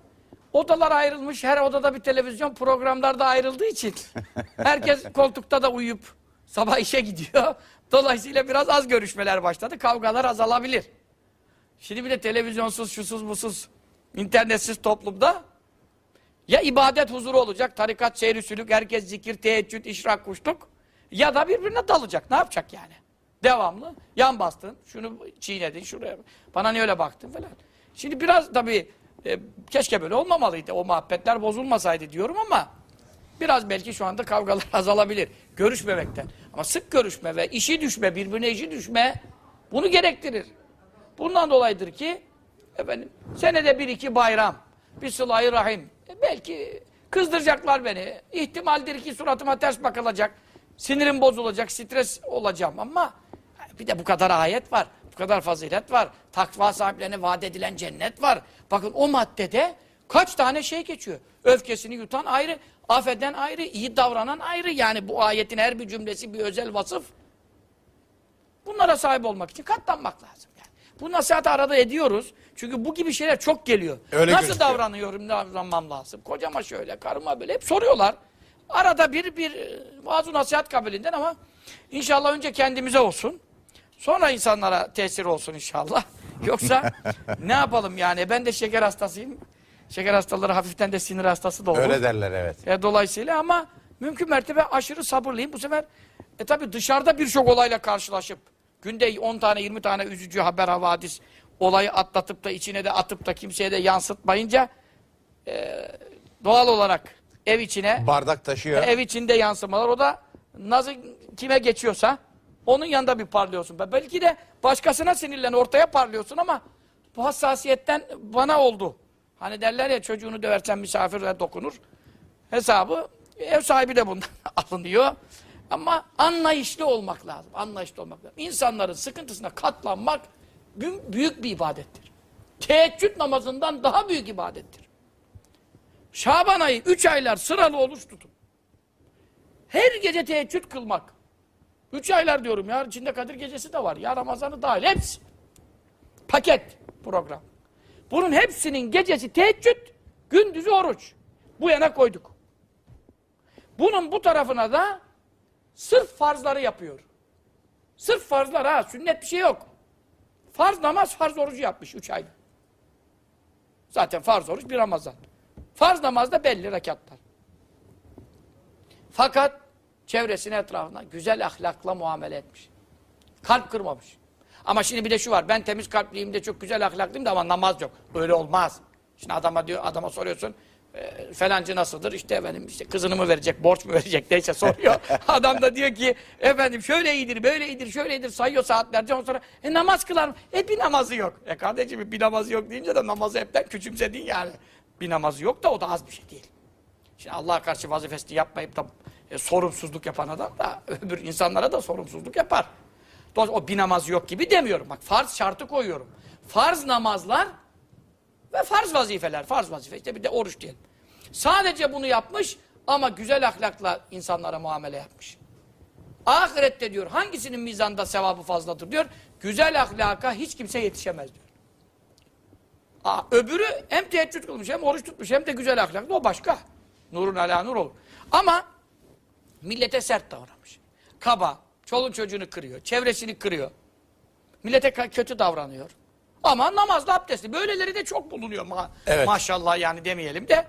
odalar ayrılmış. Her odada bir televizyon programlarda ayrıldığı için [LAUGHS] herkes koltukta da uyuyup sabah işe gidiyor. Dolayısıyla biraz az görüşmeler başladı. Kavgalar azalabilir. Şimdi bir de televizyonsuz, şusuz, busuz, internetsiz toplumda ya ibadet huzuru olacak, tarikat seyri sülük, herkes zikir, teheccüd, işrak, kuşluk ya da birbirine dalacak. Ne yapacak yani? Devamlı. Yan bastın, şunu çiğnedin, şuraya. Bana niye öyle baktın falan. Şimdi biraz tabii e, keşke böyle olmamalıydı. O muhabbetler bozulmasaydı diyorum ama biraz belki şu anda kavgalar [LAUGHS] azalabilir. Görüşmemekten. Ama sık görüşme ve işi düşme, birbirine işi düşme bunu gerektirir. Bundan dolayıdır ki efendim senede bir iki bayram, bir sıla rahim. E, belki kızdıracaklar beni. İhtimaldir ki suratıma ters bakılacak. Sinirim bozulacak, stres olacağım ama bir de bu kadar ayet var. Bu kadar fazilet var. Takva sahiplerine vaat edilen cennet var. Bakın o maddede kaç tane şey geçiyor. Öfkesini yutan ayrı, affeden ayrı, iyi davranan ayrı. Yani bu ayetin her bir cümlesi bir özel vasıf. Bunlara sahip olmak için katlanmak lazım. Yani. Bu nasihatı arada ediyoruz. Çünkü bu gibi şeyler çok geliyor. Öyle Nasıl gözüküyor. davranıyorum, davranmam lazım? Kocama şöyle, karıma böyle hep soruyorlar. Arada bir bir e, vaaz nasihat kabilinden ama inşallah önce kendimize olsun. Sonra insanlara tesir olsun inşallah. [LAUGHS] Yoksa ne yapalım yani? Ben de şeker hastasıyım. Şeker hastaları hafiften de sinir hastası da olur. Öyle derler evet. E, dolayısıyla ama mümkün mertebe aşırı sabırlıyım. Bu sefer e tabi dışarıda birçok olayla karşılaşıp günde 10 tane 20 tane üzücü haber havadis olayı atlatıp da içine de atıp da kimseye de yansıtmayınca e, doğal olarak ev içine Bardak taşıyor. ev içinde yansımalar o da nasıl kime geçiyorsa onun yanında bir parlıyorsun. Belki de başkasına sinirlen ortaya parlıyorsun ama bu hassasiyetten bana oldu. Hani derler ya çocuğunu döversen misafire dokunur. Hesabı ev sahibi de bundan [LAUGHS] alınıyor. Ama anlayışlı olmak lazım. Anlayışlı olmak lazım. İnsanların sıkıntısına katlanmak bü- büyük bir ibadettir. Teheccüd namazından daha büyük ibadettir. Şaban ayı 3 aylar sıralı oruç tutun. Her gece teheccüd kılmak. Üç aylar diyorum ya. içinde Kadir Gecesi de var. Ya Ramazan'ı dahil. Hepsi. Paket program. Bunun hepsinin gecesi teheccüd, gündüzü oruç. Bu yana koyduk. Bunun bu tarafına da sırf farzları yapıyor. Sırf farzlar ha. Sünnet bir şey yok. Farz namaz, farz orucu yapmış üç ayda. Zaten farz oruç bir Ramazan. Farz namazda belli rekatlar. Fakat çevresine etrafına güzel ahlakla muamele etmiş. Kalp kırmamış. Ama şimdi bir de şu var. Ben temiz kalpliyim de çok güzel ahlaklıyım da ama namaz yok. Öyle olmaz. Şimdi adama diyor, adama soruyorsun. E, falancı nasıldır? İşte efendim işte kızını mı verecek, borç mu verecek neyse soruyor. [LAUGHS] Adam da diyor ki efendim şöyle iyidir, böyle iyidir, şöyle iyidir sayıyor saatlerce. Ondan sonra e, namaz kılar mı? E bir namazı yok. E kardeşim bir namazı yok deyince de namazı hepten küçümsedin yani. Bir namazı yok da o da az bir şey değil. Şimdi Allah'a karşı vazifesini yapmayıp da e, sorumsuzluk yapan adam da [LAUGHS] öbür insanlara da sorumsuzluk yapar. Dolayısıyla o bir namaz yok gibi demiyorum. Bak farz şartı koyuyorum. Farz namazlar ve farz vazifeler. Farz vazife işte bir de oruç diyelim. Sadece bunu yapmış ama güzel ahlakla insanlara muamele yapmış. Ahirette diyor hangisinin mizanda sevabı fazladır diyor. Güzel ahlaka hiç kimse yetişemez diyor. Aa, öbürü hem teheccüd kılmış hem oruç tutmuş hem de güzel ahlaklı o başka. Nurun ala nur olur. Ama millete sert davranmış. Kaba, çoluk çocuğunu kırıyor, çevresini kırıyor. Millete kötü davranıyor. Ama namazda abdestli. Böyleleri de çok bulunuyor. Ma- Evet. Maşallah yani demeyelim de.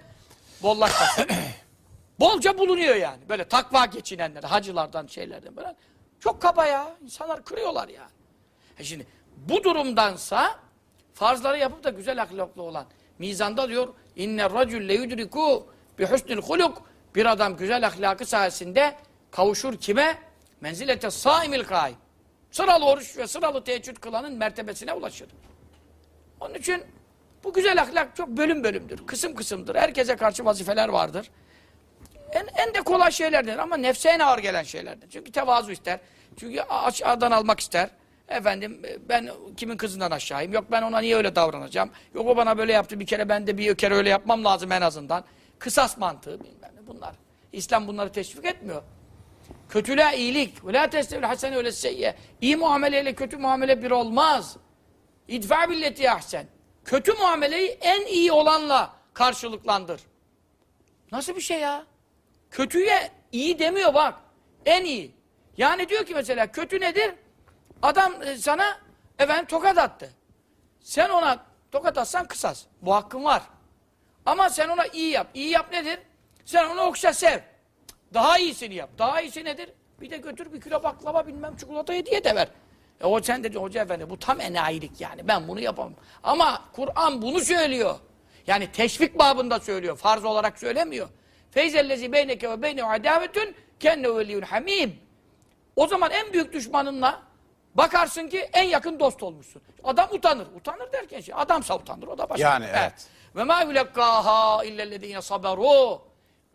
Bollaşmasın. [CLEARS THROAT] Bolca bulunuyor yani. Böyle takva geçinenler, hacılardan şeylerden böyle. Çok kaba ya. İnsanlar kırıyorlar yani. E şimdi bu durumdansa farzları yapıp da güzel ahlaklı olan mizanda diyor inne racul le yudriku bi husnil huluk bir adam güzel ahlakı sayesinde kavuşur kime? Menzilete saimil kaim. Sıralı oruç ve sıralı teheccüd kılanın mertebesine ulaşır. Onun için bu güzel ahlak çok bölüm bölümdür. Kısım kısımdır. Herkese karşı vazifeler vardır. En, en de kolay şeylerdir ama nefse en ağır gelen şeylerdir. Çünkü tevazu ister. Çünkü aşağıdan almak ister. Efendim e, ben kimin kızından aşağıyım? Yok ben ona niye öyle davranacağım? Yok o bana böyle yaptı bir kere ben de bir kere öyle yapmam lazım en azından. Kısas mantığı bilmem ne bunlar. İslam bunları teşvik etmiyor. Kötülüğe iyilik. Ve la testevil hasene öyle seyye. İyi muameleyle kötü muamele bir olmaz. İdfa billeti ahsen. Kötü muameleyi en iyi olanla karşılıklandır. Nasıl bir şey ya? Kötüye iyi demiyor bak. En iyi. Yani diyor ki mesela kötü nedir? Adam e, sana efendim tokat attı. Sen ona tokat atsan kısas. Bu hakkın var. Ama sen ona iyi yap. İyi yap nedir? Sen onu okşa sev. Daha iyisini yap. Daha iyisi nedir? Bir de götür bir kilo baklava bilmem çikolata hediye de ver. E o sen dedi hoca efendi bu tam enayilik yani. Ben bunu yapamam. Ama Kur'an bunu söylüyor. Yani teşvik babında söylüyor. Farz olarak söylemiyor. Feyzellezi beyneke ve beynehu adavetün kenne veliyun hamim. O zaman en büyük düşmanınla bakarsın ki en yakın dost olmuşsun. Adam utanır. Utanır derken şey. Adamsa utanır. O da başka. Yani evet. Ve ma yulekkaha illellezine saberu.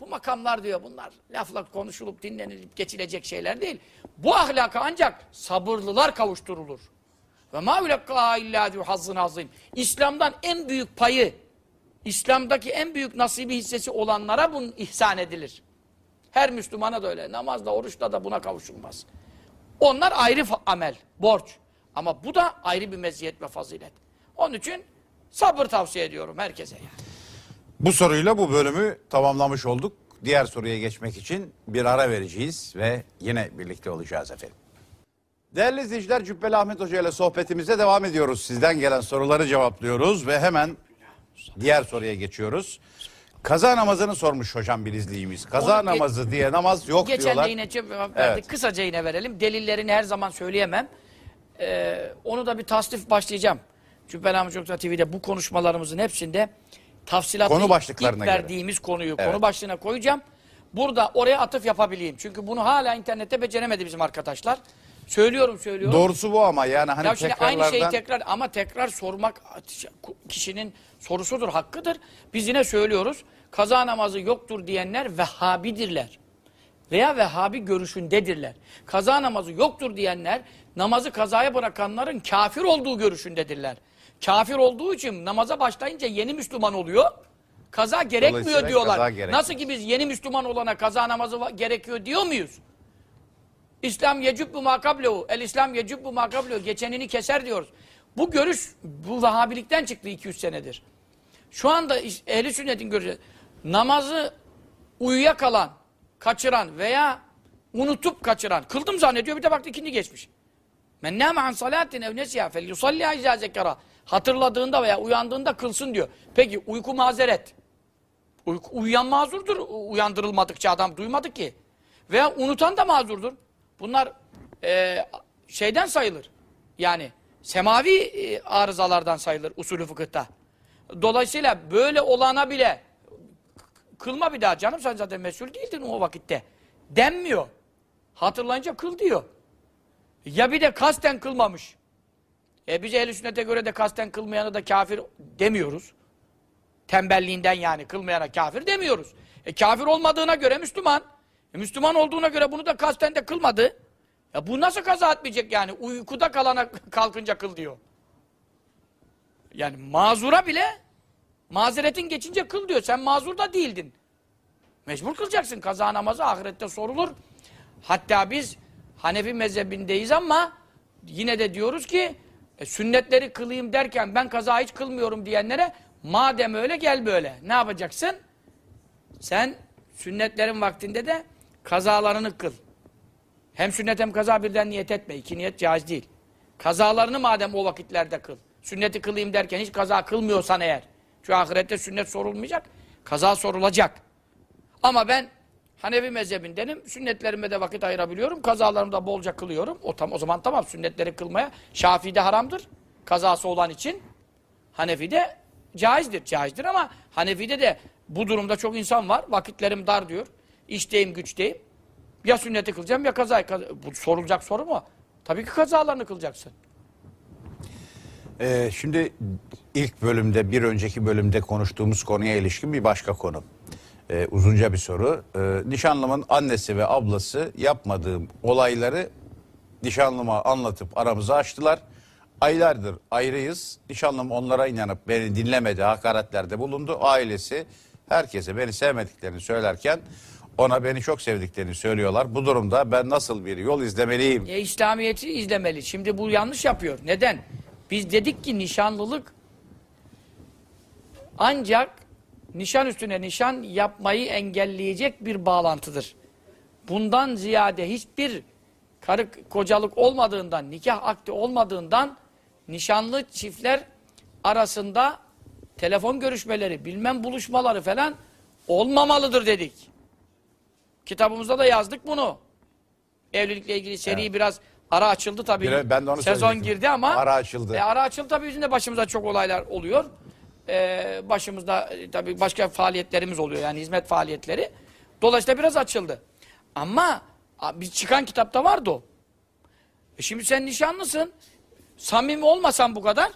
Bu makamlar diyor bunlar lafla konuşulup dinlenilip geçilecek şeyler değil. Bu ahlaka ancak sabırlılar kavuşturulur. Ve ma yulekkaha illa diyor hazzın azim. İslam'dan en büyük payı, İslam'daki en büyük nasibi hissesi olanlara bunun ihsan edilir. Her Müslümana da öyle. Namazda, oruçta da buna kavuşulmaz. Onlar ayrı amel, borç. Ama bu da ayrı bir meziyet ve fazilet. Onun için sabır tavsiye ediyorum herkese yani. Bu soruyla bu bölümü tamamlamış olduk. Diğer soruya geçmek için bir ara vereceğiz ve yine birlikte olacağız efendim. Değerli izleyiciler Cübbeli Ahmet Hoca ile sohbetimize devam ediyoruz. Sizden gelen soruları cevaplıyoruz ve hemen diğer soruya geçiyoruz. Kaza namazını sormuş hocam bir izleyicimiz. Kaza Onu namazı diye namaz yok Geçen diyorlar. de yine cevap verdik. Evet. Kısaca yine verelim. Delillerini her zaman söyleyemem. Ee, onu da bir tasnif başlayacağım. Cübbeli Ahmet Hoca TV'de bu konuşmalarımızın hepsinde tafsilatlı Konu başlıklarına ilk göre. verdiğimiz konuyu Evet. konu başlığına koyacağım. Burada oraya atıf yapabileyim. Çünkü bunu hala internette beceremedi bizim arkadaşlar. Söylüyorum söylüyorum. Doğrusu bu ama yani hani Ya tekrarlardan... aynı şeyi tekrar ama tekrar sormak kişinin sorusudur, hakkıdır. Biz yine söylüyoruz. Kaza namazı yoktur diyenler Vehhabidirler. Veya Vehhabi görüşündedirler. Kaza namazı yoktur diyenler namazı kazaya bırakanların kafir olduğu görüşündedirler. Kafir olduğu için namaza başlayınca yeni Müslüman oluyor. Kaza gerekmiyor diyorlar. kaza gerekmez. Nasıl ki biz yeni Müslüman olana kaza namazı gerekiyor diyor muyuz? İslam yecübbü makablehu. El İslam yecübbü makablehu. Geçenini keser diyoruz. Bu görüş bu Vahabilikten çıktı 200 senedir. Şu anda ehli sünnetin görüşü namazı uyuyakalan, kaçıran veya unutup kaçıran, kıldım zannediyor bir de baktı ikindi geçmiş. Men nâme an salâtin ev nesiyâ fel yusallâ izâ zekara. Hatırladığında veya uyandığında kılsın diyor. Peki uyku mazeret. Uyku, uyuyan mazurdur uyandırılmadıkça adam duymadı ki. Veya unutan da mazurdur. Bunlar e, şeyden sayılır. Yani semavi e, arızalardan sayılır usulü fıkıhta. Dolayısıyla böyle olana bile kılma bir daha canım sen zaten mesul değildin o vakitte. Denmiyor. Hatırlayınca kıl diyor. Ya bir de kasten kılmamış. E biz ehl sünnete göre de kasten kılmayanı da kafir demiyoruz. Tembelliğinden yani kılmayana kafir demiyoruz. E kafir olmadığına göre Müslüman. E Müslüman olduğuna göre bunu da kasten de kılmadı. Ya bu nasıl kaza etmeyecek yani? Uykuda kalana [LAUGHS] kalkınca kıl diyor. Yani mazura bile mazeretin geçince kıl diyor. Sen mazur da değildin. Mecbur kılacaksın. Kaza namazı ahirette sorulur. Hatta biz Hanefi mezhebindeyiz ama yine de diyoruz ki e, sünnetleri kılayım derken ben kaza hiç kılmıyorum diyenlere madem öyle gel böyle. Ne yapacaksın? Sen sünnetlerin vaktinde de kazalarını kıl. Hem sünnet hem kaza birden niyet etme. İki niyet caiz değil. Kazalarını madem o vakitlerde kıl. Sünneti kılayım derken hiç kaza kılmıyorsan eğer. Çünkü ahirette sünnet sorulmayacak. Kaza sorulacak. Ama ben Hanefi mezhebindenim. Sünnetlerime de vakit ayırabiliyorum. Kazalarımı da bolca kılıyorum. O, tam, o zaman tamam sünnetleri kılmaya. Şafii'de haramdır. Kazası olan için. Hanefi'de caizdir. Caizdir ama Hanefi'de de bu durumda çok insan var. Vakitlerim dar diyor. İşteyim güçteyim. Ya sünneti kılacağım ya kazayı. Kaza- Bu sorulacak soru mu? Tabii ki kazalarını kılacaksın. Ee, şimdi ilk bölümde bir önceki bölümde konuştuğumuz konuya ilişkin bir başka konu. Ee, uzunca bir soru. Ee, nişanlımın annesi ve ablası yapmadığım olayları nişanlıma anlatıp aramızı açtılar. Aylardır ayrıyız. Nişanlım onlara inanıp beni dinlemedi, hakaretlerde bulundu. Ailesi herkese beni sevmediklerini söylerken ona beni çok sevdiklerini söylüyorlar. Bu durumda ben nasıl bir yol izlemeliyim? E, İslamiyet'i izlemeli. Şimdi bu yanlış yapıyor. Neden? Biz dedik ki nişanlılık ancak nişan üstüne nişan yapmayı engelleyecek bir bağlantıdır. Bundan ziyade hiçbir karı kocalık olmadığından, nikah akdi olmadığından nişanlı çiftler arasında telefon görüşmeleri, bilmem buluşmaları falan olmamalıdır dedik. Kitabımızda da yazdık bunu. Evlilikle ilgili seri biraz ara açıldı tabii. Ben de onu Sezon girdi ama Ara açıldı. E, ara açıldı tabii bizim de başımıza çok olaylar oluyor. E, başımızda e, tabii başka faaliyetlerimiz oluyor yani hizmet faaliyetleri. Dolayısıyla biraz açıldı. Ama a, biz çıkan kitapta vardı o. E şimdi sen nişanlısın. Samimi olmasan bu kadar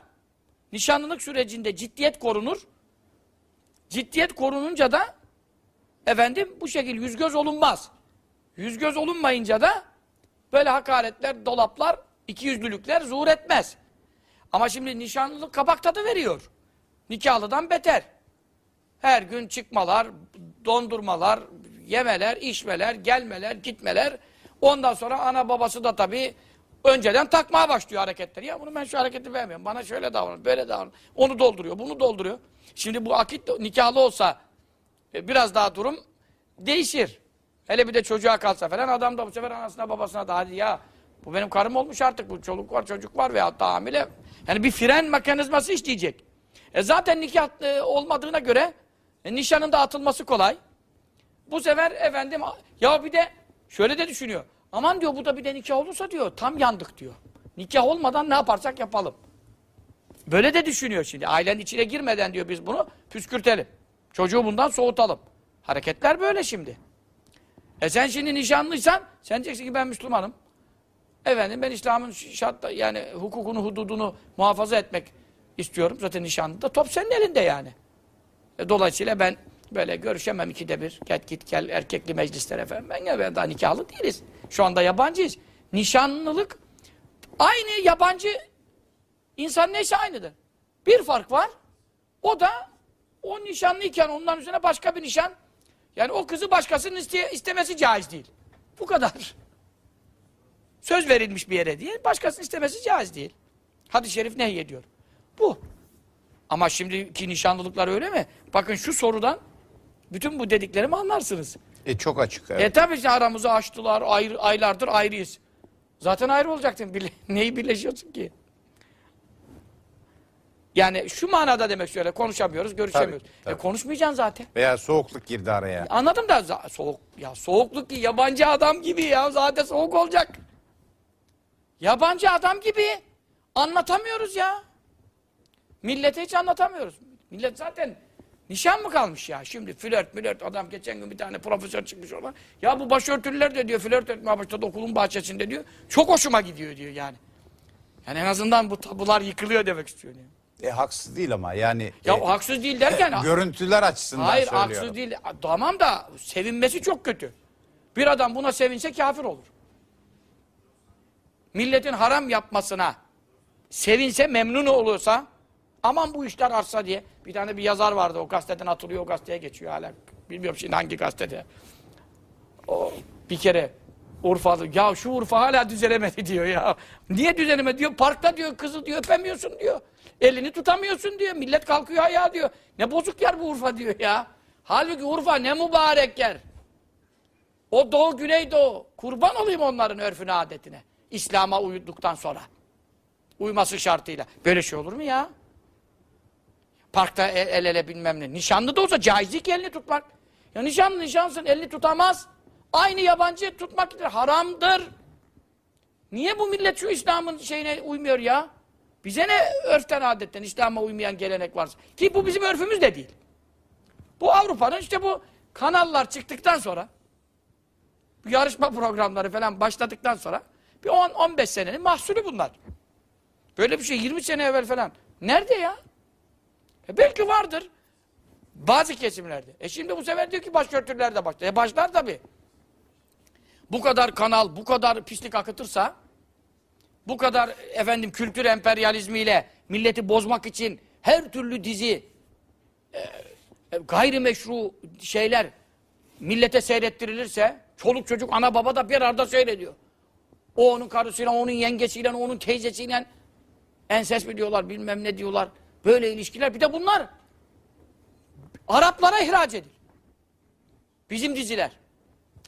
nişanlılık sürecinde ciddiyet korunur. Ciddiyet korununca da efendim bu şekil yüz göz olunmaz. Yüz göz olunmayınca da böyle hakaretler, dolaplar, ikiyüzlülükler zuhur etmez. Ama şimdi nişanlılık kabak tadı veriyor. Nikahlıdan beter. Her gün çıkmalar, dondurmalar, yemeler, içmeler, gelmeler, gitmeler. Ondan sonra ana babası da tabii önceden takmaya başlıyor hareketleri. Ya bunu ben şu hareketi beğenmiyorum. Bana şöyle davran, böyle davran. Onu dolduruyor, bunu dolduruyor. Şimdi bu akit nikahlı olsa e, biraz daha durum değişir. Hele bir de çocuğa kalsa falan adam da bu sefer anasına babasına da hadi ya bu benim karım olmuş artık bu çoluk var çocuk var veya da hamile. Yani bir fren mekanizması işleyecek. E zaten nikah e, olmadığına göre e, nişanın da atılması kolay. Bu sefer efendim ya bir de şöyle de düşünüyor. Aman diyor bu da bir de nikah olursa diyor tam yandık diyor. Nikah olmadan ne yaparsak yapalım. Böyle de düşünüyor şimdi. Ailenin içine girmeden diyor biz bunu püskürtelim. Çocuğu bundan soğutalım. Hareketler böyle şimdi. E sen şimdi nişanlıysan sen diyeceksin ki ben Müslümanım. Efendim ben İslam'ın şart yani hukukunu, hududunu muhafaza etmek istiyorum. Zaten nişanlı da top senin elinde yani. E, dolayısıyla ben böyle görüşemem ikide bir. Git git gel erkekli meclislere efendim. Ben, ya, ben daha nikahlı değiliz. Şu anda yabancıyız. Nişanlılık aynı yabancı insan neyse aynıdır. Bir fark var. O da o nişanlıyken ondan üzerine başka bir nişan yani o kızı başkasının iste istemesi caiz değil. Bu kadar. Söz verilmiş bir yere diye başkasının istemesi caiz değil. Hadis-i şerif nehyediyor. Bu. Ama şimdiki nişanlılıklar öyle mi? Bakın şu sorudan bütün bu dediklerimi anlarsınız. E, çok açık. E Evet. tabi işte aramızı açtılar, ayrı, aylardır ayrıyız. Zaten ayrı olacaktın. Bile, [LAUGHS] neyi birleşiyorsun ki? Yani şu manada demek şöyle konuşamıyoruz, görüşemiyoruz. Tabii, tabii. E konuşmayacaksın zaten. Veya soğukluk girdi araya. Anladım da soğuk ya soğukluk ki yabancı adam gibi ya zaten soğuk olacak. Yabancı adam gibi anlatamıyoruz ya. Millete hiç anlatamıyoruz. Millet zaten nişan mı kalmış ya? Şimdi flört flört adam geçen gün bir tane profesör çıkmış olan. Ya bu başörtülüler de diyor flört etmeye başladı okulun bahçesinde diyor. Çok hoşuma gidiyor diyor yani. Yani en azından bu tabular yıkılıyor demek istiyor. Yani. E, haksız değil ama yani. Ya e, haksız değil derken [LAUGHS] görüntüler açısından Hayır söylüyorum. haksız değil. Tamam da sevinmesi çok kötü. Bir adam buna sevinse kafir olur. Milletin haram yapmasına sevinse, memnun olursa aman bu işler artsa diye. Bir tane bir yazar vardı o gazeteden atılıyor o gazeteye geçiyor hala. Bilmiyorum şimdi hangi gazetede. O bir kere Urfa'da ya şu Urfa hala düzelemedi diyor ya. Niye düzelemedi diyor. Parkta diyor kızı diyor öpemiyorsun diyor. Elini tutamıyorsun diyor. Millet kalkıyor ayağa diyor. Ne bozuk yer bu Urfa diyor ya. Halbuki Urfa ne mübarek yer. O Doğu Güneydoğu. Kurban olayım onların örfüne adetine. İslam'a uyduktan sonra. Uyması şartıyla. Böyle şey olur mu ya? Parkta el, el ele bilmem ne. Nişanlı da olsa caizlik elini tutmak. Ya nişanlı nişansın elini tutamaz. Aynı yabancı tutmak haramdır. Niye bu millet şu İslam'ın şeyine uymuyor ya? Bize ne örften adetten İslam'a uymayan gelenek varsa. Ki bu bizim örfümüz de değil. Bu Avrupa'nın işte bu kanallar çıktıktan sonra bu yarışma programları falan başladıktan sonra bir 10-15 senenin mahsulü bunlar. Böyle bir şey 20 sene evvel falan. Nerede ya? E belki vardır. Bazı kesimlerde. E şimdi bu sefer diyor ki başörtüler de başlar. E başlar tabii. Bu kadar kanal, bu kadar pislik akıtırsa bu kadar efendim kültür emperyalizmiyle milleti bozmak için her türlü dizi e, e, gayrimeşru şeyler millete seyrettirilirse çoluk çocuk ana baba da bir arada seyrediyor. O onun karısıyla, onun yengesiyle, onun teyzesiyle enses mi diyorlar, bilmem ne diyorlar. Böyle ilişkiler. Bir de bunlar Araplara ihraç edilir. Bizim diziler.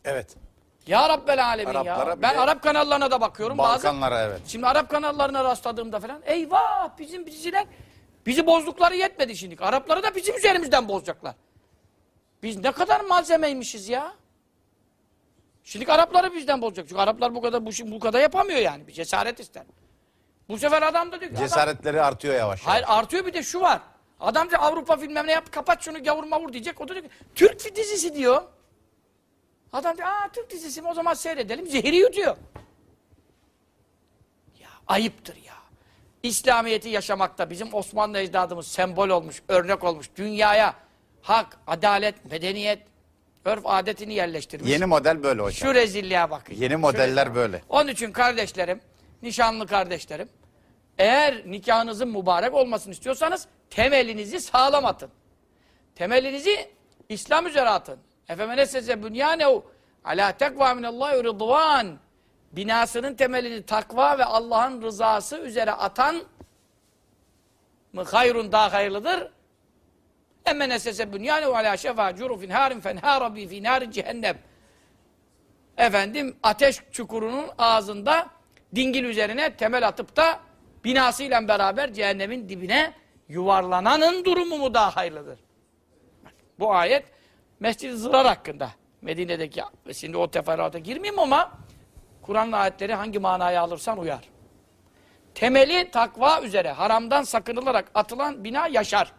Evet. Ya Rabbel Alemin Araplara ya. Ben Arap kanallarına da bakıyorum. Balkanlara bazen. evet. Şimdi Arap kanallarına rastladığımda falan eyvah bizim diziler bizi bozdukları yetmedi şimdi. Arapları da bizim üzerimizden bozacaklar. Biz ne kadar malzemeymişiz ya. Şimdi Arapları bizden bozacak. Çünkü Araplar bu kadar bu, bu kadar yapamıyor yani. Bir cesaret ister. Bu sefer adam da diyor ki adam- Cesaretleri artıyor yavaş yavaş. Hayır artıyor bir de şu var. Adam diyor Avrupa bilmem ne yap kapat şunu gavur mavur diyecek. O da diyor ki Türk dizisi diyor. Adam diyor aa Türk dizisi mi o zaman seyredelim. Zehri yutuyor. Ya ayıptır ya. İslamiyet'i yaşamakta bizim Osmanlı ecdadımız sembol olmuş, örnek olmuş. Dünyaya hak, adalet, medeniyet, örf adetini yerleştirmiş. Yeni model böyle hocam. Şu rezilliğe bakın. Yeni modeller böyle. Onun için kardeşlerim, nişanlı kardeşlerim, eğer nikahınızın mübarek olmasını istiyorsanız temelinizi sağlam atın. Temelinizi İslam üzere atın. Efemene sese bünyanehu ala tekva minallahi rıdvan. Binasının temelini takva ve Allah'ın rızası üzere atan mı hayrun daha hayırlıdır? Emme nesese bünyanehu ala şefa curufin harin fenhara bi fi nari cehennem efendim ateş çukurunun ağzında dingil üzerine temel atıp da binasıyla beraber cehennemin dibine yuvarlananın durumu mu daha hayırlıdır? Bu ayet Mescid-i Zırar hakkında. Medine'deki şimdi o teferruata girmeyeyim ama Kur'an'ın ayetleri hangi manaya alırsan uyar. Temeli takva üzere haramdan sakınılarak atılan bina yaşar.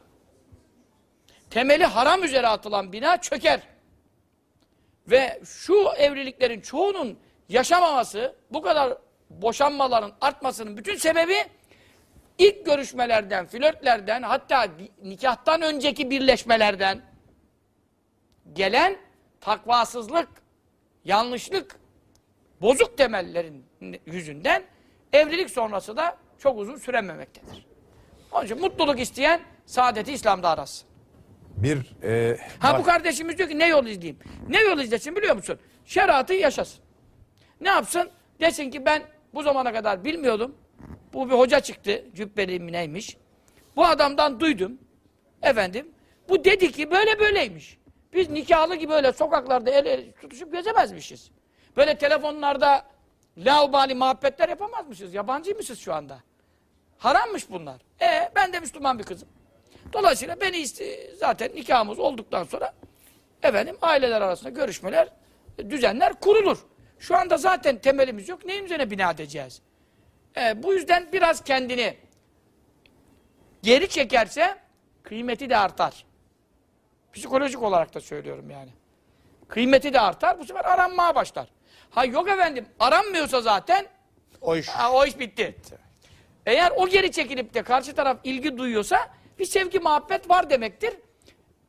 Temeli haram üzere atılan bina çöker. Ve şu evliliklerin çoğunun yaşamaması, bu kadar boşanmaların artmasının bütün sebebi ilk görüşmelerden, flörtlerden, hatta nikahtan önceki birleşmelerden gelen takvasızlık, yanlışlık, bozuk temellerin yüzünden evlilik sonrası da çok uzun sürememektedir. Onun için mutluluk isteyen saadeti İslam'da arasın. Bir e, Ha bu kardeşimiz diyor ki ne yol izleyeyim? Ne yol izlesin biliyor musun? Şeriatı yaşasın. Ne yapsın? Desin ki ben bu zamana kadar bilmiyordum. Bu bir hoca çıktı. Cübbeli mi neymiş? Bu adamdan duydum. Efendim. Bu dedi ki böyle böyleymiş. Biz nikahlı gibi öyle sokaklarda el ele tutuşup gezemezmişiz. Böyle telefonlarda laubali muhabbetler yapamazmışız. Yabancıymışız şu anda. Harammış bunlar. E ben de Müslüman bir kızım. Dolayısıyla beni iste- zaten nikahımız olduktan sonra efendim aileler arasında görüşmeler, düzenler kurulur. Şu anda zaten temelimiz yok. Neyin üzerine bina edeceğiz? E, bu yüzden biraz kendini geri çekerse kıymeti de artar. Psikolojik olarak da söylüyorum yani. Kıymeti de artar. Bu sefer aranmaya başlar. Ha yok efendim aranmıyorsa zaten o iş Ha, o iş bitti. Eğer o geri çekilip de karşı taraf ilgi duyuyorsa bir sevgi muhabbet var demektir.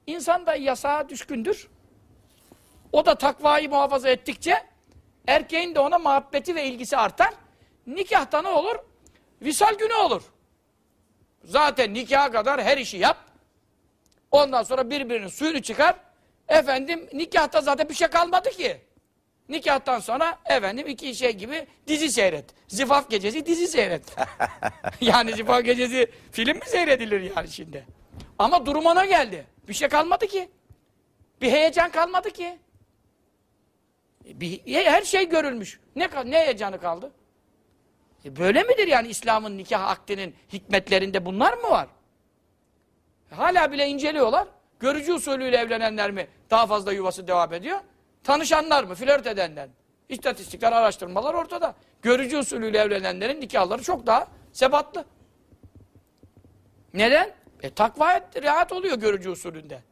İnsan da yasağa düşkündür. O da takvayı muhafaza ettikçe erkeğin de ona muhabbeti ve ilgisi artar. Nikahta ne olur? Visal günü olur. Zaten nikaha kadar her işi yap. Ondan sonra birbirinin suyunu çıkar. Efendim nikahta zaten bir şey kalmadı ki. Nikahtan sonra efendim iki şey gibi dizi seyret. Zifaf gecesi dizi seyret. [LAUGHS] yani zifaf gecesi film mi seyredilir yani şimdi? Ama durum ona geldi. Bir şey kalmadı ki. Bir heyecan kalmadı ki. Bir, her şey görülmüş. Ne, ne heyecanı kaldı? E böyle midir yani İslam'ın nikah akdinin hikmetlerinde bunlar mı var? Hala bile inceliyorlar. Görücü usulüyle evlenenler mi daha fazla yuvası devam ediyor? Tanışanlar mı? Flört edenler? İstatistikler, araştırmalar ortada. Görücü usulüyle evlenenlerin nikahları çok daha sebatlı. Neden? E takva rahat oluyor görücü usulünde.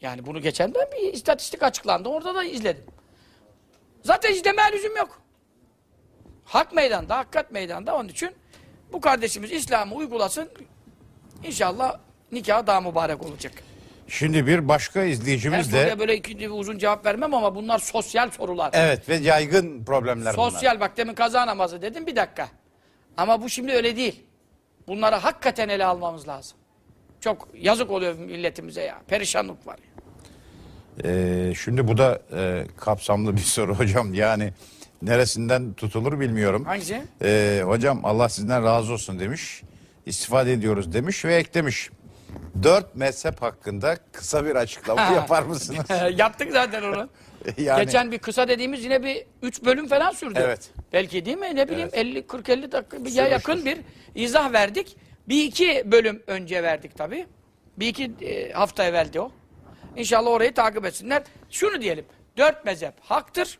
Yani bunu geçen de bir istatistik açıklandı. Orada da izledim. Zaten izlemeye lüzum yok. Hak meydanda, hakikat meydanda. Onun için bu kardeşimiz İslam'ı uygulasın. İnşallah nikah daha mübarek olacak. Şimdi bir başka Her izleyicimiz soruya de böyle iki, uzun cevap vermem ama bunlar sosyal sorular. evet ve yaygın problemler bunlar. Sosyal bak demin kaza namazı dedim bir dakika. Ama bu şimdi öyle değil. Bunları hakikaten ele almamız lazım. Çok yazık oluyor milletimize ya. Perişanlık var. ya. Ee, şimdi bu da e, kapsamlı bir [LAUGHS] soru hocam. Yani neresinden tutulur bilmiyorum. Hangisi? Ee, hocam Allah sizden razı olsun demiş. İstifade ediyoruz demiş ve eklemiş. Dört mezhep hakkında kısa bir açıklama [LAUGHS] yapar mısınız? [LAUGHS] Yaptık zaten onu. yani Geçen bir kısa dediğimiz yine bir 3 bölüm falan sürdü. Evet. Belki değil mi? Ne bileyim 50 40 50 dakika ya yakın bir izah verdik. Bir iki bölüm önce verdik tabii. Bir iki e, hafta evveldi o. İnşallah orayı takip etsinler. Şunu diyelim. Dört mezhep haktır.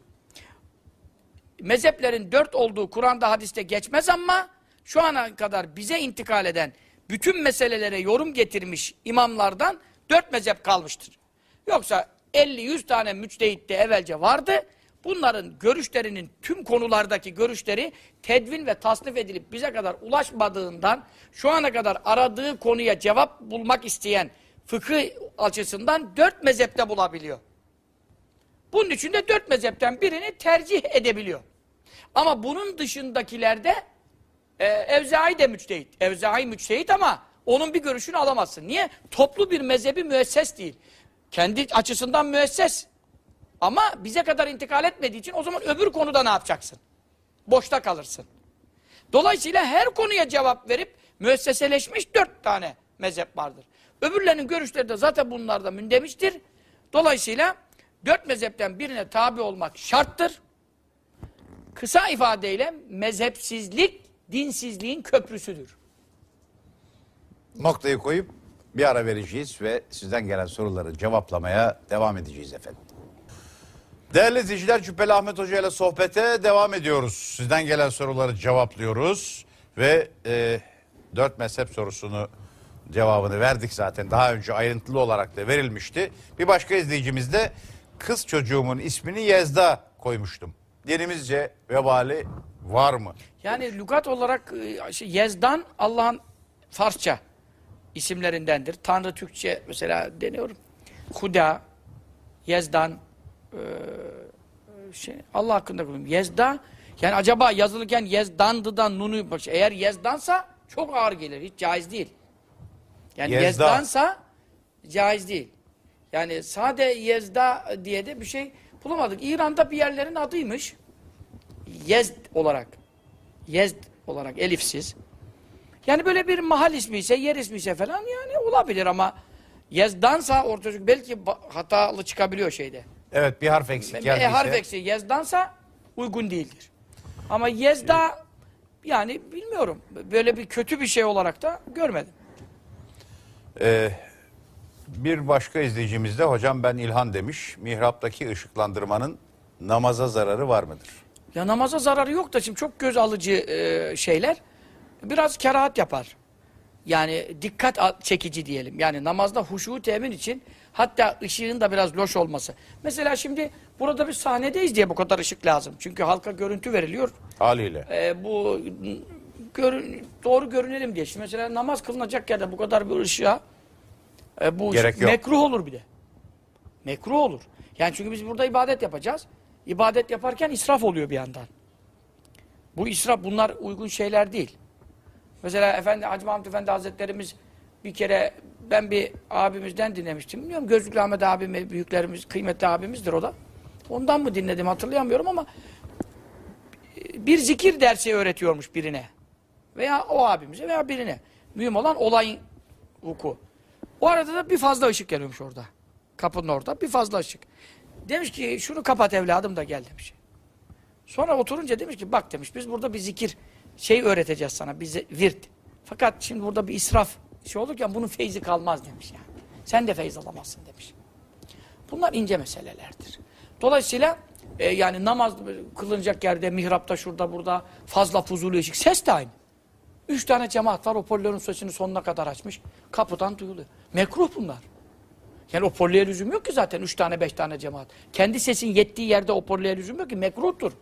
Mezheplerin dört olduğu Kur'an'da hadiste geçmez ama şu ana kadar bize intikal eden bütün meselelere yorum getirmiş imamlardan dört mezhep kalmıştır. Yoksa 50-100 tane müçtehit de evvelce vardı. Bunların görüşlerinin tüm konulardaki görüşleri tedvin ve tasnif edilip bize kadar ulaşmadığından şu ana kadar aradığı konuya cevap bulmak isteyen fıkıh açısından dört mezhepte bulabiliyor. Bunun için de dört mezhepten birini tercih edebiliyor. Ama bunun dışındakilerde e, Evzai de müçtehit. Evzai müçtehit ama onun bir görüşünü alamazsın. Niye? Toplu bir mezhebi müesses değil. Kendi açısından müesses. Ama bize kadar intikal etmediği için o zaman öbür konuda ne yapacaksın? Boşta kalırsın. Dolayısıyla her konuya cevap verip müesseseleşmiş dört tane mezhep vardır. Öbürlerinin görüşleri de zaten bunlarda mündemiştir. Dolayısıyla dört mezhepten birine tabi olmak şarttır. Kısa ifadeyle mezhepsizlik dinsizliğin köprüsüdür. noktayı koyup bir ara vereceğiz ve sizden gelen soruları cevaplamaya devam edeceğiz efendim. Değerli izleyiciler Cübbeli Ahmet Hoca ile sohbete devam ediyoruz. Sizden gelen soruları cevaplıyoruz ve e, dört mezhep sorusunu cevabını verdik zaten. Daha önce ayrıntılı olarak da verilmişti. Bir başka izleyicimiz de kız çocuğumun ismini Yezda koymuştum. Dinimizce vebali var mı? Yani lügat olarak e, şey, Yezdan Allah'ın Farsça isimlerindendir. Tanrı Türkçe mesela deniyorum. Huda, Yezdan, e, şey, Allah hakkında konuşayım. Yezda, yani acaba yazılırken Yezdandı'dan Nunu, eğer Yezdansa çok ağır gelir. Hiç caiz değil. Yani Yezda. Yezdansa caiz değil. Yani sade Yezda diye de bir şey bulamadık. İran'da bir yerlerin adıymış. Yezd olarak. Yezd olarak elifsiz. Yani böyle bir mahal ismi ise, yer ismi ise falan yani olabilir ama Yezdansa orta çünkü belki hatalı çıkabiliyor şeyde. Evet bir harf eksik E, geldiyse. harf eksi Yezdansa uygun değildir. Ama Yezda yani bilmiyorum. Böyle bir kötü bir şey olarak da görmedim. Ee, bir başka izleyicimiz de hocam ben İlhan demiş. Mihraptaki ışıklandırmanın namaza zararı var mıdır? Ya namaza zararı yok da şimdi çok göz alıcı e, şeyler biraz kerahat yapar. Yani dikkat çekici diyelim. Yani namazda huşu temin için hatta ışığın da biraz loş olması. Mesela şimdi burada bir sahnedeyiz diye bu kadar ışık lazım. Çünkü halka görüntü veriliyor. Haliyle. E, bu görün, doğru görünelim diye. Şimdi mesela namaz kılınacak yerde bu kadar bir ışığa e, bu Gerek ışık yok. mekruh olur bir de. Mekruh olur. Yani çünkü biz burada ibadet yapacağız. İbadet yaparken israf oluyor bir yandan. Bu israf bunlar uygun şeyler değil. Mesela Efendi Hacı Mahmut Efendi Hazretlerimiz bir kere ben bir abimizden dinlemiştim. Bilmiyorum Gözlüklü Ahmet abim, büyüklerimiz, kıymetli abimizdir o da. Ondan mı dinledim hatırlayamıyorum ama bir zikir dersi öğretiyormuş birine. Veya o abimize veya birine. Mühim olan olayın vuku. O arada da bir fazla ışık geliyormuş orada. Kapının orada bir fazla ışık. Demiş ki şunu kapat evladım da gel demiş. Sonra oturunca demiş ki bak demiş biz burada bir zikir şey öğreteceğiz sana bize virt. Fakat şimdi burada bir israf şey olurken bunun feyzi kalmaz demiş yani. Sen de feyz alamazsın demiş. Bunlar ince meselelerdir. Dolayısıyla e, yani namaz kılınacak yerde, mihrapta, şurada, burada fazla fuzuli ışık. Ses de aynı. Üç tane cemaat var, hoparlörün sesini sonuna kadar açmış. Kapıdan duyuluyor. Mekruh bunlar. Yani hoparlöre lüzum yok ki zaten. Üç tane, beş tane cemaat. Kendi sesin yettiği yerde hoparlöre lüzum yok ki. Mekruhtur.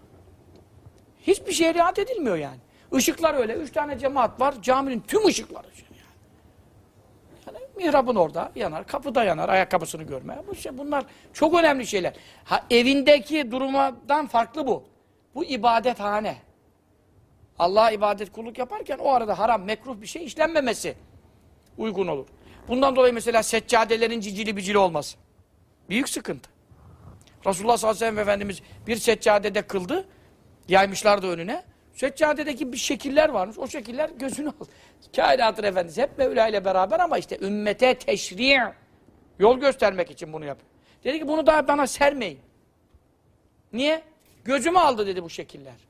Hiçbir şeye riayet edilmiyor yani. Işıklar öyle. Üç tane cemaat var. Caminin tüm ışıkları. Yani, yani Mihrabın orada yanar, kapıda yanar, ayakkabısını görme. Bu şey, bunlar çok önemli şeyler. Ha, evindeki durumdan farklı bu. Bu ibadethane. Allah'a ibadet kulluk yaparken o arada haram, mekruh bir şey işlenmemesi uygun olur. Bundan dolayı mesela seccadelerin cicili bicili olması. Büyük sıkıntı. Resulullah sallallahu aleyhi ve sellem Efendimiz bir seccadede kıldı. Yaymışlardı önüne. Seccadedeki bir şekiller varmış. O şekiller gözünü aldı. Kainatın Efendisi hep Mevla ile beraber ama işte ümmete teşri' yol göstermek için bunu yapıyor. Dedi ki bunu daha bana sermeyin. Niye? Gözümü aldı dedi bu şekiller.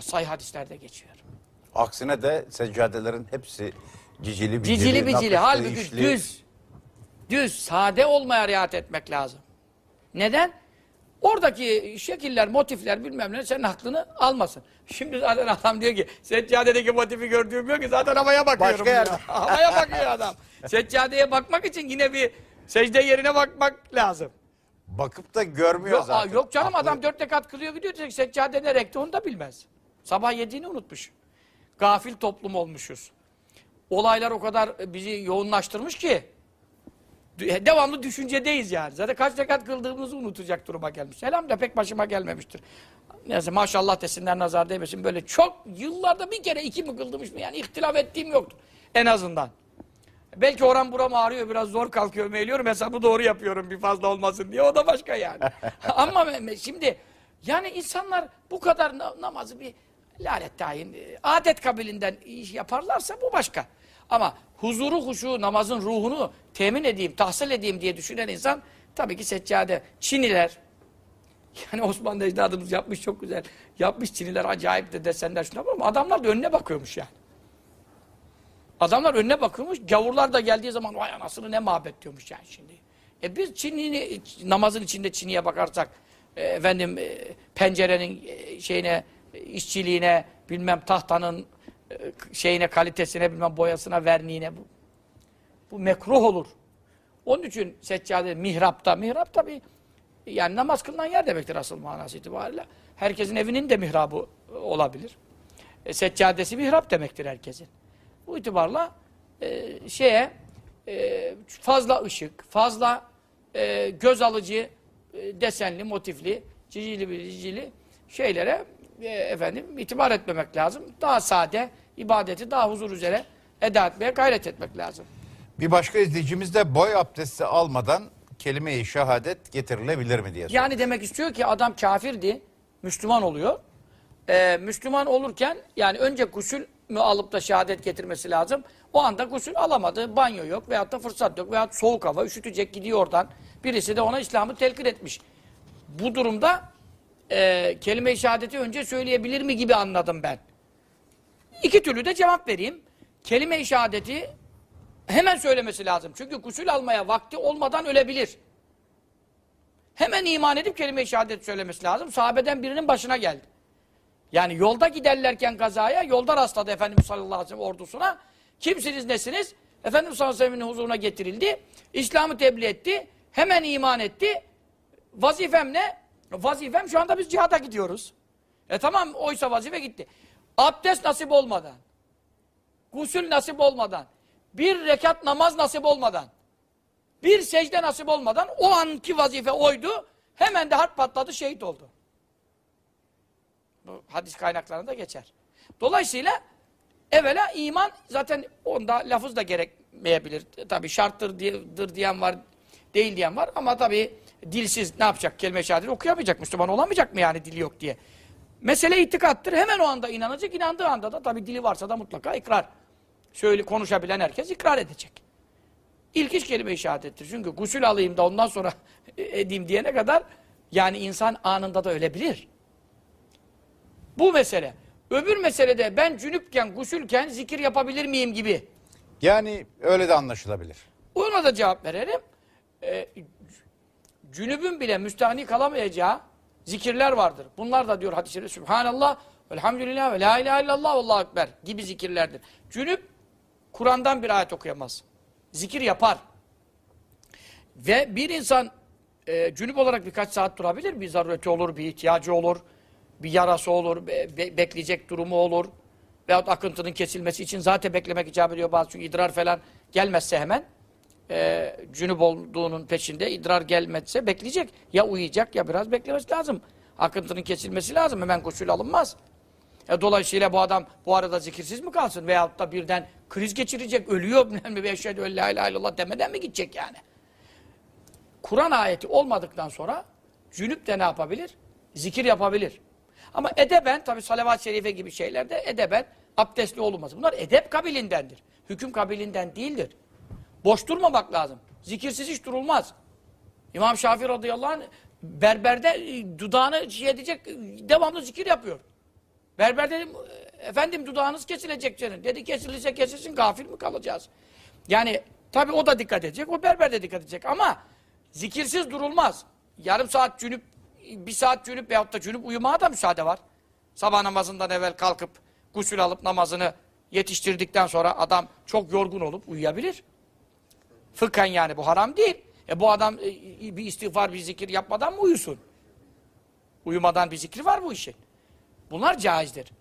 Sayı hadislerde geçiyor. Aksine de seccadelerin hepsi cicili bicili. Cicili bicili. Halbuki işli. düz. Düz, sade olmaya riayet etmek lazım. Neden? Oradaki şekiller, motifler bilmem ne senin aklını almasın. Şimdi zaten adam diyor ki seccadedeki motifi gördüğüm yok ki zaten havaya bakıyorum. Başka yerde. [LAUGHS] havaya bakıyor adam. Seccadeye bakmak için yine bir secde yerine bakmak lazım. Bakıp da görmüyor Yok, zaten. yok canım Aklı- adam dört rekat kılıyor gidiyor. Seccade ne renkte onu da bilmez. Sabah yediğini unutmuş. Gafil toplum olmuşuz. Olaylar o kadar bizi yoğunlaştırmış ki devamlı düşüncedeyiz yani. Zaten kaç rekat kıldığımızı unutacak duruma gelmiş. Elhamdülillah pek başıma gelmemiştir. Neyse maşallah desinler nazar değmesin. Böyle çok yıllarda bir kere iki mi kıldırmış mı? Yani ihtilaf ettiğim yoktur. En azından. Belki oran buram ağrıyor biraz zor kalkıyorum eğiliyorum hesabı doğru yapıyorum bir fazla olmasın diye o da başka yani. [LAUGHS] Ama şimdi yani insanlar bu kadar na- namazı bir lanet tayin e, adet kabilinden iş yaparlarsa bu başka. Ama huzuru huşu namazın ruhunu temin edeyim tahsil edeyim diye düşünen insan tabii ki seccade Çiniler [LAUGHS] yani Osmanlı ecdadımız yapmış çok güzel yapmış Çiniler acayip de desenler şuna ama adamlar da önüne bakıyormuş yani. Adamlar önüne bakıyormuş. Gavurlar da geldiği zaman vay anasını ne mabet diyormuş yani şimdi. E biz Çin'ini, namazın içinde Çin'iye bakarsak e, efendim e, pencerenin şeyine, işçiliğine, bilmem tahtanın e, şeyine, kalitesine, bilmem boyasına, verniğine bu, bu mekruh olur. Onun için seccade mihrapta, mihrap tabi yani namaz kılınan yer demektir asıl manası itibariyle. Herkesin evinin de mihrabı olabilir. E, seccadesi mihrap demektir herkesin. Bu itibarla e, şeye e, fazla ışık, fazla e, göz alıcı e, desenli, motifli, cicili cicili şeylere e, efendim itibar etmemek lazım. Daha sade, ibadeti daha huzur üzere eda etmeye gayret etmek lazım. Bir başka izleyicimiz de boy abdesti almadan kelime-i şehadet getirilebilir mi diye soruyor. Yani demek istiyor ki adam kafirdi, Müslüman oluyor. Ee, Müslüman olurken yani önce gusül mü alıp da şehadet getirmesi lazım. O anda gusül alamadı, banyo yok veyahut da fırsat yok veyahut soğuk hava, üşütecek gidiyor oradan. Birisi de ona İslam'ı telkin etmiş. Bu durumda e, kelime-i şehadeti önce söyleyebilir mi gibi anladım ben. İki türlü de cevap vereyim. Kelime-i şehadeti hemen söylemesi lazım. Çünkü gusül almaya vakti olmadan ölebilir. Hemen iman edip kelime-i şehadet söylemesi lazım. Sahabeden birinin başına geldi. Yani yolda giderlerken kazaya, yolda rastladı Efendimiz sallallahu aleyhi ve sellem ordusuna. Kimsiniz, nesiniz? Efendimiz sallallahu aleyhi ve sellem'in huzuruna getirildi. İslam'ı tebliğ etti. Hemen iman etti. Vazifem ne? Vazifem şu anda biz cihada gidiyoruz. E tamam oysa vazife gitti. Abdest nasip olmadan, gusül nasip olmadan, bir rekat namaz nasip olmadan, bir secde nasip olmadan o anki vazife oydu. Hemen de harp patladı, şehit oldu. Bu hadis kaynaklarında geçer. Dolayısıyla evvela iman zaten onda lafız da gerekmeyebilir. Tabi şarttır diyedir diyen var, değil diyen var ama tabi dilsiz ne yapacak? Kelime-i şehadet okuyamayacak, Müslüman olamayacak mı yani dili yok diye. Mesele itikattır. Hemen o anda inanacak. inandığı anda da tabi dili varsa da mutlaka ikrar. Söyle konuşabilen herkes ikrar edecek. İlk iş kelime-i şehadettir. Çünkü gusül alayım da ondan sonra [LAUGHS] edeyim diyene kadar yani insan anında da ölebilir. Bu mesele. Öbür meselede ben cünüpken, gusülken zikir yapabilir miyim gibi. Yani öyle de anlaşılabilir. Ona da cevap verelim. Ee, cünübün bile müstahni kalamayacağı zikirler vardır. Bunlar da diyor hadis-i şerif Sübhanallah, Elhamdülillah ve La ilahe illallah, Allahu Ekber gibi zikirlerdir. Cünüp Kur'an'dan bir ayet okuyamaz. Zikir yapar. Ve bir insan e, cünüp olarak birkaç saat durabilir. Bir zarureti olur, bir ihtiyacı olur, bir yarası olur, be- be- bekleyecek durumu olur. veyahut akıntının kesilmesi için zaten beklemek icap ediyor bazı çünkü idrar falan gelmezse hemen e, cünüp olduğunun peşinde idrar gelmezse bekleyecek. Ya uyuyacak ya biraz beklemesi lazım. Akıntının kesilmesi lazım. Hemen koşuyla alınmaz. E, dolayısıyla bu adam bu arada zikirsiz mi kalsın? Veyahut da birden kriz geçirecek, ölüyor bilmem [LAUGHS] ve eşhedü en la ilahe illallah demeden mi gidecek yani? Kur'an ayeti olmadıktan sonra cünüp de ne yapabilir? Zikir yapabilir. Ama edeben tabi salavat-ı şerife gibi şeylerde edeben abdestli olunmaz. Bunlar edep kabilindendir. Hüküm kabilinden değildir. Boş durmamak lazım. Zikirsiz hiç durulmaz. İmam Şafii radıyallahu anh berberde e, dudağını şey edecek e, devamlı zikir yapıyor. Berber dedim efendim dudağınız kesilecek senin. Dedi kesilirse kesilsin gafil mi kalacağız? Yani tabi o da dikkat edecek o berber de dikkat edecek ama zikirsiz durulmaz. Yarım saat cünüp bir saat cünüp veyahut da cünüp uyumaya da müsaade var. Sabah namazından evvel kalkıp gusül alıp namazını yetiştirdikten sonra adam çok yorgun olup uyuyabilir. Fıkhen yani bu haram değil. E bu adam e, bir istiğfar, bir zikir yapmadan mı uyusun? Uyumadan bir zikri var bu işin. Bunlar caizdir.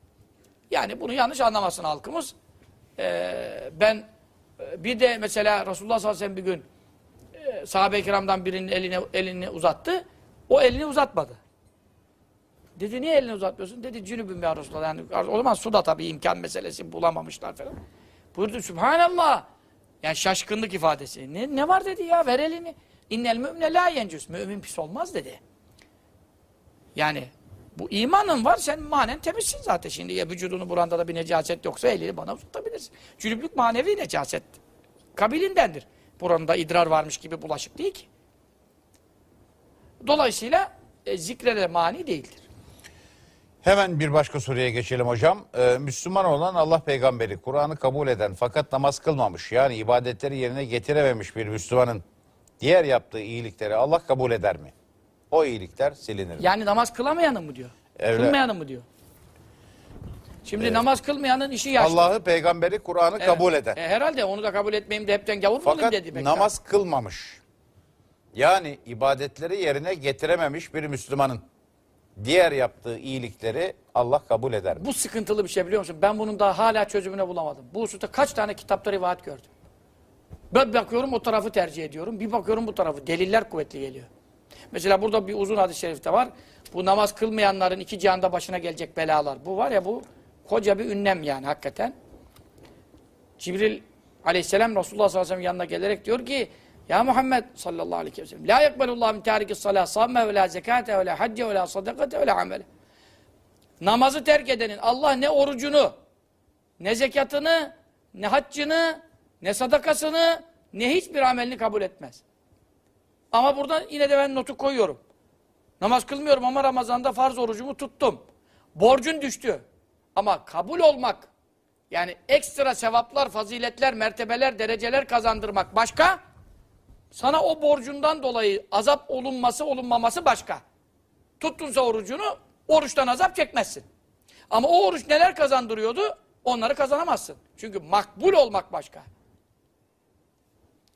Yani bunu yanlış anlamasın halkımız. Ee, ben e, bir de mesela Resulullah sallallahu aleyhi ve sellem bir gün e, sahabe-i kiramdan birinin eline, elini uzattı. O elini uzatmadı. Dedi niye elini uzatmıyorsun? Dedi cünübüm ya Resulullah. Yani, o zaman su da tabii imkan meselesi bulamamışlar falan. Buyurdu Sübhanallah. Yani şaşkınlık ifadesi. Ne, ne var dedi ya ver elini. İnnel mü'mine la yencüs. Mümin pis olmaz dedi. Yani bu imanın var sen manen temizsin zaten. Şimdi ya vücudunu buranda da bir necaset yoksa elini bana uzatabilirsin. Cünüplük manevi necaset. Kabilindendir. Buranda idrar varmış gibi bulaşık değil ki. Dolayısıyla e, zikre mani değildir. Hemen bir başka soruya geçelim hocam. Ee, Müslüman olan Allah peygamberi, Kur'an'ı kabul eden fakat namaz kılmamış yani ibadetleri yerine getirememiş bir Müslümanın diğer yaptığı iyilikleri Allah kabul eder mi? O iyilikler silinir mi? Yani namaz kılamayanın mı diyor? Öyle. Kılmayanın mı diyor? Şimdi namaz kılmayanın işi yaşlı. Allah'ı, peygamberi, Kur'an'ı Evet. kabul eden. E, herhalde onu da kabul etmeyeyim de hepten gavur mu olayım Fakat dedi. belki. namaz kılmamış. Yani ibadetleri yerine getirememiş bir Müslümanın diğer yaptığı iyilikleri Allah kabul eder? Bu sıkıntılı bir şey biliyor musun? Ben bunun daha hala çözümünü bulamadım. Bu hususta kaç tane kitapta rivayet gördüm. Ben bakıyorum o tarafı tercih ediyorum. Bir bakıyorum bu tarafı. Deliller kuvvetli geliyor. Mesela burada bir uzun hadis-i şerifte var. Bu namaz kılmayanların iki cihanda başına gelecek belalar. Bu var ya bu koca bir ünlem yani hakikaten. Cibril aleyhisselam Resulullah sallallahu aleyhi ve sellem yanına gelerek diyor ki Ya Muhammed sallallahu aleyhi ve sellem La yakbelullah min tarikis salah samme ve la zekate ve la hacce ve la sadakate ve la amele Namazı terk edenin Allah ne orucunu, ne zekatını, ne haccını, ne sadakasını, ne hiçbir amelini kabul etmez. Ama burada yine de ben notu koyuyorum. Namaz kılmıyorum ama Ramazan'da farz orucumu tuttum. Borcun düştü. Ama kabul olmak, yani ekstra sevaplar, faziletler, mertebeler, dereceler kazandırmak başka. Sana o borcundan dolayı azap olunması, olunmaması başka. Tuttunsa orucunu, oruçtan azap çekmezsin. Ama o oruç neler kazandırıyordu? Onları kazanamazsın. Çünkü makbul olmak başka.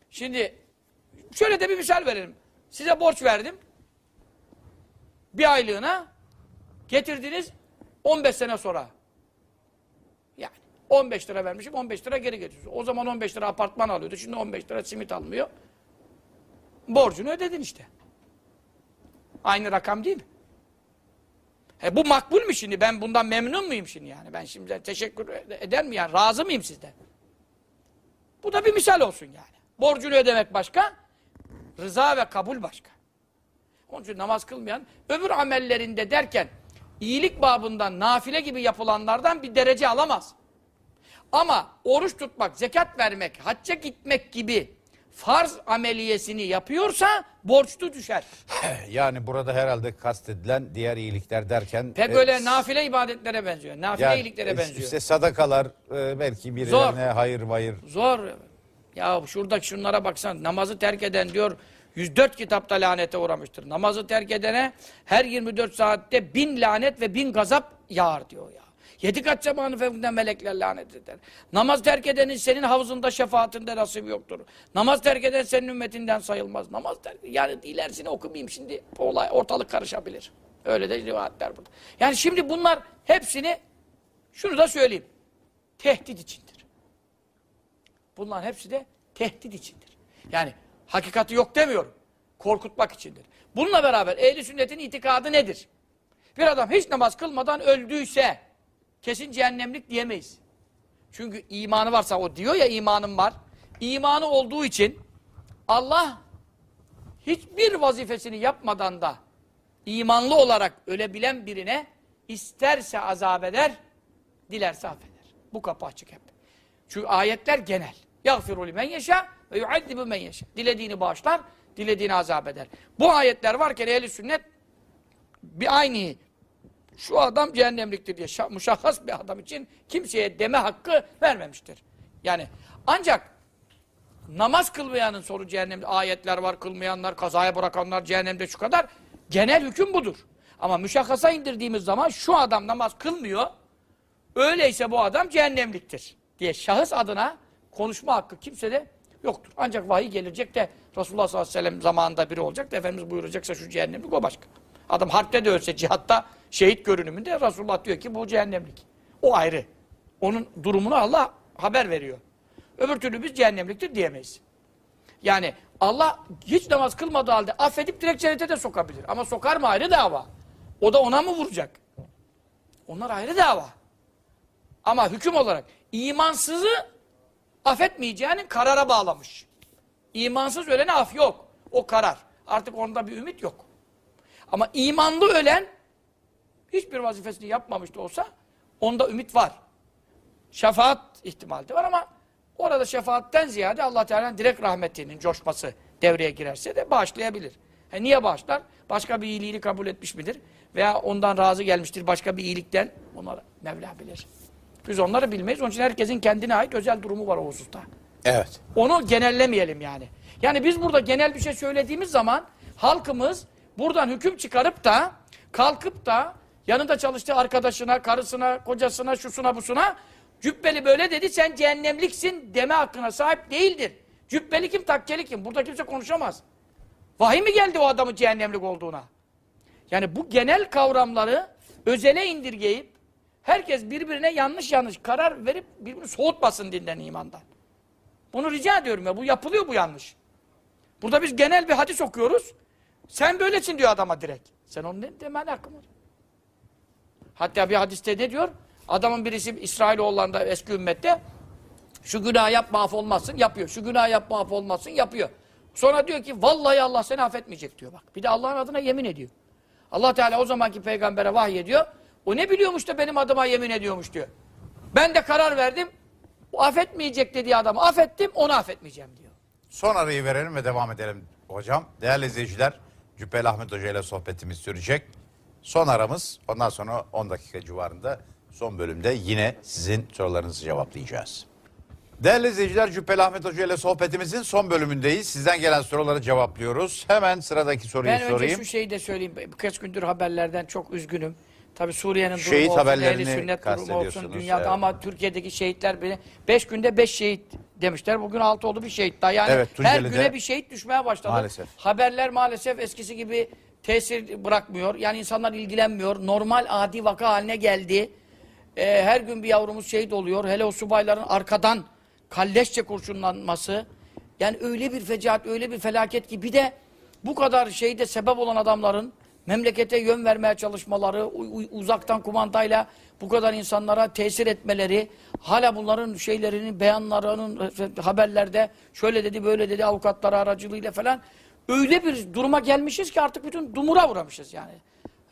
Şimdi şöyle de bir misal verelim. Size borç verdim. Bir aylığına getirdiniz 15 sene sonra. Yani 15 lira vermişim 15 lira geri getiriyorsun. O zaman 15 lira apartman alıyordu. Şimdi 15 lira simit almıyor. Borcunu ödedin işte. Aynı rakam değil mi? E bu makbul mü şimdi? Ben bundan memnun muyum şimdi yani? Ben şimdi teşekkür eder mi yani? Razı mıyım sizden? Bu da bir misal olsun yani. Borcunu ödemek başka, rıza ve kabul başka. Onun için namaz kılmayan, öbür amellerinde derken, iyilik babından, nafile gibi yapılanlardan bir derece alamaz. Ama oruç tutmak, zekat vermek, hacca gitmek gibi farz ameliyesini yapıyorsa borçlu düşer. Yani burada herhalde kastedilen diğer iyilikler derken... Pek e, öyle nafile ibadetlere benziyor. Nafile yani iyiliklere benziyor. işte sadakalar e, belki birilerine hayır vayır. Zor. Ya şuradaki şunlara baksan namazı terk eden diyor 104 kitapta lanete uğramıştır. Namazı terk edene her 24 saatte bin lanet ve bin gazap yağar diyor ya. Yedi kat zamanı fevkinden melekler lanet eder. Namaz terk edenin senin havuzunda şefaatinde nasip yoktur. Namaz terk eden senin ümmetinden sayılmaz. Namaz terk yani ilerisini okumayayım şimdi olay ortalık karışabilir. Öyle de rivayetler burada. Yani şimdi bunlar hepsini şunu da söyleyeyim. tehdit içindir. Bunların hepsi de tehdit içindir. Yani hakikati yok demiyorum. Korkutmak içindir. Bununla beraber ehli sünnetin itikadı nedir? Bir adam hiç namaz kılmadan öldüyse kesin cehennemlik diyemeyiz. Çünkü imanı varsa o diyor ya imanım var. İmanı olduğu için Allah hiçbir vazifesini yapmadan da imanlı olarak ölebilen birine isterse azap eder, dilerse affeder. Bu kapı açık hep. Çünkü ayetler genel. يَغْفِرُ لِمَنْ يَشَى ve يُعَذِّبُ مَنْ يَشَى Dilediğini bağışlar, dilediğini azap eder. Bu ayetler varken ehli sünnet bir aynı şu adam cehennemliktir diye şa- muşahhas bir adam için kimseye deme hakkı vermemiştir. Yani ancak namaz kılmayanın soru cehennemde ayetler var kılmayanlar kazaya bırakanlar cehennemde şu kadar genel hüküm budur. Ama müşahhasa indirdiğimiz zaman şu adam namaz kılmıyor öyleyse bu adam cehennemliktir diye şahıs adına konuşma hakkı kimsede yoktur. Ancak vahiy gelecek de Resulullah sallallahu aleyhi ve sellem zamanında biri olacak da Efendimiz buyuracaksa şu cehennemlik o başka. Adam harpte de ölse cihatta şehit görünümünde Resulullah diyor ki bu cehennemlik. O ayrı. Onun durumunu Allah haber veriyor. Öbür türlü biz cehennemliktir diyemeyiz. Yani Allah hiç namaz kılmadığı halde affedip direkt cennete de sokabilir. Ama sokar mı ayrı dava. O da ona mı vuracak? Onlar ayrı dava. Ama hüküm olarak imansızı affetmeyeceğinin karara bağlamış. İmansız ölene af yok. O karar. Artık onda bir ümit yok. Ama imanlı ölen hiçbir vazifesini yapmamış da olsa onda ümit var. Şefaat ihtimali de var ama orada şefaatten ziyade Allah Teala'nın direkt rahmetinin coşması devreye girerse de bağışlayabilir. He niye bağışlar? Başka bir iyiliğini kabul etmiş midir? Veya ondan razı gelmiştir başka bir iyilikten. Onları Mevla bilir. Biz onları bilmeyiz. Onun için herkesin kendine ait özel durumu var o hususta. Evet. Onu genellemeyelim yani. Yani biz burada genel bir şey söylediğimiz zaman halkımız buradan hüküm çıkarıp da kalkıp da yanında çalıştığı arkadaşına, karısına, kocasına, şusuna, busuna cübbeli böyle dedi sen cehennemliksin deme hakkına sahip değildir. Cübbeli kim, takkeli kim? Burada kimse konuşamaz. Vahiy mi geldi o adamın cehennemlik olduğuna? Yani bu genel kavramları özele indirgeyip herkes birbirine yanlış yanlış karar verip birbirini soğutmasın dinden imandan. Bunu rica ediyorum ya. Bu yapılıyor bu yanlış. Burada biz genel bir hadis okuyoruz. Sen böylesin diyor adama direkt. Sen onun ne demen hakkın var. Hatta bir hadiste ne diyor? Adamın birisi İsrailoğullarında eski ümmette şu günah yapma af olmazsın yapıyor. Şu günah yapma af olmazsın yapıyor. Sonra diyor ki vallahi Allah seni affetmeyecek diyor bak. Bir de Allah'ın adına yemin ediyor. Allah Teala o zamanki peygambere vahiy ediyor. O ne biliyormuş da benim adıma yemin ediyormuş diyor. Ben de karar verdim. O affetmeyecek dediği adamı affettim, onu affetmeyeceğim diyor. Son arayı verelim ve devam edelim hocam. Değerli izleyiciler, Cübbeli Ahmet Hoca ile sohbetimiz sürecek. Son aramız, ondan sonra 10 dakika civarında son bölümde yine sizin sorularınızı cevaplayacağız. Değerli izleyiciler, Cübbeli Ahmet Hoca ile sohbetimizin son bölümündeyiz. Sizden gelen soruları cevaplıyoruz. Hemen sıradaki soruyu Ben önce sorayım. şu şeyi de söyleyeyim. Birkaç gündür haberlerden çok üzgünüm. Tabi Suriye'nin durumu Şehit olsun, haberlerini ehli sünnet durumu olsun, dünyada evet. ama Türkiye'deki şehitler bile beş günde beş şehit demişler. Bugün altı oldu bir şehit daha. Yani Evet, her güne bir şehit düşmeye başladı. Maalesef. Haberler maalesef eskisi gibi tesir bırakmıyor. Yani insanlar ilgilenmiyor. Normal adi vaka haline geldi. Ee, her gün bir yavrumuz şehit oluyor. Hele o subayların arkadan kalleşçe kurşunlanması. Yani öyle bir fecaat, öyle bir felaket ki bir de bu kadar şeyde sebep olan adamların memlekete yön vermeye çalışmaları, uzaktan kumandayla bu kadar insanlara tesir etmeleri, hala bunların şeylerinin, beyanlarının haberlerde şöyle dedi, böyle dedi avukatları aracılığıyla falan öyle bir duruma gelmişiz ki artık bütün dumura uğramışız yani.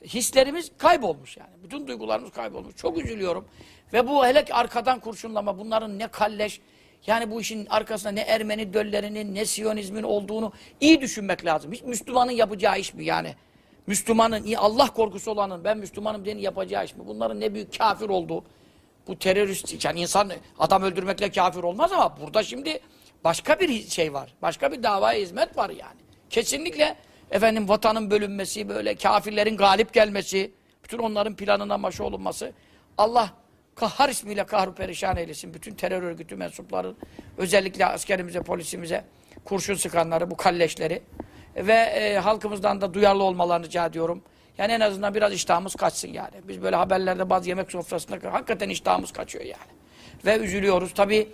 Hislerimiz kaybolmuş yani. Bütün duygularımız kaybolmuş. Çok üzülüyorum. Ve bu hele arkadan kurşunlama bunların ne kalleş, yani bu işin arkasında ne Ermeni döllerinin ne Siyonizmin olduğunu iyi düşünmek lazım. Hiç Müslümanın yapacağı iş mi yani? Müslümanın, Allah korkusu olanın ben Müslümanım diyenin yapacağı iş mi? Bunların ne büyük kafir olduğu. Bu terörist, yani insan adam öldürmekle kafir olmaz ama burada şimdi başka bir şey var. Başka bir davaya hizmet var yani. Kesinlikle efendim vatanın bölünmesi, böyle kafirlerin galip gelmesi, bütün onların planına maşı olunması. Allah kahhar ismiyle kahru perişan eylesin. Bütün terör örgütü mensupları, özellikle askerimize, polisimize, kurşun sıkanları, bu kalleşleri ve e, halkımızdan da duyarlı olmalarını rica ediyorum. Yani en azından biraz iştahımız kaçsın yani. Biz böyle haberlerde bazı yemek sofrasında hakikaten iştahımız kaçıyor yani. ve üzülüyoruz. Tabi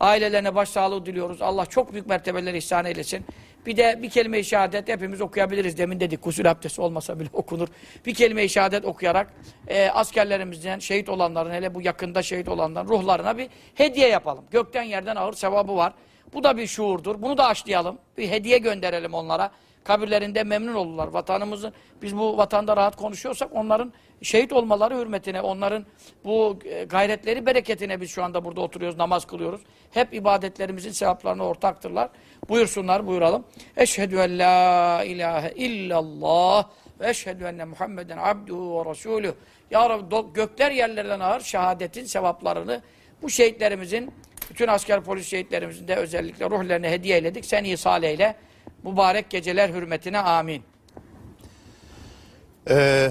ailelerine başsağlığı diliyoruz. Allah çok büyük mertebeler ihsan eylesin. Bir de bir kelime-i şehadet hepimiz okuyabiliriz. Demin dedik kusur abdesti olmasa bile [LAUGHS] okunur. Bir kelime-i şehadet okuyarak e, askerlerimizden şehit olanların hele bu yakında şehit olanların ruhlarına bir hediye yapalım. Gökten yerden ağır sevabı var. Bu da bir şuurdur. Bunu da aşlayalım. Bir hediye gönderelim onlara. Kabirlerinde memnun olurlar. Vatanımızın, biz bu vatanda rahat konuşuyorsak onların şehit olmaları hürmetine, onların bu e, gayretleri bereketine biz şu anda burada oturuyoruz, namaz kılıyoruz. Hep ibadetlerimizin sevaplarına ortaktırlar. Buyursunlar, buyuralım. Eşhedü en la ilahe illallah ve eşhedü enne Muhammeden abduhu ve resulüh. Ya Rabbi gökler yerlerden ağır şehadetin sevaplarını bu şehitlerimizin, bütün asker polis şehitlerimizin de özellikle ruhlarını hediye eyledik. Sen ihsal eyle. Mübarek geceler hürmetine amin. Ee,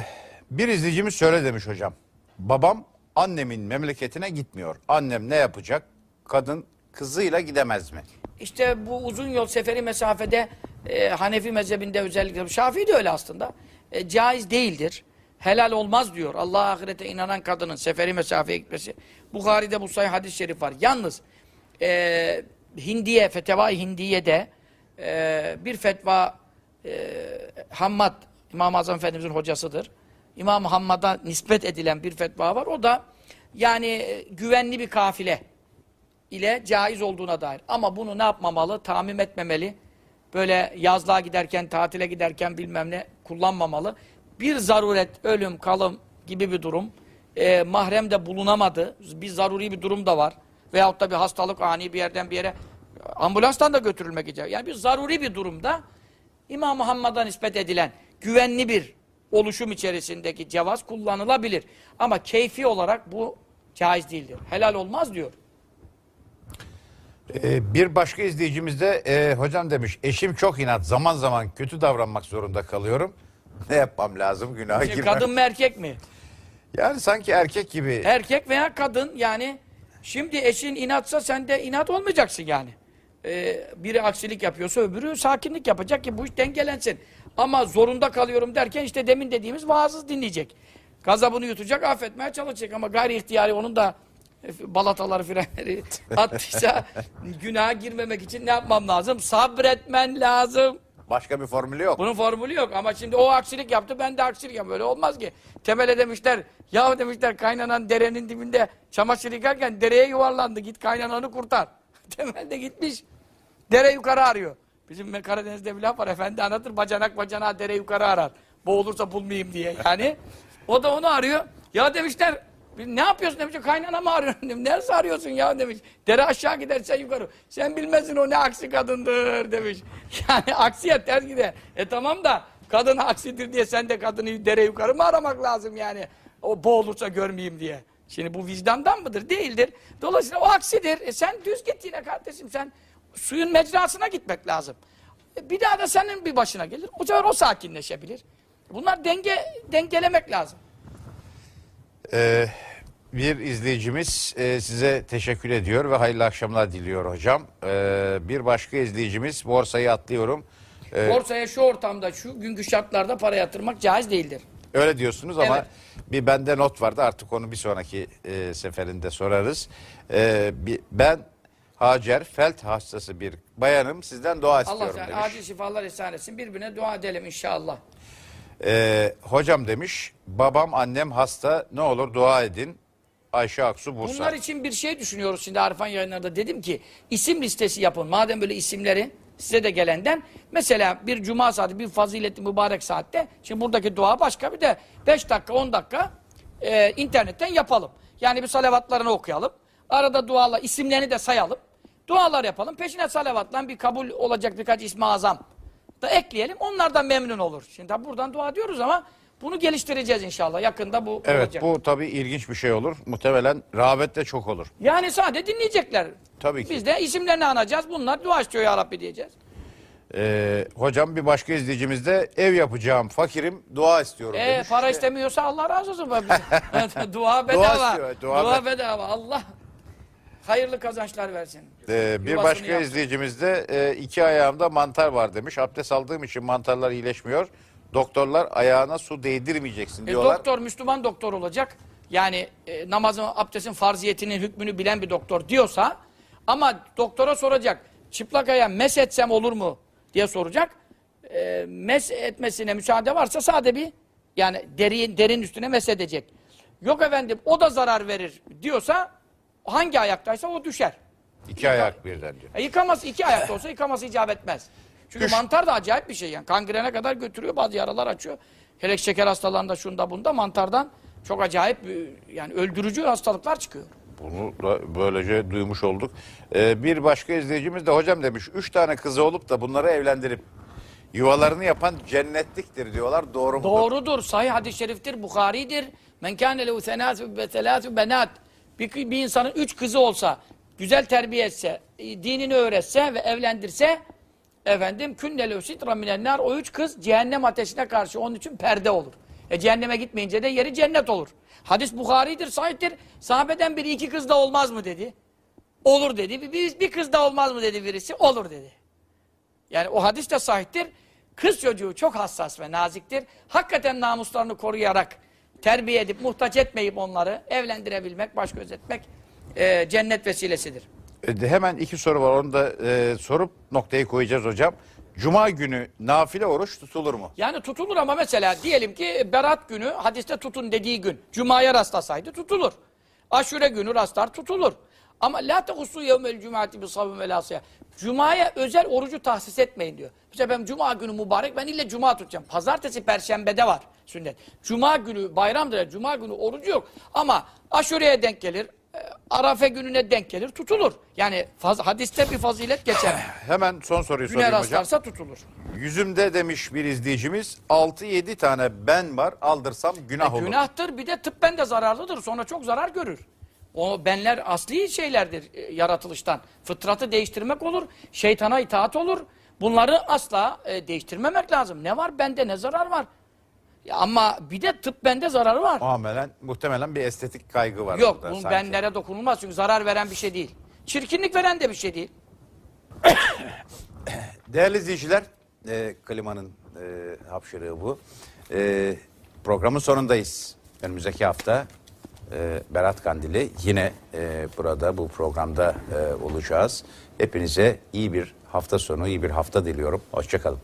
bir izleyicimiz şöyle demiş hocam. Babam annemin memleketine gitmiyor. Annem ne yapacak? Kadın kızıyla gidemez mi? İşte bu uzun yol seferi mesafede e, Hanefi mezhebinde özellikle Şafii de öyle aslında. E, caiz değildir. Helal olmaz diyor. Allah ahirete inanan kadının seferi mesafeye gitmesi. Bukhari'de bu sayı hadis-i şerif var. Yalnız e, Hindiye, Feteva-i Hindiye'de e, bir fetva e, Hammad, İmam-ı Azam Efendimizin hocasıdır. İmam Hammad'a nispet edilen bir fetva var. O da yani e, güvenli bir kafile ile caiz olduğuna dair. Ama bunu ne yapmamalı? Tamim etmemeli. Böyle yazlığa giderken, tatile giderken bilmem ne kullanmamalı. Bir zaruret, ölüm, kalım gibi bir durum. E, mahrem de bulunamadı. Bir zaruri bir durum da var. Veyahut da bir hastalık ani bir yerden bir yere ambulanstan da götürülmek için. Yani bir zaruri bir durumda İmam Muhammed'a nispet edilen güvenli bir oluşum içerisindeki cevaz kullanılabilir. Ama keyfi olarak bu caiz değildir. Helal olmaz diyor. Ee, bir başka izleyicimiz de e, hocam demiş eşim çok inat zaman zaman kötü davranmak zorunda kalıyorum. [LAUGHS] Ne yapmam lazım günaha girmem. kadın mı erkek mi? Yani sanki erkek gibi. Erkek veya kadın yani şimdi eşin inatsa sen de inat olmayacaksın yani. Ee, biri aksilik yapıyorsa öbürü sakinlik yapacak ki bu iş dengelensin. Ama zorunda kalıyorum derken işte demin dediğimiz vaazsız dinleyecek. Gazabını yutacak, affetmeye çalışacak ama gayri ihtiyari onun da e, balataları frenleri [LAUGHS] attıysa günaha girmemek için ne yapmam lazım? Sabretmen lazım. Başka bir formülü yok. Bunun formülü yok ama şimdi o aksilik yaptı ben de aksilik yapıyorum. Böyle olmaz ki. Temele demişler ya demişler kaynanan derenin dibinde çamaşır yıkarken dereye yuvarlandı git kaynananı kurtar. [LAUGHS] Temel de gitmiş dere yukarı arıyor. Bizim Karadeniz'de bir laf var efendi anlatır bacanak bacanağa dere yukarı arar. Boğulursa bulmayayım diye yani. O da onu arıyor. Ya demişler ne yapıyorsun demiş. Kaynana mı arıyorsun demiş. Neresi arıyorsun ya demiş. Dere aşağı gidersen yukarı. Sen bilmezsin o ne aksi kadındır demiş. [LAUGHS] Yani aksiye ters gider. E tamam da kadın aksidir diye sen de kadını dere yukarı mı aramak lazım yani. O boğulursa görmeyeyim diye. Şimdi bu vicdandan mıdır? Değildir. Dolayısıyla o aksidir. E sen düz git yine kardeşim. Sen suyun mecrasına gitmek lazım. E bir daha da senin bir başına gelir. O sefer o sakinleşebilir. Bunlar denge dengelemek lazım. Ee, bir izleyicimiz e, size teşekkür ediyor ve hayırlı akşamlar diliyor hocam. Ee, bir başka izleyicimiz borsayı atlıyorum. Ee, Borsaya şu ortamda, şu günkü şartlarda para yatırmak caiz değildir. Öyle diyorsunuz ama Evet. bir bende not vardı artık onu bir sonraki e, seferinde sorarız. Ee, bir, ben Hacer felt hastası bir bayanım sizden dua Allah istiyorum sen demiş. acil şifalar ihsan etsin. Birbirine dua edelim inşallah. Ee, hocam demiş babam annem hasta ne olur dua edin. Ayşe Aksu Bursa. Bunlar için bir şey düşünüyoruz şimdi Arifan yayınlarında. Dedim ki isim listesi yapın. Madem böyle isimleri size de gelenden. Mesela bir cuma saati, bir faziletli mübarek saatte. Şimdi buradaki dua başka bir de 5 dakika, 10 dakika e, internetten yapalım. Yani bir salavatlarını okuyalım. Arada dualar, isimlerini de sayalım. Dualar yapalım. Peşine salavatla bir kabul olacak birkaç ismi azam da ekleyelim. Onlardan memnun olur. Şimdi tabi buradan dua diyoruz ama bunu geliştireceğiz inşallah. Yakında bu Evet olacak. bu tabii ilginç bir şey olur. Muhtemelen rağbet de çok olur. Yani sadece dinleyecekler. Tabii ki. Biz de isimlerini anacağız. Bunlar dua istiyor ya Rabbi diyeceğiz. Ee, hocam bir başka izleyicimiz de ev yapacağım fakirim dua istiyorum E, demiş. para istemiyorsa Allah razı olsun. [LAUGHS] dua bedava. istiyor, dua dua, be- bedava. Allah hayırlı kazançlar versin. Ee, bir Yuvasını başka yapsın. izleyicimiz de e, iki ayağımda mantar var demiş. Abdest aldığım için mantarlar iyileşmiyor. Doktorlar ayağına su değdirmeyeceksin E, diyorlar. doktor Müslüman doktor olacak. yani e, namazın, abdestin farziyetinin hükmünü bilen bir doktor diyorsa ama doktora soracak çıplak ayağı mes etsem olur mu diye soracak. E, mes etmesine müsaade varsa sade bir yani derin, derin üstüne mes edecek. Yok efendim o da zarar verir diyorsa hangi ayaktaysa o düşer. İki ayak birden diyor. E, yıkaması iki ayakta olsa yıkaması icap etmez. Çünkü Düş- mantar da acayip bir şey yani. Kangrene kadar götürüyor bazı yaralar açıyor. Hele şeker hastalarında şunda bunda mantardan çok acayip yani öldürücü hastalıklar çıkıyor. Bunu da böylece duymuş olduk. Ee, bir başka izleyicimiz de hocam demiş. Üç tane kızı olup da bunları evlendirip yuvalarını yapan cennetliktir diyorlar. Doğru mu? Doğrudur. Sahih hadis-i şeriftir. Bukhari'dir. Men kâne lehu senâsü ve selâsü benât. Bir, bir insanın üç kızı olsa, güzel terbiye etse, e, dinini öğretse ve evlendirse efendim künne lehu sitra minennâr o üç kız cehennem ateşine karşı onun için perde olur. E cehenneme gitmeyince de yeri cennet olur. Hadis Bukhari'dir, sahiptir. Sahabeden biri iki kız da olmaz mı dedi. Olur dedi. Bir, bir kız da olmaz mı dedi birisi. Olur dedi. Yani o hadis de sahiptir. Kız çocuğu çok hassas ve naziktir. Hakikaten namuslarını koruyarak terbiye edip muhtaç etmeyip onları evlendirebilmek, baş gözetmek e, cennet vesilesidir. E, hemen iki soru var. Onu da e, sorup noktayı koyacağız hocam. Cuma günü nafile oruç tutulur mu? Yani tutulur ama mesela diyelim ki Berat günü hadiste tutun dediği gün Cuma'ya rastlasaydı tutulur. Aşure günü rastlar tutulur. Ama la tehusu yevmel cumati bi savun. Cuma'ya özel orucu tahsis etmeyin diyor. Mesela ben Cuma günü mübarek ben ille Cuma tutacağım. Pazartesi, Perşembe'de var sünnet. Cuma günü bayramdır. Cuma günü orucu yok. Ama aşureye denk gelir. e, Arafe gününe denk gelir tutulur. Yani faz, hadiste bir fazilet geçer. [CLEARS THROAT] Hemen son soruyu Güne sorayım hocam. rastlarsa tutulur. Yüzümde demiş bir izleyicimiz 6-7 tane ben var aldırsam günah olur. Günahtır bir de tıbben de zararlıdır. Sonra çok zarar görür. O benler asli şeylerdir e, yaratılıştan. Fıtratı değiştirmek olur. Şeytana itaat olur. Bunları asla e, değiştirmemek lazım. Ne var bende ne zarar var. Ya ama bir de tıp bende zararı var. Muhtemelen, muhtemelen bir estetik kaygı var. Yok bunun sanki. benlere dokunulmaz çünkü zarar veren bir şey değil. Çirkinlik veren de bir şey değil. [COUGHS] Değerli izleyiciler, e, klimanın e, hapşırığı bu. E, programın sonundayız. Önümüzdeki hafta e, Berat Kandili yine e, burada bu programda e, olacağız. Hepinize iyi bir hafta sonu, iyi bir hafta diliyorum. Hoşçakalın.